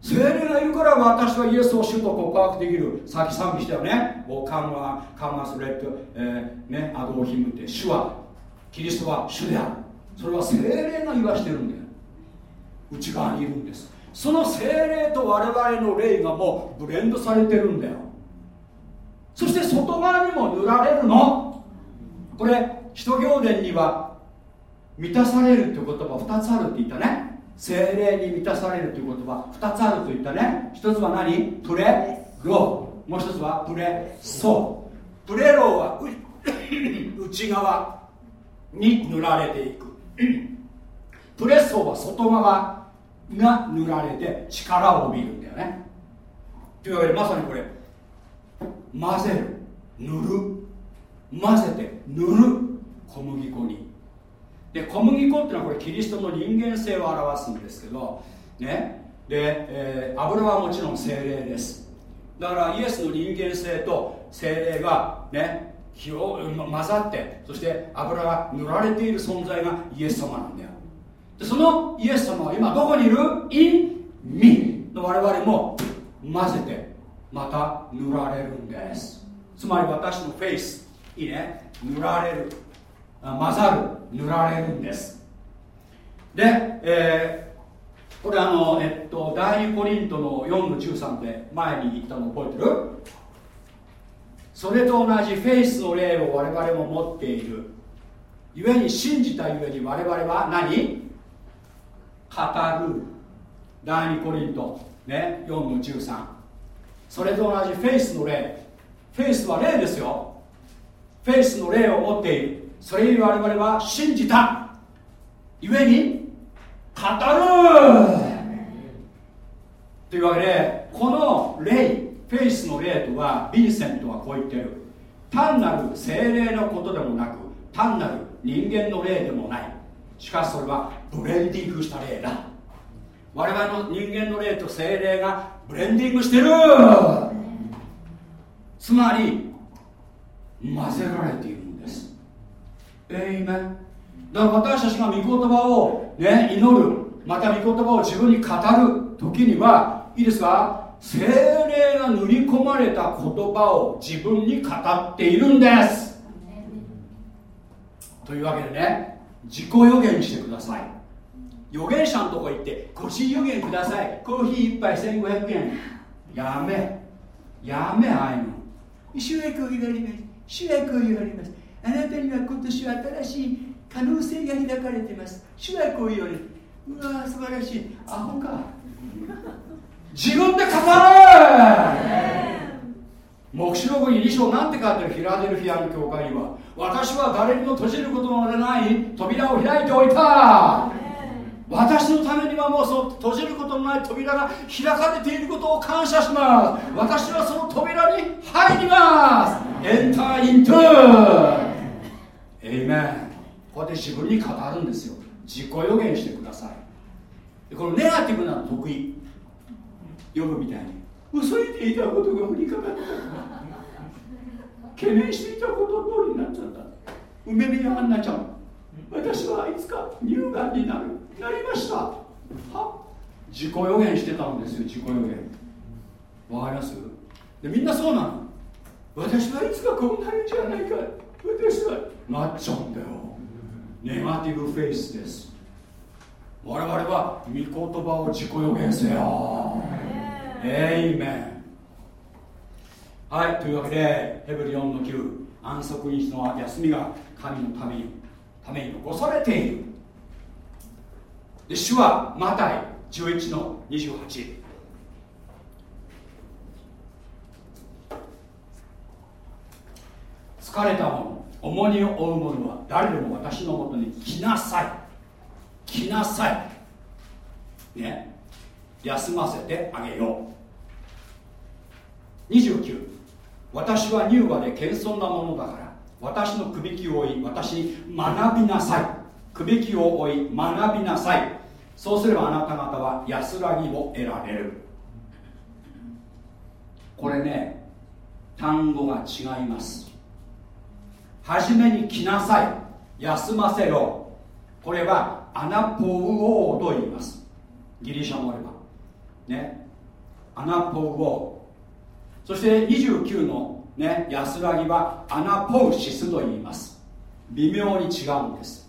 精霊がいるから私はイエスを主と告白できる。さっき賛美したよね「カンマカンマスレッド、えー、ね、アドーヒムって主はキリストは主である。それは精霊が言わしてるんだよ。内側にいるんです。その精霊と我々の霊がもうブレンドされてるんだよ。そして外側にも塗られるの。これ使徒行伝には満たされるって言葉2つあるって言ったね。精霊に満たされるという言葉2つあると言ったね。1つは何？プレロ。ーもう1つはプレソ。ープレローは 内側に塗られていく。プレソーは外側が塗られて力を帯びるんだよね。というわけでまさにこれ混ぜる塗る。混ぜて塗る。小麦粉に。で小麦粉っていうのはこれキリストの人間性を表すんですけどね。で、えー、油はもちろん精霊です。だからイエスの人間性と精霊がね火を混ざってそして油が塗られている存在がイエス様なんだよ。でそのイエス様は今どこにいる ?in me の我々も混ぜてまた塗られるんです。つまり私のフェイスいいね。塗られる。混ざる塗られるんです。で、えー、これあの、えっと、第2コリントの4の13で前に言ったの覚えてる？それと同じフェイスの霊を我々も持っている。故に信じたゆえに我々は何？語る。第2コリント、ね、4の13それと同じ faith の霊。 faith は霊ですよ。 faith の霊を持っている。それに我々は信じた。故に語る。というわけでこの霊フェイスの霊とはヴィンセントはこう言ってる。単なる精霊のことでもなく単なる人間の霊でもない。しかしそれはブレンディングした霊だ。我々の人間の霊と精霊がブレンディングしてる。つまり混ぜられているえいめだから私たちが御言葉を、ね、祈るまた御言葉を自分に語る時にはいいですか？精霊が塗り込まれた言葉を自分に語っているんです。というわけでね自己予言してください。預言者のとこ行って個人予言ください。コーヒー1杯1500円。やめ。やめああいうの。主役を言われます。主役を言われます。あなたには今年は新しい可能性が開かれています。主はこういうようにうわ素晴らしい。アホか。自分で語れ黙示録に2章なんて書いてる？フィラデルフィアの教会には。私は誰にも閉じることのない。扉を開いておいた。私のためにはもうその閉じることのない。扉が開かれていることを感謝します。私はその扉に入ります。エンターイントゥエイメンこうやって自分に語るんですよ。自己予言してください。このネガティブなの得意。読むみたいに。嘘言っていたことが降りかかった懸念していたこと通りになっちゃった。梅見山になっちゃう。私はいつか乳がんになる。なりました。は自己予言してたんですよ。自己予言。わかります？でみんなそうなの。私はいつかこうなるんじゃないか。私はなっちゃうんだよ。ネガティブフェイスです。我々は御言葉を自己予言せよ。エイメンはいというわけでヘブル4の9安息日の休みが神のためにために残されている。で主はマタイ11の28疲れた者重荷を負う者は誰でも私のもとに来なさい。来なさい。ね。休ませてあげよう。29私は乳和で謙遜なものだから私のくびきを追い私に学びなさい。くびきを追い学びなさい。そうすればあなた方は安らぎを得られる。これね単語が違います。初めに来なさい。休ませろ。これはアナポウオーと言います。ギリシャ語では。ね。アナポウオー。そして29の、ね、安らぎはアナポウシスと言います。微妙に違うんです。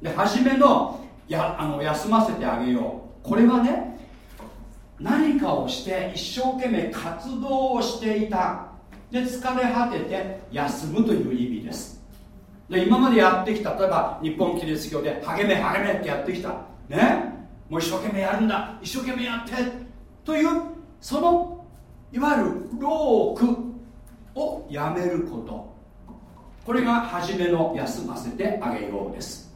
で初めのやあの休ませてあげよう。これはね何かをして一生懸命活動をしていたで疲れ果てて休むという意味です。で今までやってきた例えば日本キリスト教で励め励めってやってきた。ね？もう一生懸命やるんだ。一生懸命やって。というそのいわゆる労苦をやめること。これが初めの休ませてあげようです。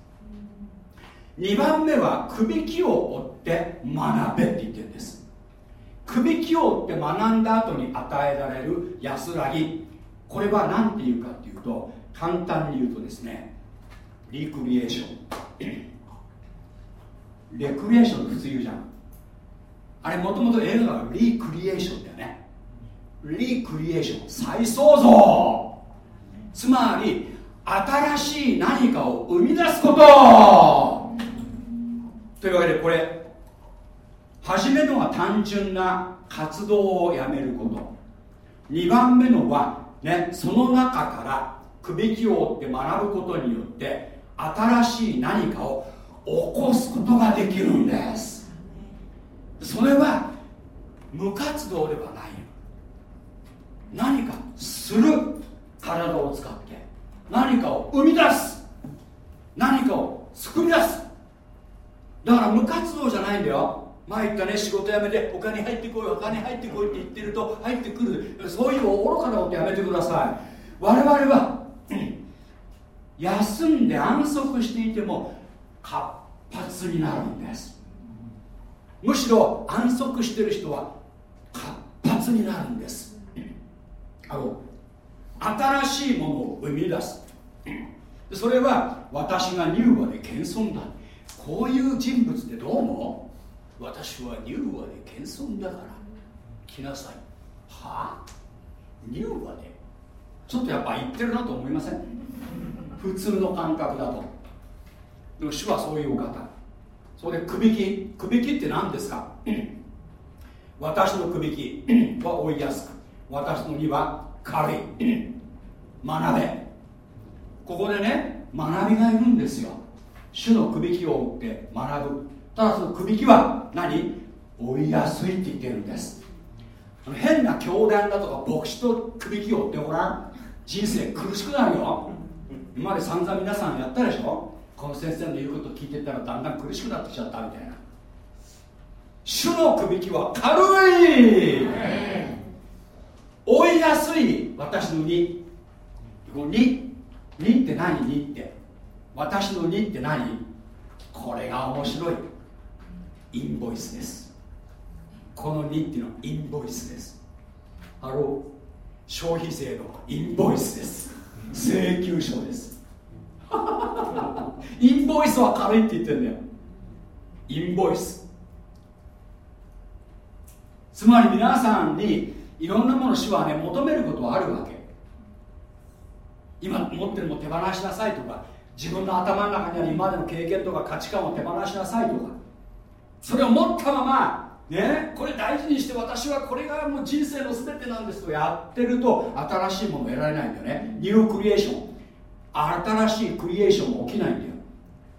2番目はくびきを追って学べって言ってるんです。くびきをって学んだ後に与えられる安らぎ。これは何て言うかっていうと簡単に言うとですねリクリエーション。レクリエーション普通言うじゃん。あれもともと映画がリクリエーションだよね。リクリエーション。再創造。つまり新しい何かを生み出すこと。というわけでこれ初めのは単純な活動をやめること。2番目のは、ね、その中からくびきを追って学ぶことによって新しい何かを起こすことができるんです。それは無活動ではない何かする体を使って何かを生み出す。何かを作り出す。だから無活動じゃないんだよ。前言ったね仕事辞めてお金入ってこいお金入ってこいって言ってると入ってくるそういう愚かなことやめてください。我々は休んで安息していても活発になるんです。むしろ安息してる人は活発になるんです。あの新しいものを生み出す。それは私が乳和で謙遜だ。こういう人物ってどうも私は乳和で謙遜だから来なさい。は？あ乳和で？ちょっとやっぱ言ってるなと思いません？普通の感覚だと。でも主はそういうお方。それでくびきくびきって何ですか？私のくびきは追いやすく私の荷は軽い。学べ。ここでね学びがいるんですよ。主のくびきを追って学ぶ。ただそのくびきは何？追いやすいって言ってるんです。変な教団だとか牧師とくびきを追ってごらん。人生苦しくなるよ。今まで散々皆さんやったでしょ？この先生の言うこと聞いてたらだんだん苦しくなってきちゃったみたいな。主のくびきは軽い。追いやすい私の2この2 2って何？2って。私の2って何？これが面白い。インボイスです。この2っていうのはインボイスです。あの消費税のインボイスです。請求書です。インボイスは軽いって言ってんだよ。インボイス。つまり皆さんにいろんなもの主はね求めることはあるわけ。今持ってるも手放しなさいとか自分の頭の中にある今までの経験とか価値観を手放しなさいとか。それを持ったままねこれ大事にして私はこれがもう人生の全てなんですとやってると新しいものを得られないんだよね。ニュークリエーション。新しいクリエーションも起きないんだよ。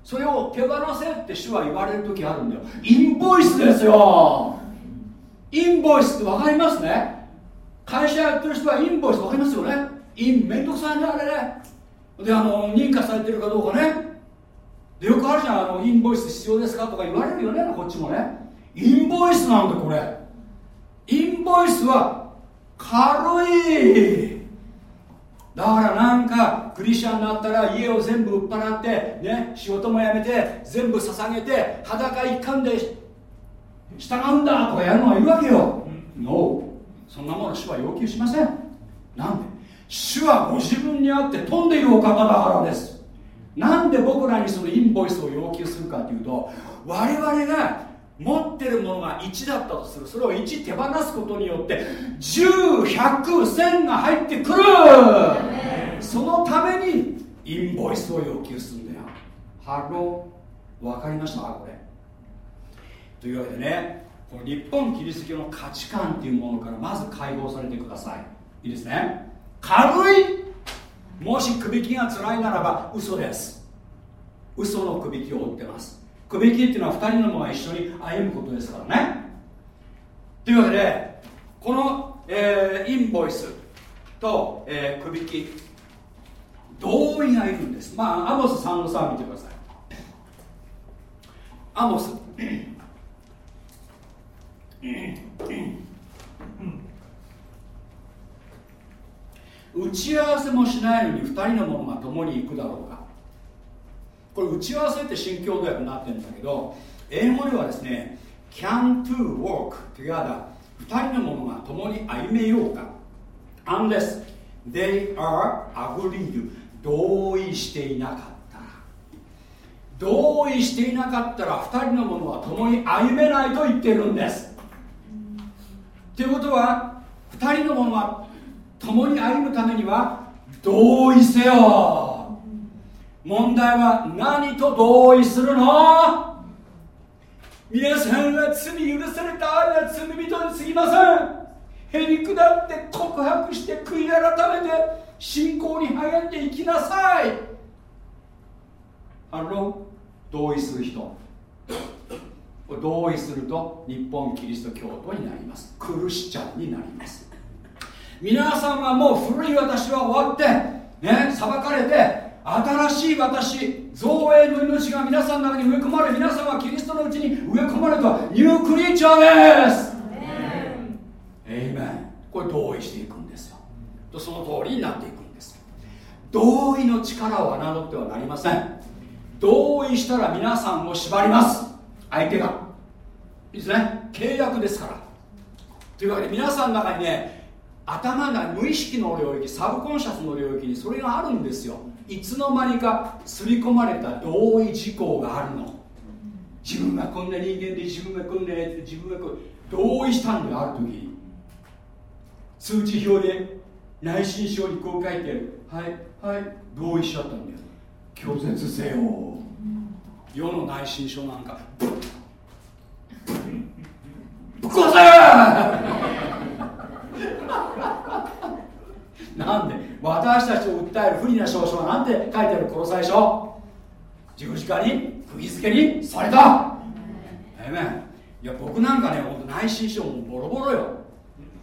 それを手放せって主は言われる時あるんだよ。インボイスですよ。インボイスって分かりますね？会社やってる人はインボイス分かりますよね？インめんどくさいねあれね。であの認可されてるかどうかね。でよくあるじゃんあのインボイス必要ですかとか言われるよねこっちもね。インボイスなんだこれ。インボイスは軽い。だからなんかクリスチャンになったら家を全部売っ払ってね仕事も辞めて全部捧げて裸一貫で従うんだとかやるのはいるわけよ。No そんなもの主は要求しません。なんで？主はご自分にあって飛んでいるお方だからです。なんで僕らにそのインボイスを要求するかというと我々が持ってるものが1だったとする。それを1手放すことによって101001000が入ってくる。そのためにインボイスを要求するんだよ。ハロー。分かりましたかこれ？というわけでねこの日本キリスト教の価値観っていうものからまず解放されてください。いいですね？軽いもしくびきが辛いならば嘘です。嘘のくびきを追ってます。くびきっていうのは2人の者が一緒に歩むことですからね。というわけでこの、えー、インボイスと、えー、くびき同意がいるんです。まあアモス3の3見てください。アモス。うん打ち合わせもしないのに2人の者が共に行くだろうか。これ打ち合わせって新共同訳になってるんだけど英語ではですね can to walk together 2人の者が共に歩めようか。unless they are agreed 同意していなかったら。同意していなかったら2人の者は共に歩めないと言ってるんです。ということは2人の者は共に歩むためには同意せよ。問題は何と同意するの？皆さんは罪許された愛や罪人にすぎません。へりくだって告白して悔い改めて信仰に励んでいきなさい。あの同意する人。同意すると日本キリスト教徒になります。クルシチャンになります。皆さんはもう古い私は終わってね裁かれて新しい私造営の命が皆さんの中に植え込まれ皆さんはキリストのうちに植え込まれたニュークリーチャーです。エイメンこれ同意していくんですよ。とその通りになっていくんです同意の力を侮ってはなりません。同意したら皆さんを縛ります。相手が。いいですね。契約ですから。というわけで皆さんの中にね頭が無意識の領域サブコンシャスの領域にそれがあるんですよ。いつの間にか刷り込まれた同意事項があるの。自分がこんな人間で自分がこんなやつで自分がこう同意したんだよある時。通知表で内申書にこう書いてる。はいはい同意しちゃったんだよ。拒絶せよ。世の内申書なんか。ぶっ壊せ なんで私たちを訴える不利な証書は何て書いてある殺され書十字架に釘付けにされた。えめいや僕なんかね本当内申書もボロボロよ。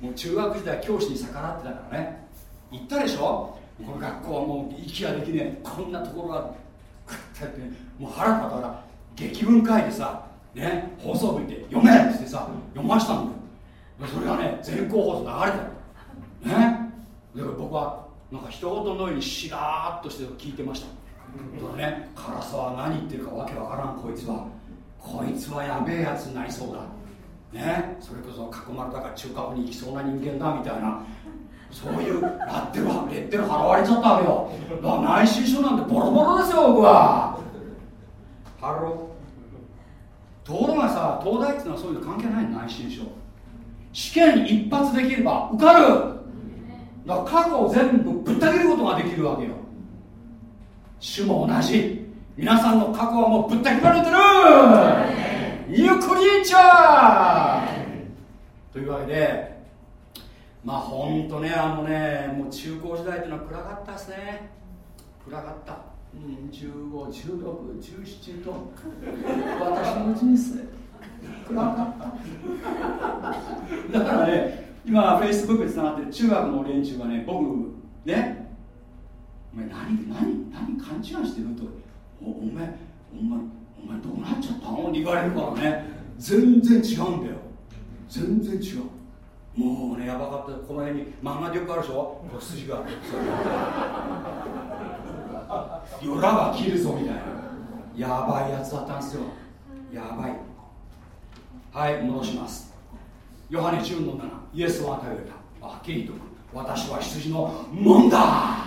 もう中学時代教師に逆らってたからね。言ったでしょ？この学校はもう息ができねえ。こんなところがくってってもう腹立ったら劇文会でさね放送部行って読めってってさ読ましたんだよそれがね全校放送流れたね。だから僕はなんか一言のようにしらーっとして聞いてました。だね唐沢何言ってるかわけわからんこいつは。こいつはやべえやつになりそうだ。ね。それこそ囲まれたから中核派に行きそうな人間だみたいな。そういうラッテルはレッテル貼られちゃったわけよ。だから内申書なんてボロボロですよ僕は。ハロー。ところがさ東大っていうのはそういうの関係ない内申書。試験一発できれば受かる。だから過去を全部ぶった切ることができるわけよ。主も同じ。皆さんの過去はもうぶった切られてる。ニュークリーチャーというわけでまあほんとねあのねもう中高時代っていうのは暗かったですね。暗かった。うん151617と私の人生だからね今フェイスブックでつながって中学の連中がね僕ねお前何何何勘違いしてるとおお前お前お前どうなっちゃったの？って言われるからね。全然違うんだよ。全然違う。もうねやばかった。この辺に漫画でよくあるでしょ？こう筋が 夜が切るぞみたいな。やばいやつだったんですよ。やばい。はい戻します。ヨハネ10の7イエスは与えた。はっきりと私は羊の門だ。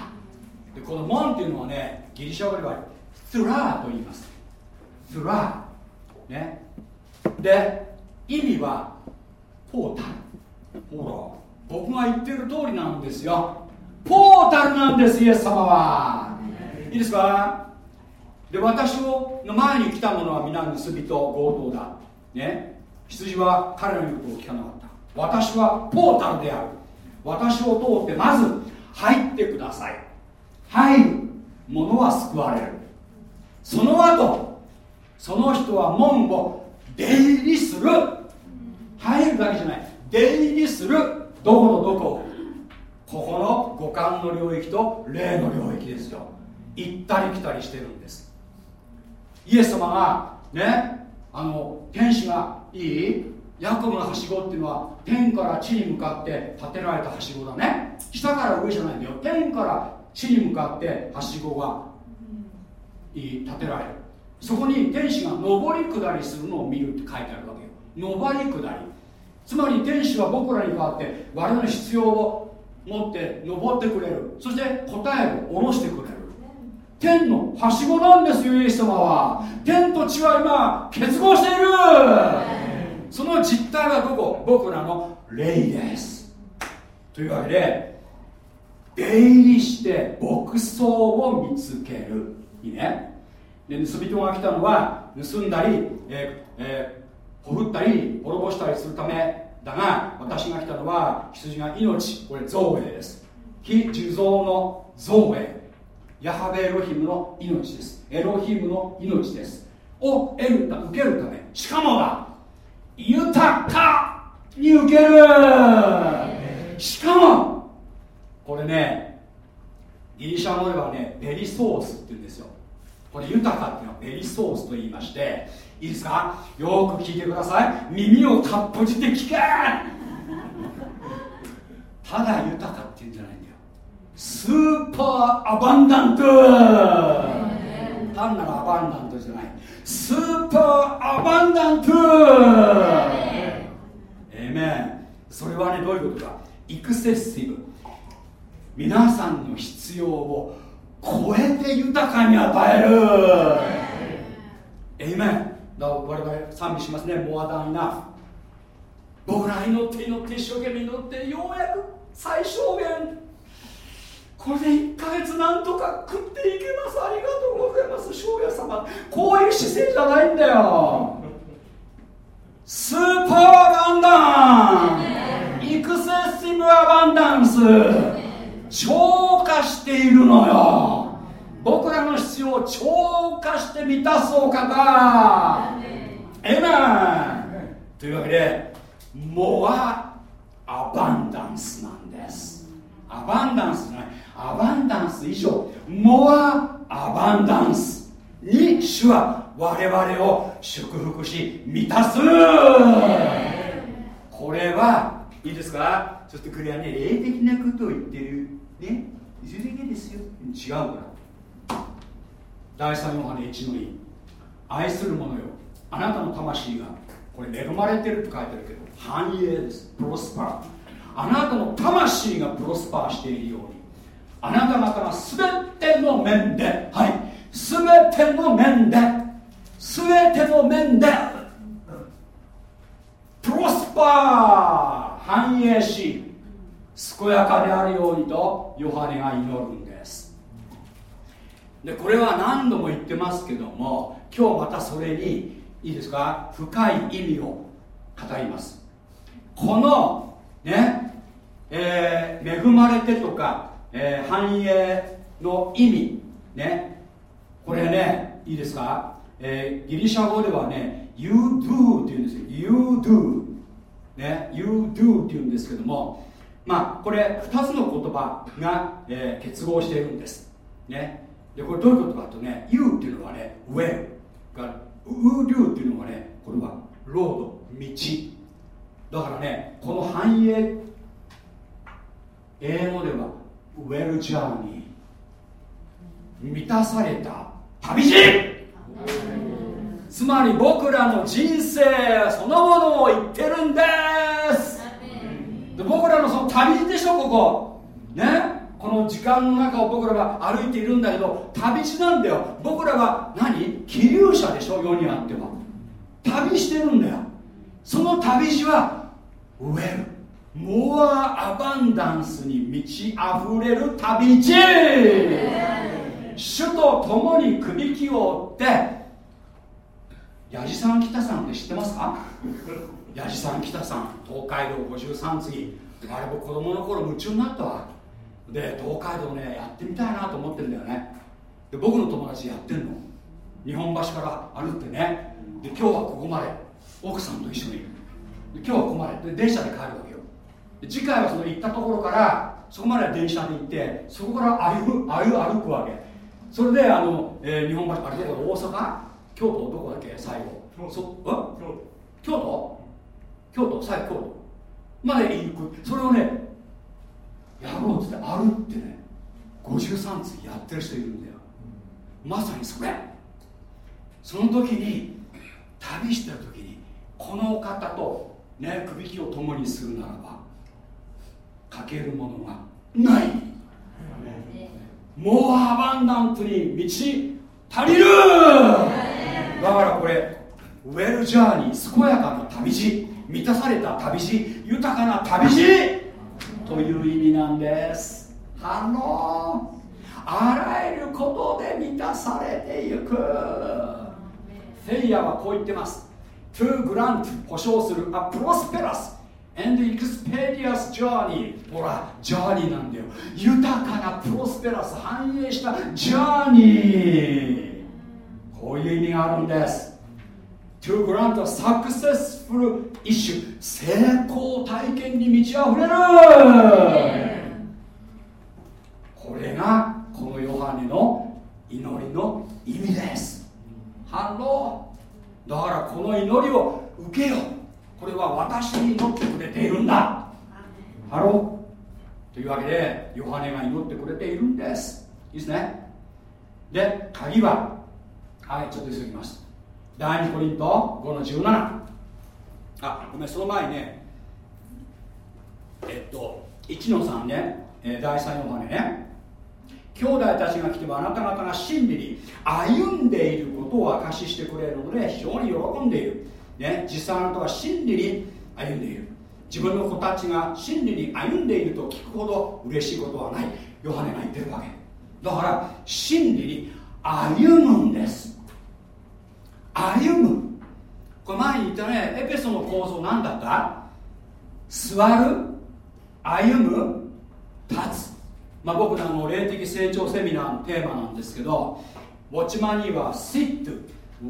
でこの門っていうのはねギリシャ語ではスラーと言います。スラー。ね。で意味はポータル。ほら僕が言ってる通りなんですよ。ポータルなんですイエス様は。いいですか？で私の前に来た者は皆盗人強盗だ。ね。羊は彼の言うことを聞かなかった。私はポータルである。私を通ってまず入ってください。入る者は救われる。その後その人は門を出入りする。入るだけじゃない。出入りする。どこのどこ。ここの五感の領域と霊の領域ですよ。行ったり来たりしてるんです。イエス様がねあの天使がいい？ヤコブのはしごっていうのは天から地に向かって建てられたはしごだね。下から上じゃないんだよ。天から地に向かってはしごがいい建てられる。そこに天使が上り下りするのを見るって書いてあるわけよ。上り下り。つまり天使は僕らに代わって我々の必要を持って登ってくれる。そして答えを下ろしてくれる。天のはしごなんですよイエス様は。天と地は今結合している。その実態はどこ？僕らの霊です。というわけで出入りして牧草を見つける。いいね。で盗人が来たのは盗んだり、えーえー、ほふったり滅ぼしたりするため。だが私が来たのは羊が命。これ造営です。非受造の造営。ヤハベエロヒムの命です。エロヒムの命です。を得る受けるため。しかもだ豊かに受ける。しかもこれねギリシャ語ではねベリソースって言うんですよ。これ豊かっていうのはベリソースと言いましていいですか？よく聞いてください。耳をかっぽじって聞け。ただ豊かっていうんじゃないんだよ。スーパーアバンダント。単なるアバンダントじゃない。スーアバンダントえめんそれはねどういうことか。イクセッシブ。皆さんの必要を超えて豊かに与える。えめんだ我々賛美しますね。モアダンイナフ僕ら祈って祈って一生懸命祈ってようやく最小限。これで1ヶ月なんとか食っていけます。ありがとうございます。庄屋様。こういう姿勢じゃないんだよ。スーパーアバンダン。イクセッシブアバンダンス。超過しているのよ。僕らの必要を超過して満たすお方。エマンというわけでモアアバンダンスなんです。アバンダンスじゃない。アバンダンス以上。モアアバンダンスに主は我々を祝福し満たす。これはいいですか。そしてこれはね霊的なことを言ってる。ね。いずれげですよ。違うから。第3ヨハネ1の2愛する者よ。あなたの魂がこれ恵まれてるって書いてあるけど繁栄です。プロスパー。あなたの魂がプロスパーしているように。あなた方が全ての面ではい。全ての面で全ての面でプロスパー繁栄し健やかであるようにとヨハネが祈るんです。でこれは何度も言ってますけども今日またそれにいいですか？深い意味を語ります。このねえー、恵まれてとか、えー、繁栄の意味ね。これねいいですか、えー、ギリシャ語ではね You do っていうんですよ。You do ね You do っていうんですけどもまあこれ2つの言葉が、えー、結合しているんです。ね。でこれどういうことかとね You っていうのはね Well が U do っていうのはねこれはロード道。だからねこの繁栄英語では Well journey 満たされた旅路。つまり僕らの人生そのものを言ってるんです。で僕らのその旅路でしょここ。ね？この時間の中を僕らが歩いているんだけど旅路なんだよ。僕らは何？気流者でしょ？世にあっては。旅してるんだよ。その旅路はウェルモアアバンダンスに満ち溢れる旅路。主と共にくびきを追って。矢地さん北さんって知ってますか？矢地さん北さん。東海道53次。あれ僕子供の頃夢中になったわ。で東海道ねやってみたいなと思ってるんだよね。で僕の友達やってんの。日本橋から歩ってね。で今日はここまで。奥さんと一緒に。今日はここまで。で電車で帰るわ次回はその行ったところからそこまで電車で行ってそこから歩く歩歩くわけ。それであの、えー、日本橋あれどこ大阪？京都どこだっけ？最後。そ京都。京都？最後京都。まで行く。それをねやろうって歩ってね53次やってる人いるんだよ。まさにそれ。その時に旅してる時にこの方とねくびきを共にするならばかけるものがない。モアアバンダントに満ち足りる。だからこれウェルジャーニー健やかな旅路満たされた旅路豊かな旅路という意味なんです。反応あらゆることで満たされていく。フェイヤーはこう言ってます。To grant 保証する。a prosperous and expeditious journey ほらジャーニーなんだよ。豊かなプロスペラス繁栄したジャーニー。こういう意味があるんです。To grant a successful issue 成功体験に満ち溢れる。これがこのヨハネの祈りの意味です。反応だからこの祈りを受けよう。これは私に祈ってくれているんだ。ハロー。というわけでヨハネが祈ってくれているんです。いいですね。で鍵ははいちょっと急ぎます。第2コリント5の17あごめんその前にねえっと1の3ね、第3ヨハネね。兄弟たちが来てもあなた方が真理に歩んでいることを証ししてくれるので非常に喜んでいる、ね、実際あなたは真理に歩んでいる。自分の子たちが真理に歩んでいると聞くほど嬉しいことはない。ヨハネが言ってるわけ。だから真理に歩むんです。歩む。これ前に言ったねエペソの構造何だった？座る。歩む。立つ。まあ僕らの霊的成長セミナーのテーマなんですけどウォッチマンには sit,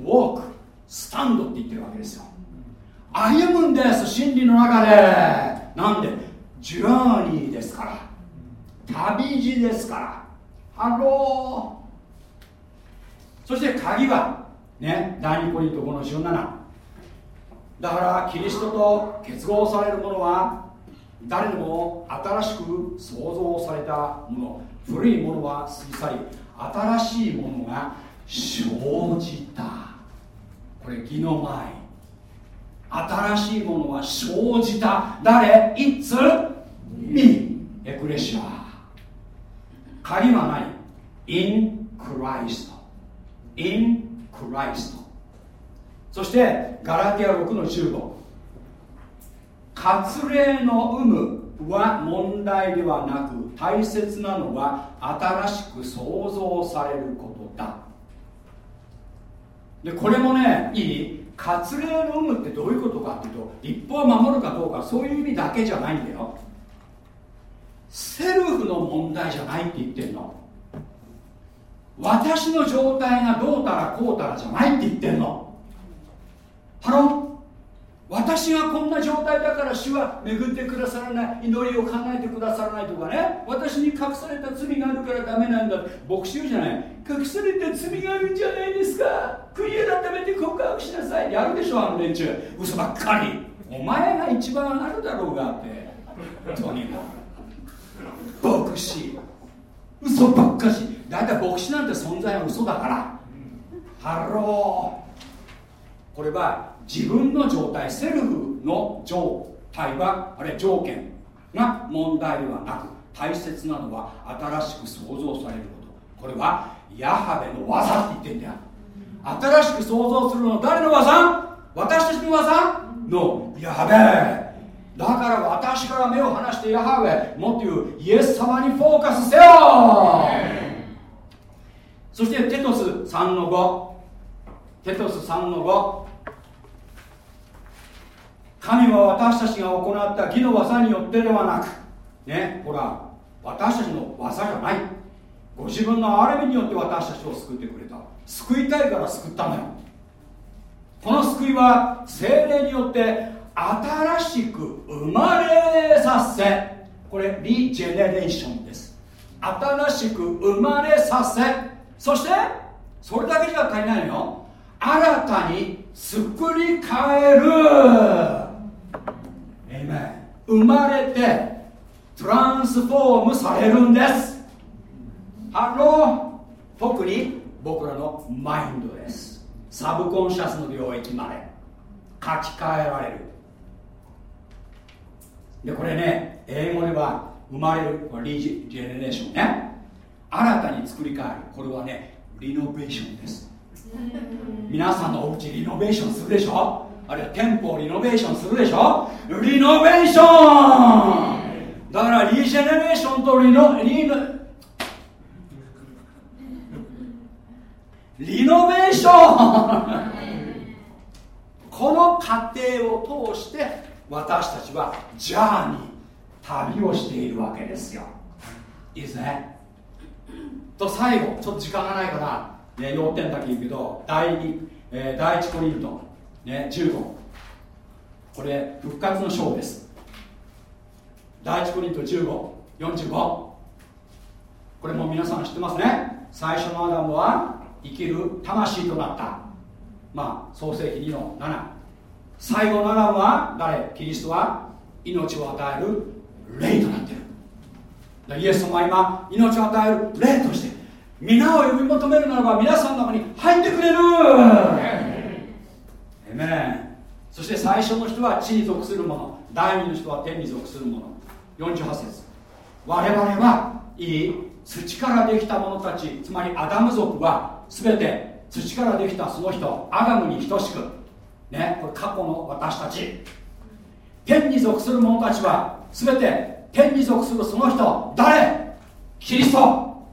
walk, stand って言ってるわけですよ。歩むんです真理の中で。なんで？ journey ですから。旅路ですから。ハローそして鍵はね第2コリント5の17だからキリストと結合されるものは誰でも新しく創造されたもの。古いものは過ぎ去り新しいものが生じた。これ義の前。新しいものは生じた。誰 ?It's me エクレシア。鍵はない。in Christ in クライストそしてガラティア6の15割礼の有無は問題ではなく大切なのは新しく創造されることだでこれもねいい？割礼の有無ってどういうことかっていうと立法を守るかどうかそういう意味だけじゃないんだよ。セルフの問題じゃないって言ってんの。私の状態がどうたらこうたらじゃないって言ってんの。ハロ私がこんな状態だから主は恵ってくださらない祈りを叶えてくださらないとかね。私に隠された罪があるからダメなんだ。牧師じゃない。隠された罪があるんじゃないですか。悔い改めて告白しなさい。やるでしょあの連中。嘘ばっかり。お前が一番あるだろうがって。とにかく。牧師。嘘ばっかし。だいたい牧師なんて存在は嘘だから。ハロー。これは自分の状態セルフの状態はあれ条件。が問題ではなく大切なのは新しく創造されること。これはヤハウェの業って言ってんだよ。新しく創造するの誰の業？私たちの業？のヤハウェ。だから私から目を離してヤハウェ。もっと言うイエス様にフォーカスせよ。そしてテトス3の5テトス3の5神は私たちが行った義の技によってではなくねほら私たちの技じゃない。ご自分の憐れみによって私たちを救ってくれた。救いたいから救ったのよ。この救いは精霊によって新しく生まれさせこれリジェネレーションです。新しく生まれさせそしてそれだけじゃ足りないのよ。新たに作り変える。生まれてトランスフォームされるんです。あの特に僕らのマインドです。サブコンシャスの領域まで書き換えられる。でこれね英語では生まれる regeneration ね。新たに作り変える。これはねリノベーションです。皆さんのお家リノベーションするでしょ？あるいは店舗をリノベーションするでしょ？リノベーション！だから regeneration とリノリノリノベーション！この過程を通して私たちはジャーニー旅をしているわけですよ。いいですね？と最後ちょっと時間がないから、ね、要点だけ言うけど第2、えー、第1コリント。ね、15これ復活の章です。第一コリント1545これも皆さん知ってますね。最初のアダムは生きる魂となった。まあ創世紀2の7最後のアダムは誰？キリストは命を与える霊となってる。イエス様は今命を与える霊として皆を呼び求めるならば皆さんの中に入ってくれる。えそして最初の人は地に属するもの。第二の人は天に属するもの。48節。我々はいい土からできた者たちつまりアダム族は全て土からできたその人アダムに等しく。ねこれ過去の私たち。天に属する者たちは全て天に属するその人誰？キリスト。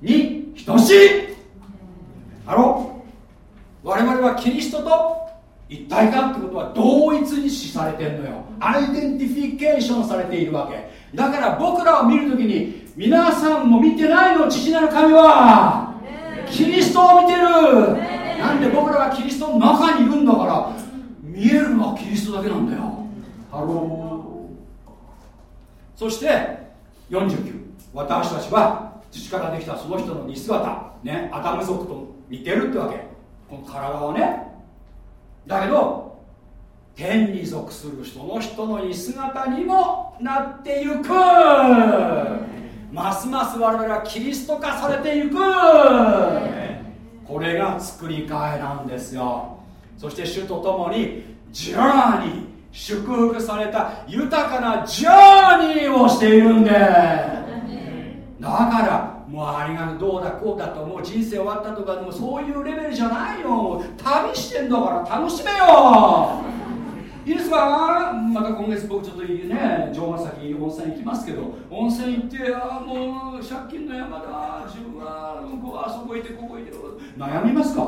に等しい。あろ？我々はキリストと一体化ってことは同一に視されてんのよ。アイデンティフィケーションされているわけ。だから僕らを見るときに皆さんも見てないの父なる神は。キリストを見てる。なんで僕らがキリストの中にいるんだから。見えるのはキリストだけなんだよ。 Hello。そして49私たちは土からできたその人の似姿ねアダム族と似てるってわけ。この体はねだけど天に属する人の人の似姿にもなってゆく。ますます我々はキリスト化されていく。これが作り変えなんですよ。そして主と共にジャーニー祝福された豊かなジャーニーをしているんでだからもうありがどうだこうだともう人生終わったとかでもそういうレベルじゃないよ。旅してんだから楽しめよ。いいですか？また今月僕ちょっとね城ヶ崎温泉行きますけど温泉行ってあもう借金の山だ。自分はこうあそこ行ってここ行って。悩みますか？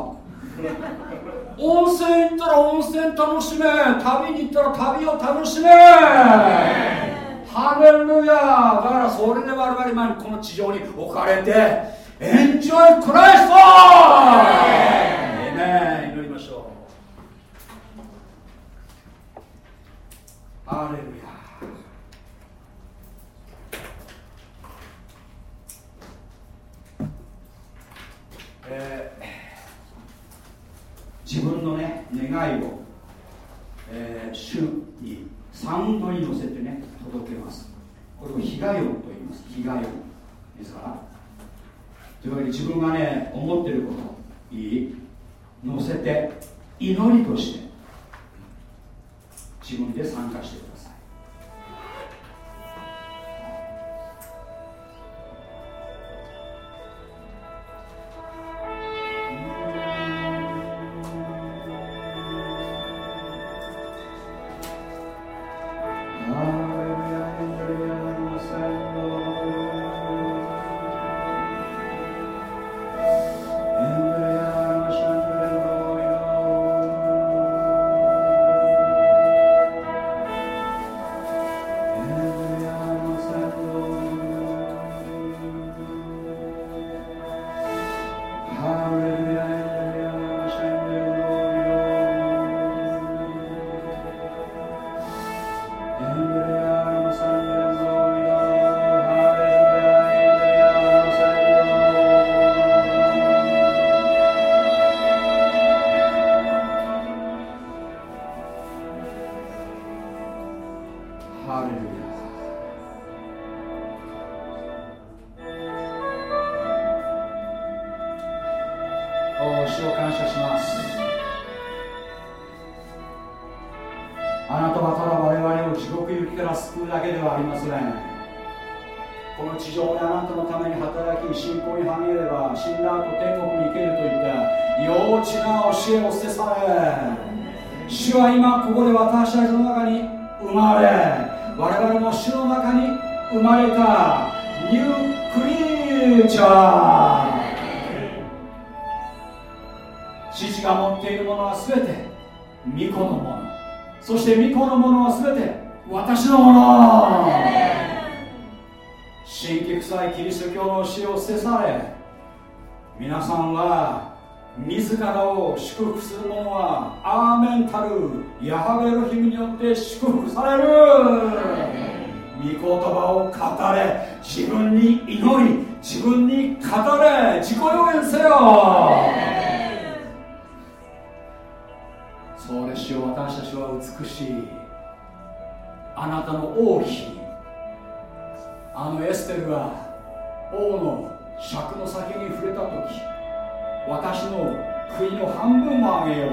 温泉行ったら温泉楽しめ。旅に行ったら旅を楽しめ。ハレルヤだからそれで我々今この地上に置かれてエンジョイクライスト。え祈りましょう。ハレルヤ。えー、自分のね願いを、えー、主にサウンドに乗せてね届けます。これを被害音と言います。被害音ですから。というわけで自分がね思ってることいい乗せて祈りとして自分で参加してそうでしよう私たちは美しい。あなたの王妃あのエステルが王の尺の先に触れた時私の国の半分もあげよう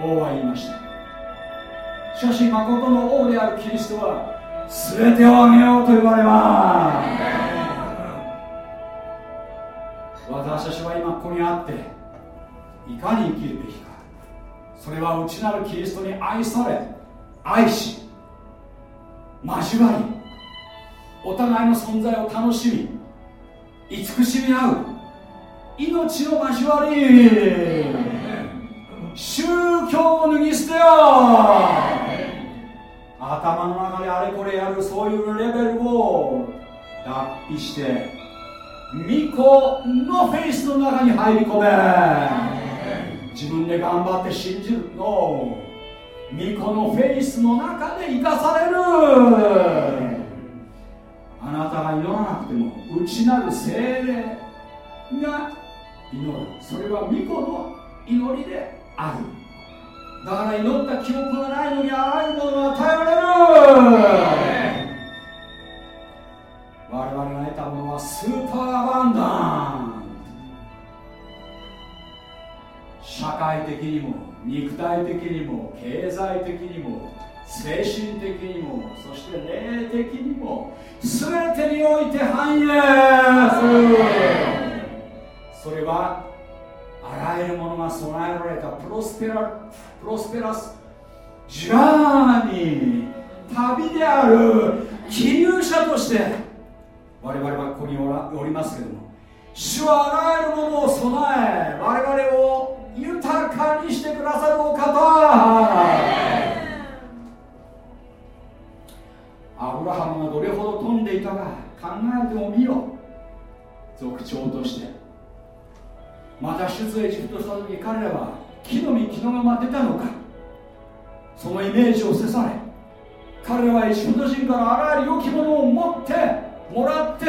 と王は言いました。しかし誠の王であるキリストは全てをあげようと言われます。私たちは今ここにあっていかに生きるべきか。それは内なるキリストに愛され愛し交わりお互いの存在を楽しみ慈しみ合う命の交わり。宗教を脱ぎ捨てよ頭の中であれこれやるそういうレベルを脱皮して巫女のフェイスの中に入り込め。自分で頑張って信じる。の巫女のフェイスの中で生かされる。あなたが祈らなくても内なる精霊が祈る。それは巫女の祈りである。だから祈った記憶がないのにあらゆるものが与えられる。我々が得たものはスーパーアバンダン。社会的にも肉体的にも経済的にも精神的にもそして霊的にも全てにおいて繁栄する。それはあらゆるものが備えられたプロスペラプロスペラスジャーニー旅である記入者として我々はここにおりますけども主はあらゆるものを備え我々を豊かにしてくださるお方。アブラハムがどれほど飛んでいたか考えてもみよ。族長としてまた出エジプトした時彼らは木の実木のまま出たのか。そのイメージを捨てされ。彼らはエジプト人からあらゆる良きものを持ってもらって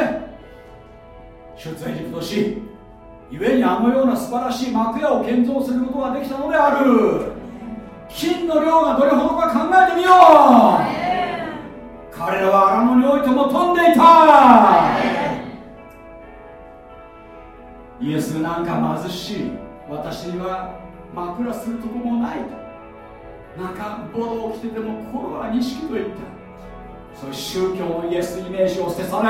出エジプトし。故にあのような素晴らしい幕屋を建造することができたのである。金の量がどれほどか考えてみよう。彼らは荒野においても飛んでいた。イエスなんか貧しい。私には枕するとこもないと。中ボロを着てても心は錦と言った。そういう宗教のイエスイメージを捨て去れ。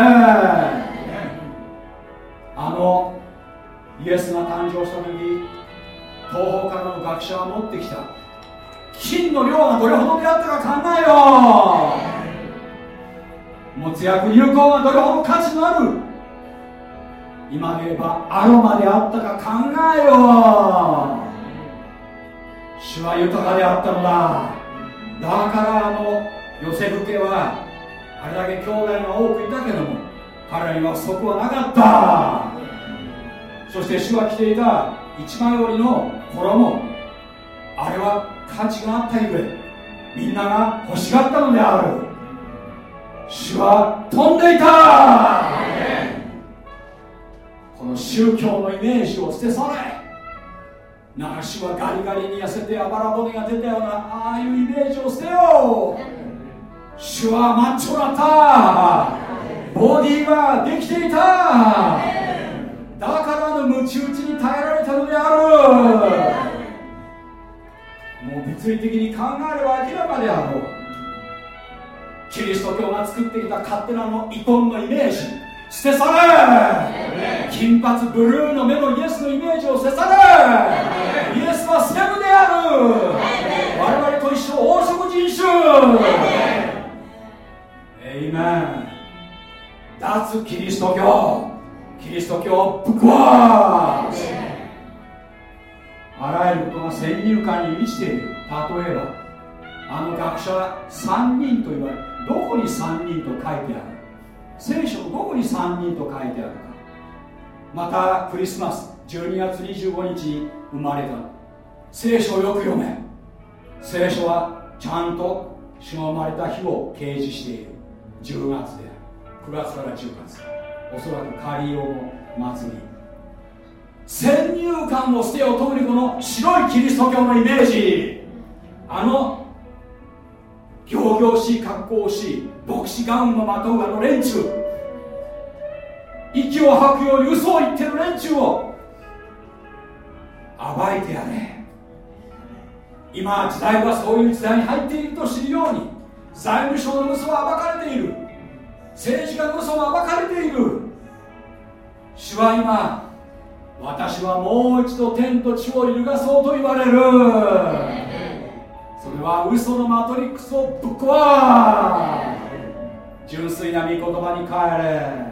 あのイエスが誕生した時東方からの学者は持ってきた。金の量がどれほどであったか考えよう。持つ薬有効がどれほど価値のある。今で言えばアロマであったか考えよう。主は豊かであったのだ。だからあのヨセフ家はあれだけ兄弟が多くいたけども彼らには不足はなかった。そして主は着ていた一枚織りの衣あれは価値があったゆえみんなが欲しがったのである。主は飛んでいた。この宗教のイメージを捨て去れ。なら主はガリガリに痩せてあばら骨が出たようなああいうイメージを捨てよう。主はマッチョだった。ボディはできていた。だからのムチ打ちに耐えられたのであるもう物理的に考えれば明らかであろう。キリスト教が作ってきた勝手なのイコンのイメージ。捨て去れ。金髪ブルーの目のイエスのイメージを捨て去れ。イエスはセブである。我々と一緒黄色人種。エイメン脱キリスト教。キリスト教をぶっ壊あらゆることが先入観に満ちている。例えばあの学者は3人と言われどこに3人と書いてある。聖書のどこに3人と書いてあるか。またクリスマス12月25日に生まれた。聖書をよく読め。聖書はちゃんと主が生まれた日を掲示している。10月である。9月から10月。おそらくカリオの祭り。先入観を捨てよう特にこの白いキリスト教のイメージ。あの仰々しい格好をし牧師ガウンのまとうあの連中。息を吐くように嘘を言ってる連中を。暴いてやれ。今時代はそういう時代に入っていると知るように財務省の嘘は暴かれている。政治家の嘘も暴かれている。主は今私はもう一度天と地を揺るがそうと言われる。それは嘘のマトリックスをぶっ壊。純粋な御言葉に帰れ。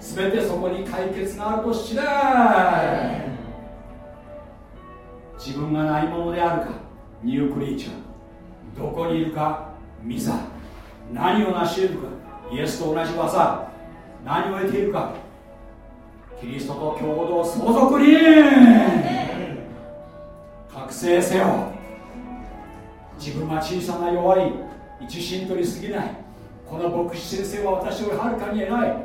全てそこに解決があると知れ。自分が何者であるかニュークリーチャー。どこにいるかミザ何を成し得るか。イエスと同じ技何を得ているか。キリストと共同相続に覚醒せよ。自分は小さな弱い一信徒に過ぎない。この牧師先生は私よりはるかに偉い。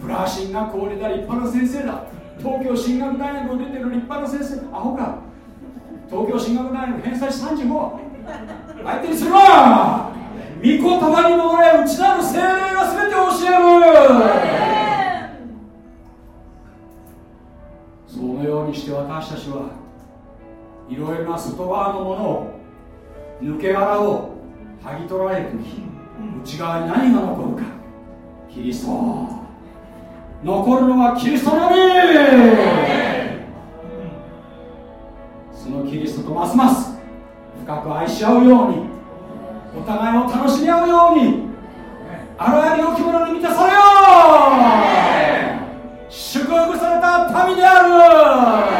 フラー進学校を出た立派な先生だ。東京進学大学を出てる立派な先生。アホか。東京進学大学偏差値35相手にするわ。御言葉に戻れ内なる精霊が全て教える。そのようにして私たちはいろいろな外側のものを抜け殻を剥ぎ取られる時内側に何が残る。かキリスト残るのはキリストのみ。そのキリストとますます深く愛し合うようにお互いを楽しみ合うようにあらゆる良きものに満たされよう。祝福された民である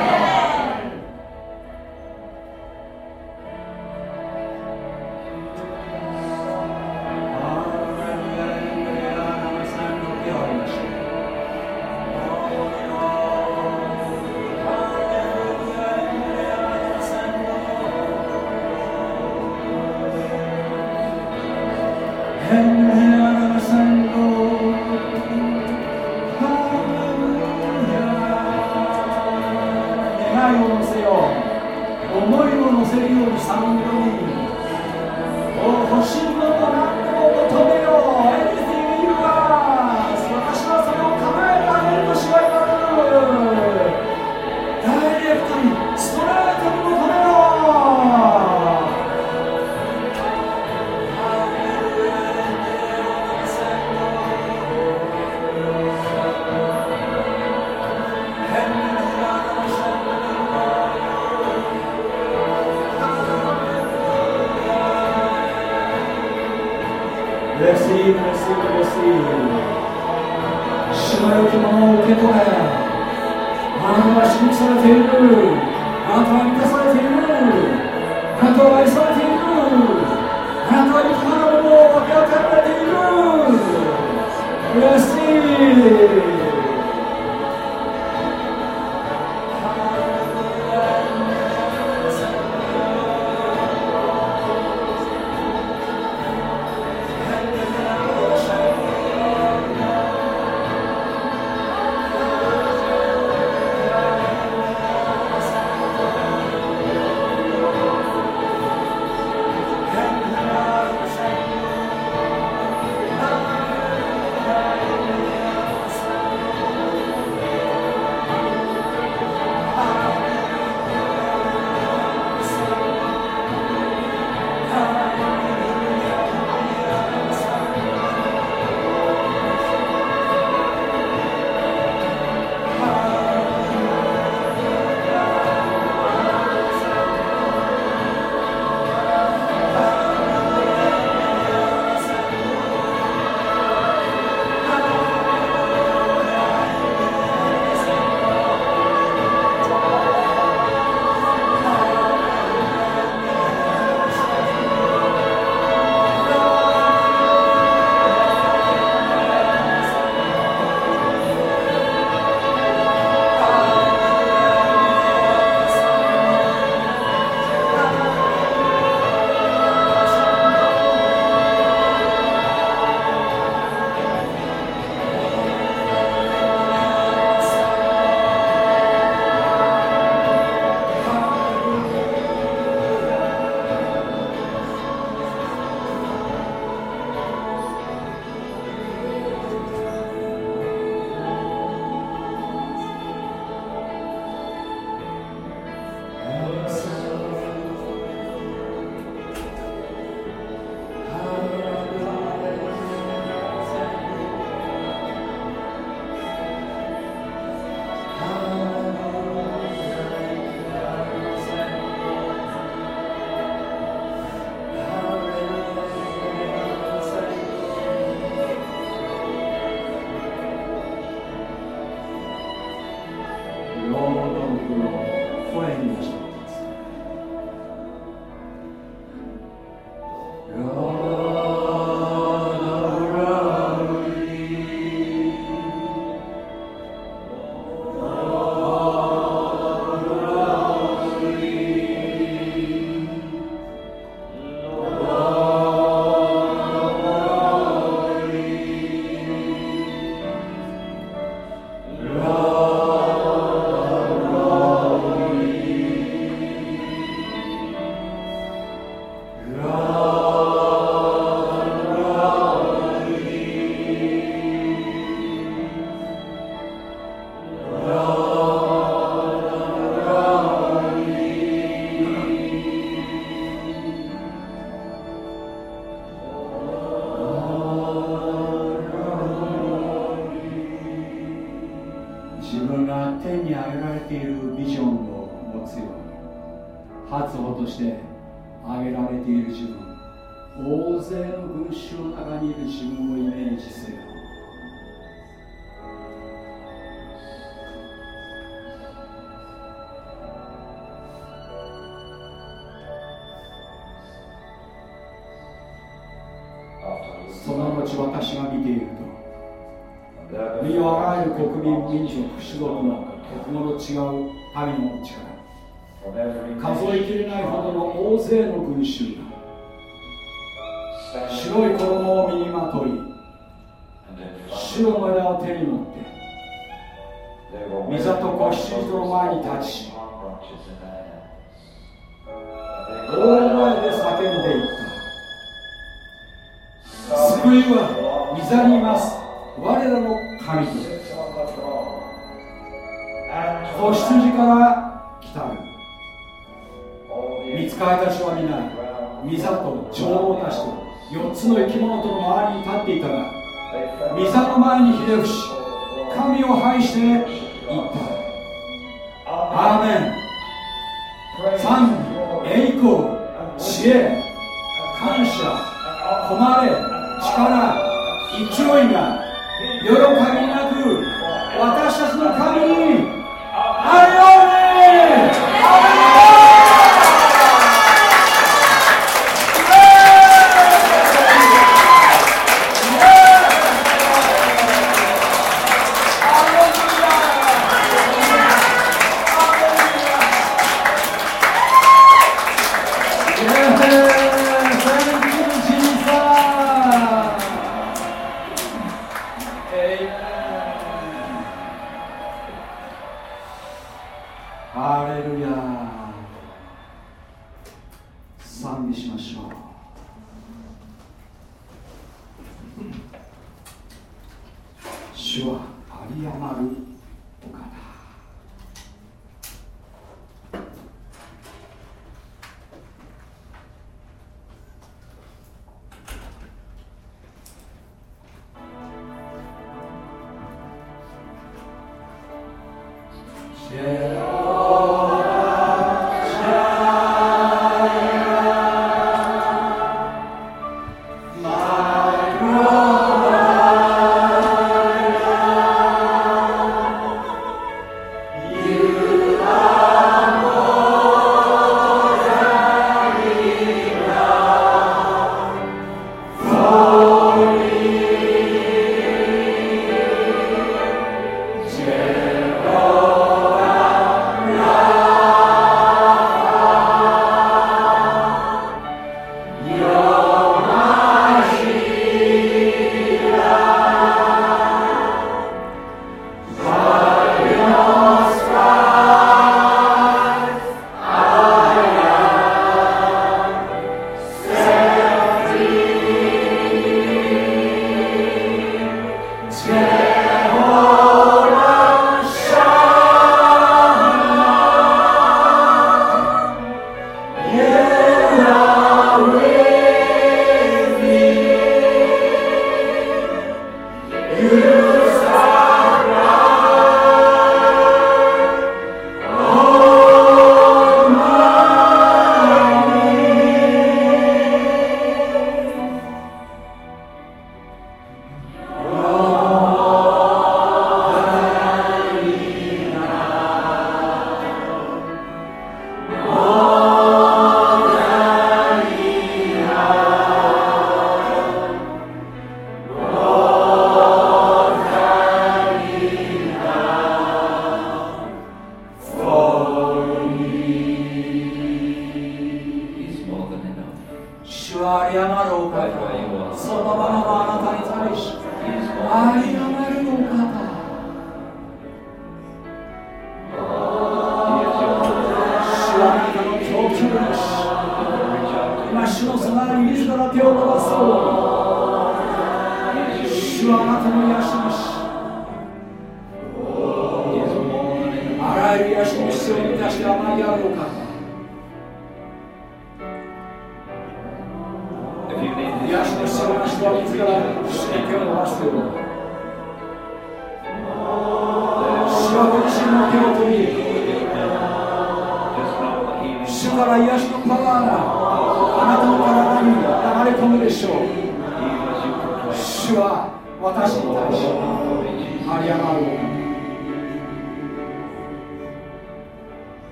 ゆる国民族種族の国語の違う神の力数えきれないほどの大勢の群衆。が白い衣を身にまとい白の枝を手に持って御座と子羊との前に立ち大声で叫んでいった。救いは御座にいます我らの神と。子羊から来たる見つかりたちは皆御座と女王たちと4つの生き物との周りに立っていたが御座の前にひれ伏し神を拝して言った。アーメン。賛美栄光知恵感謝誉れ力勢いが喜びなく私たちの神にあ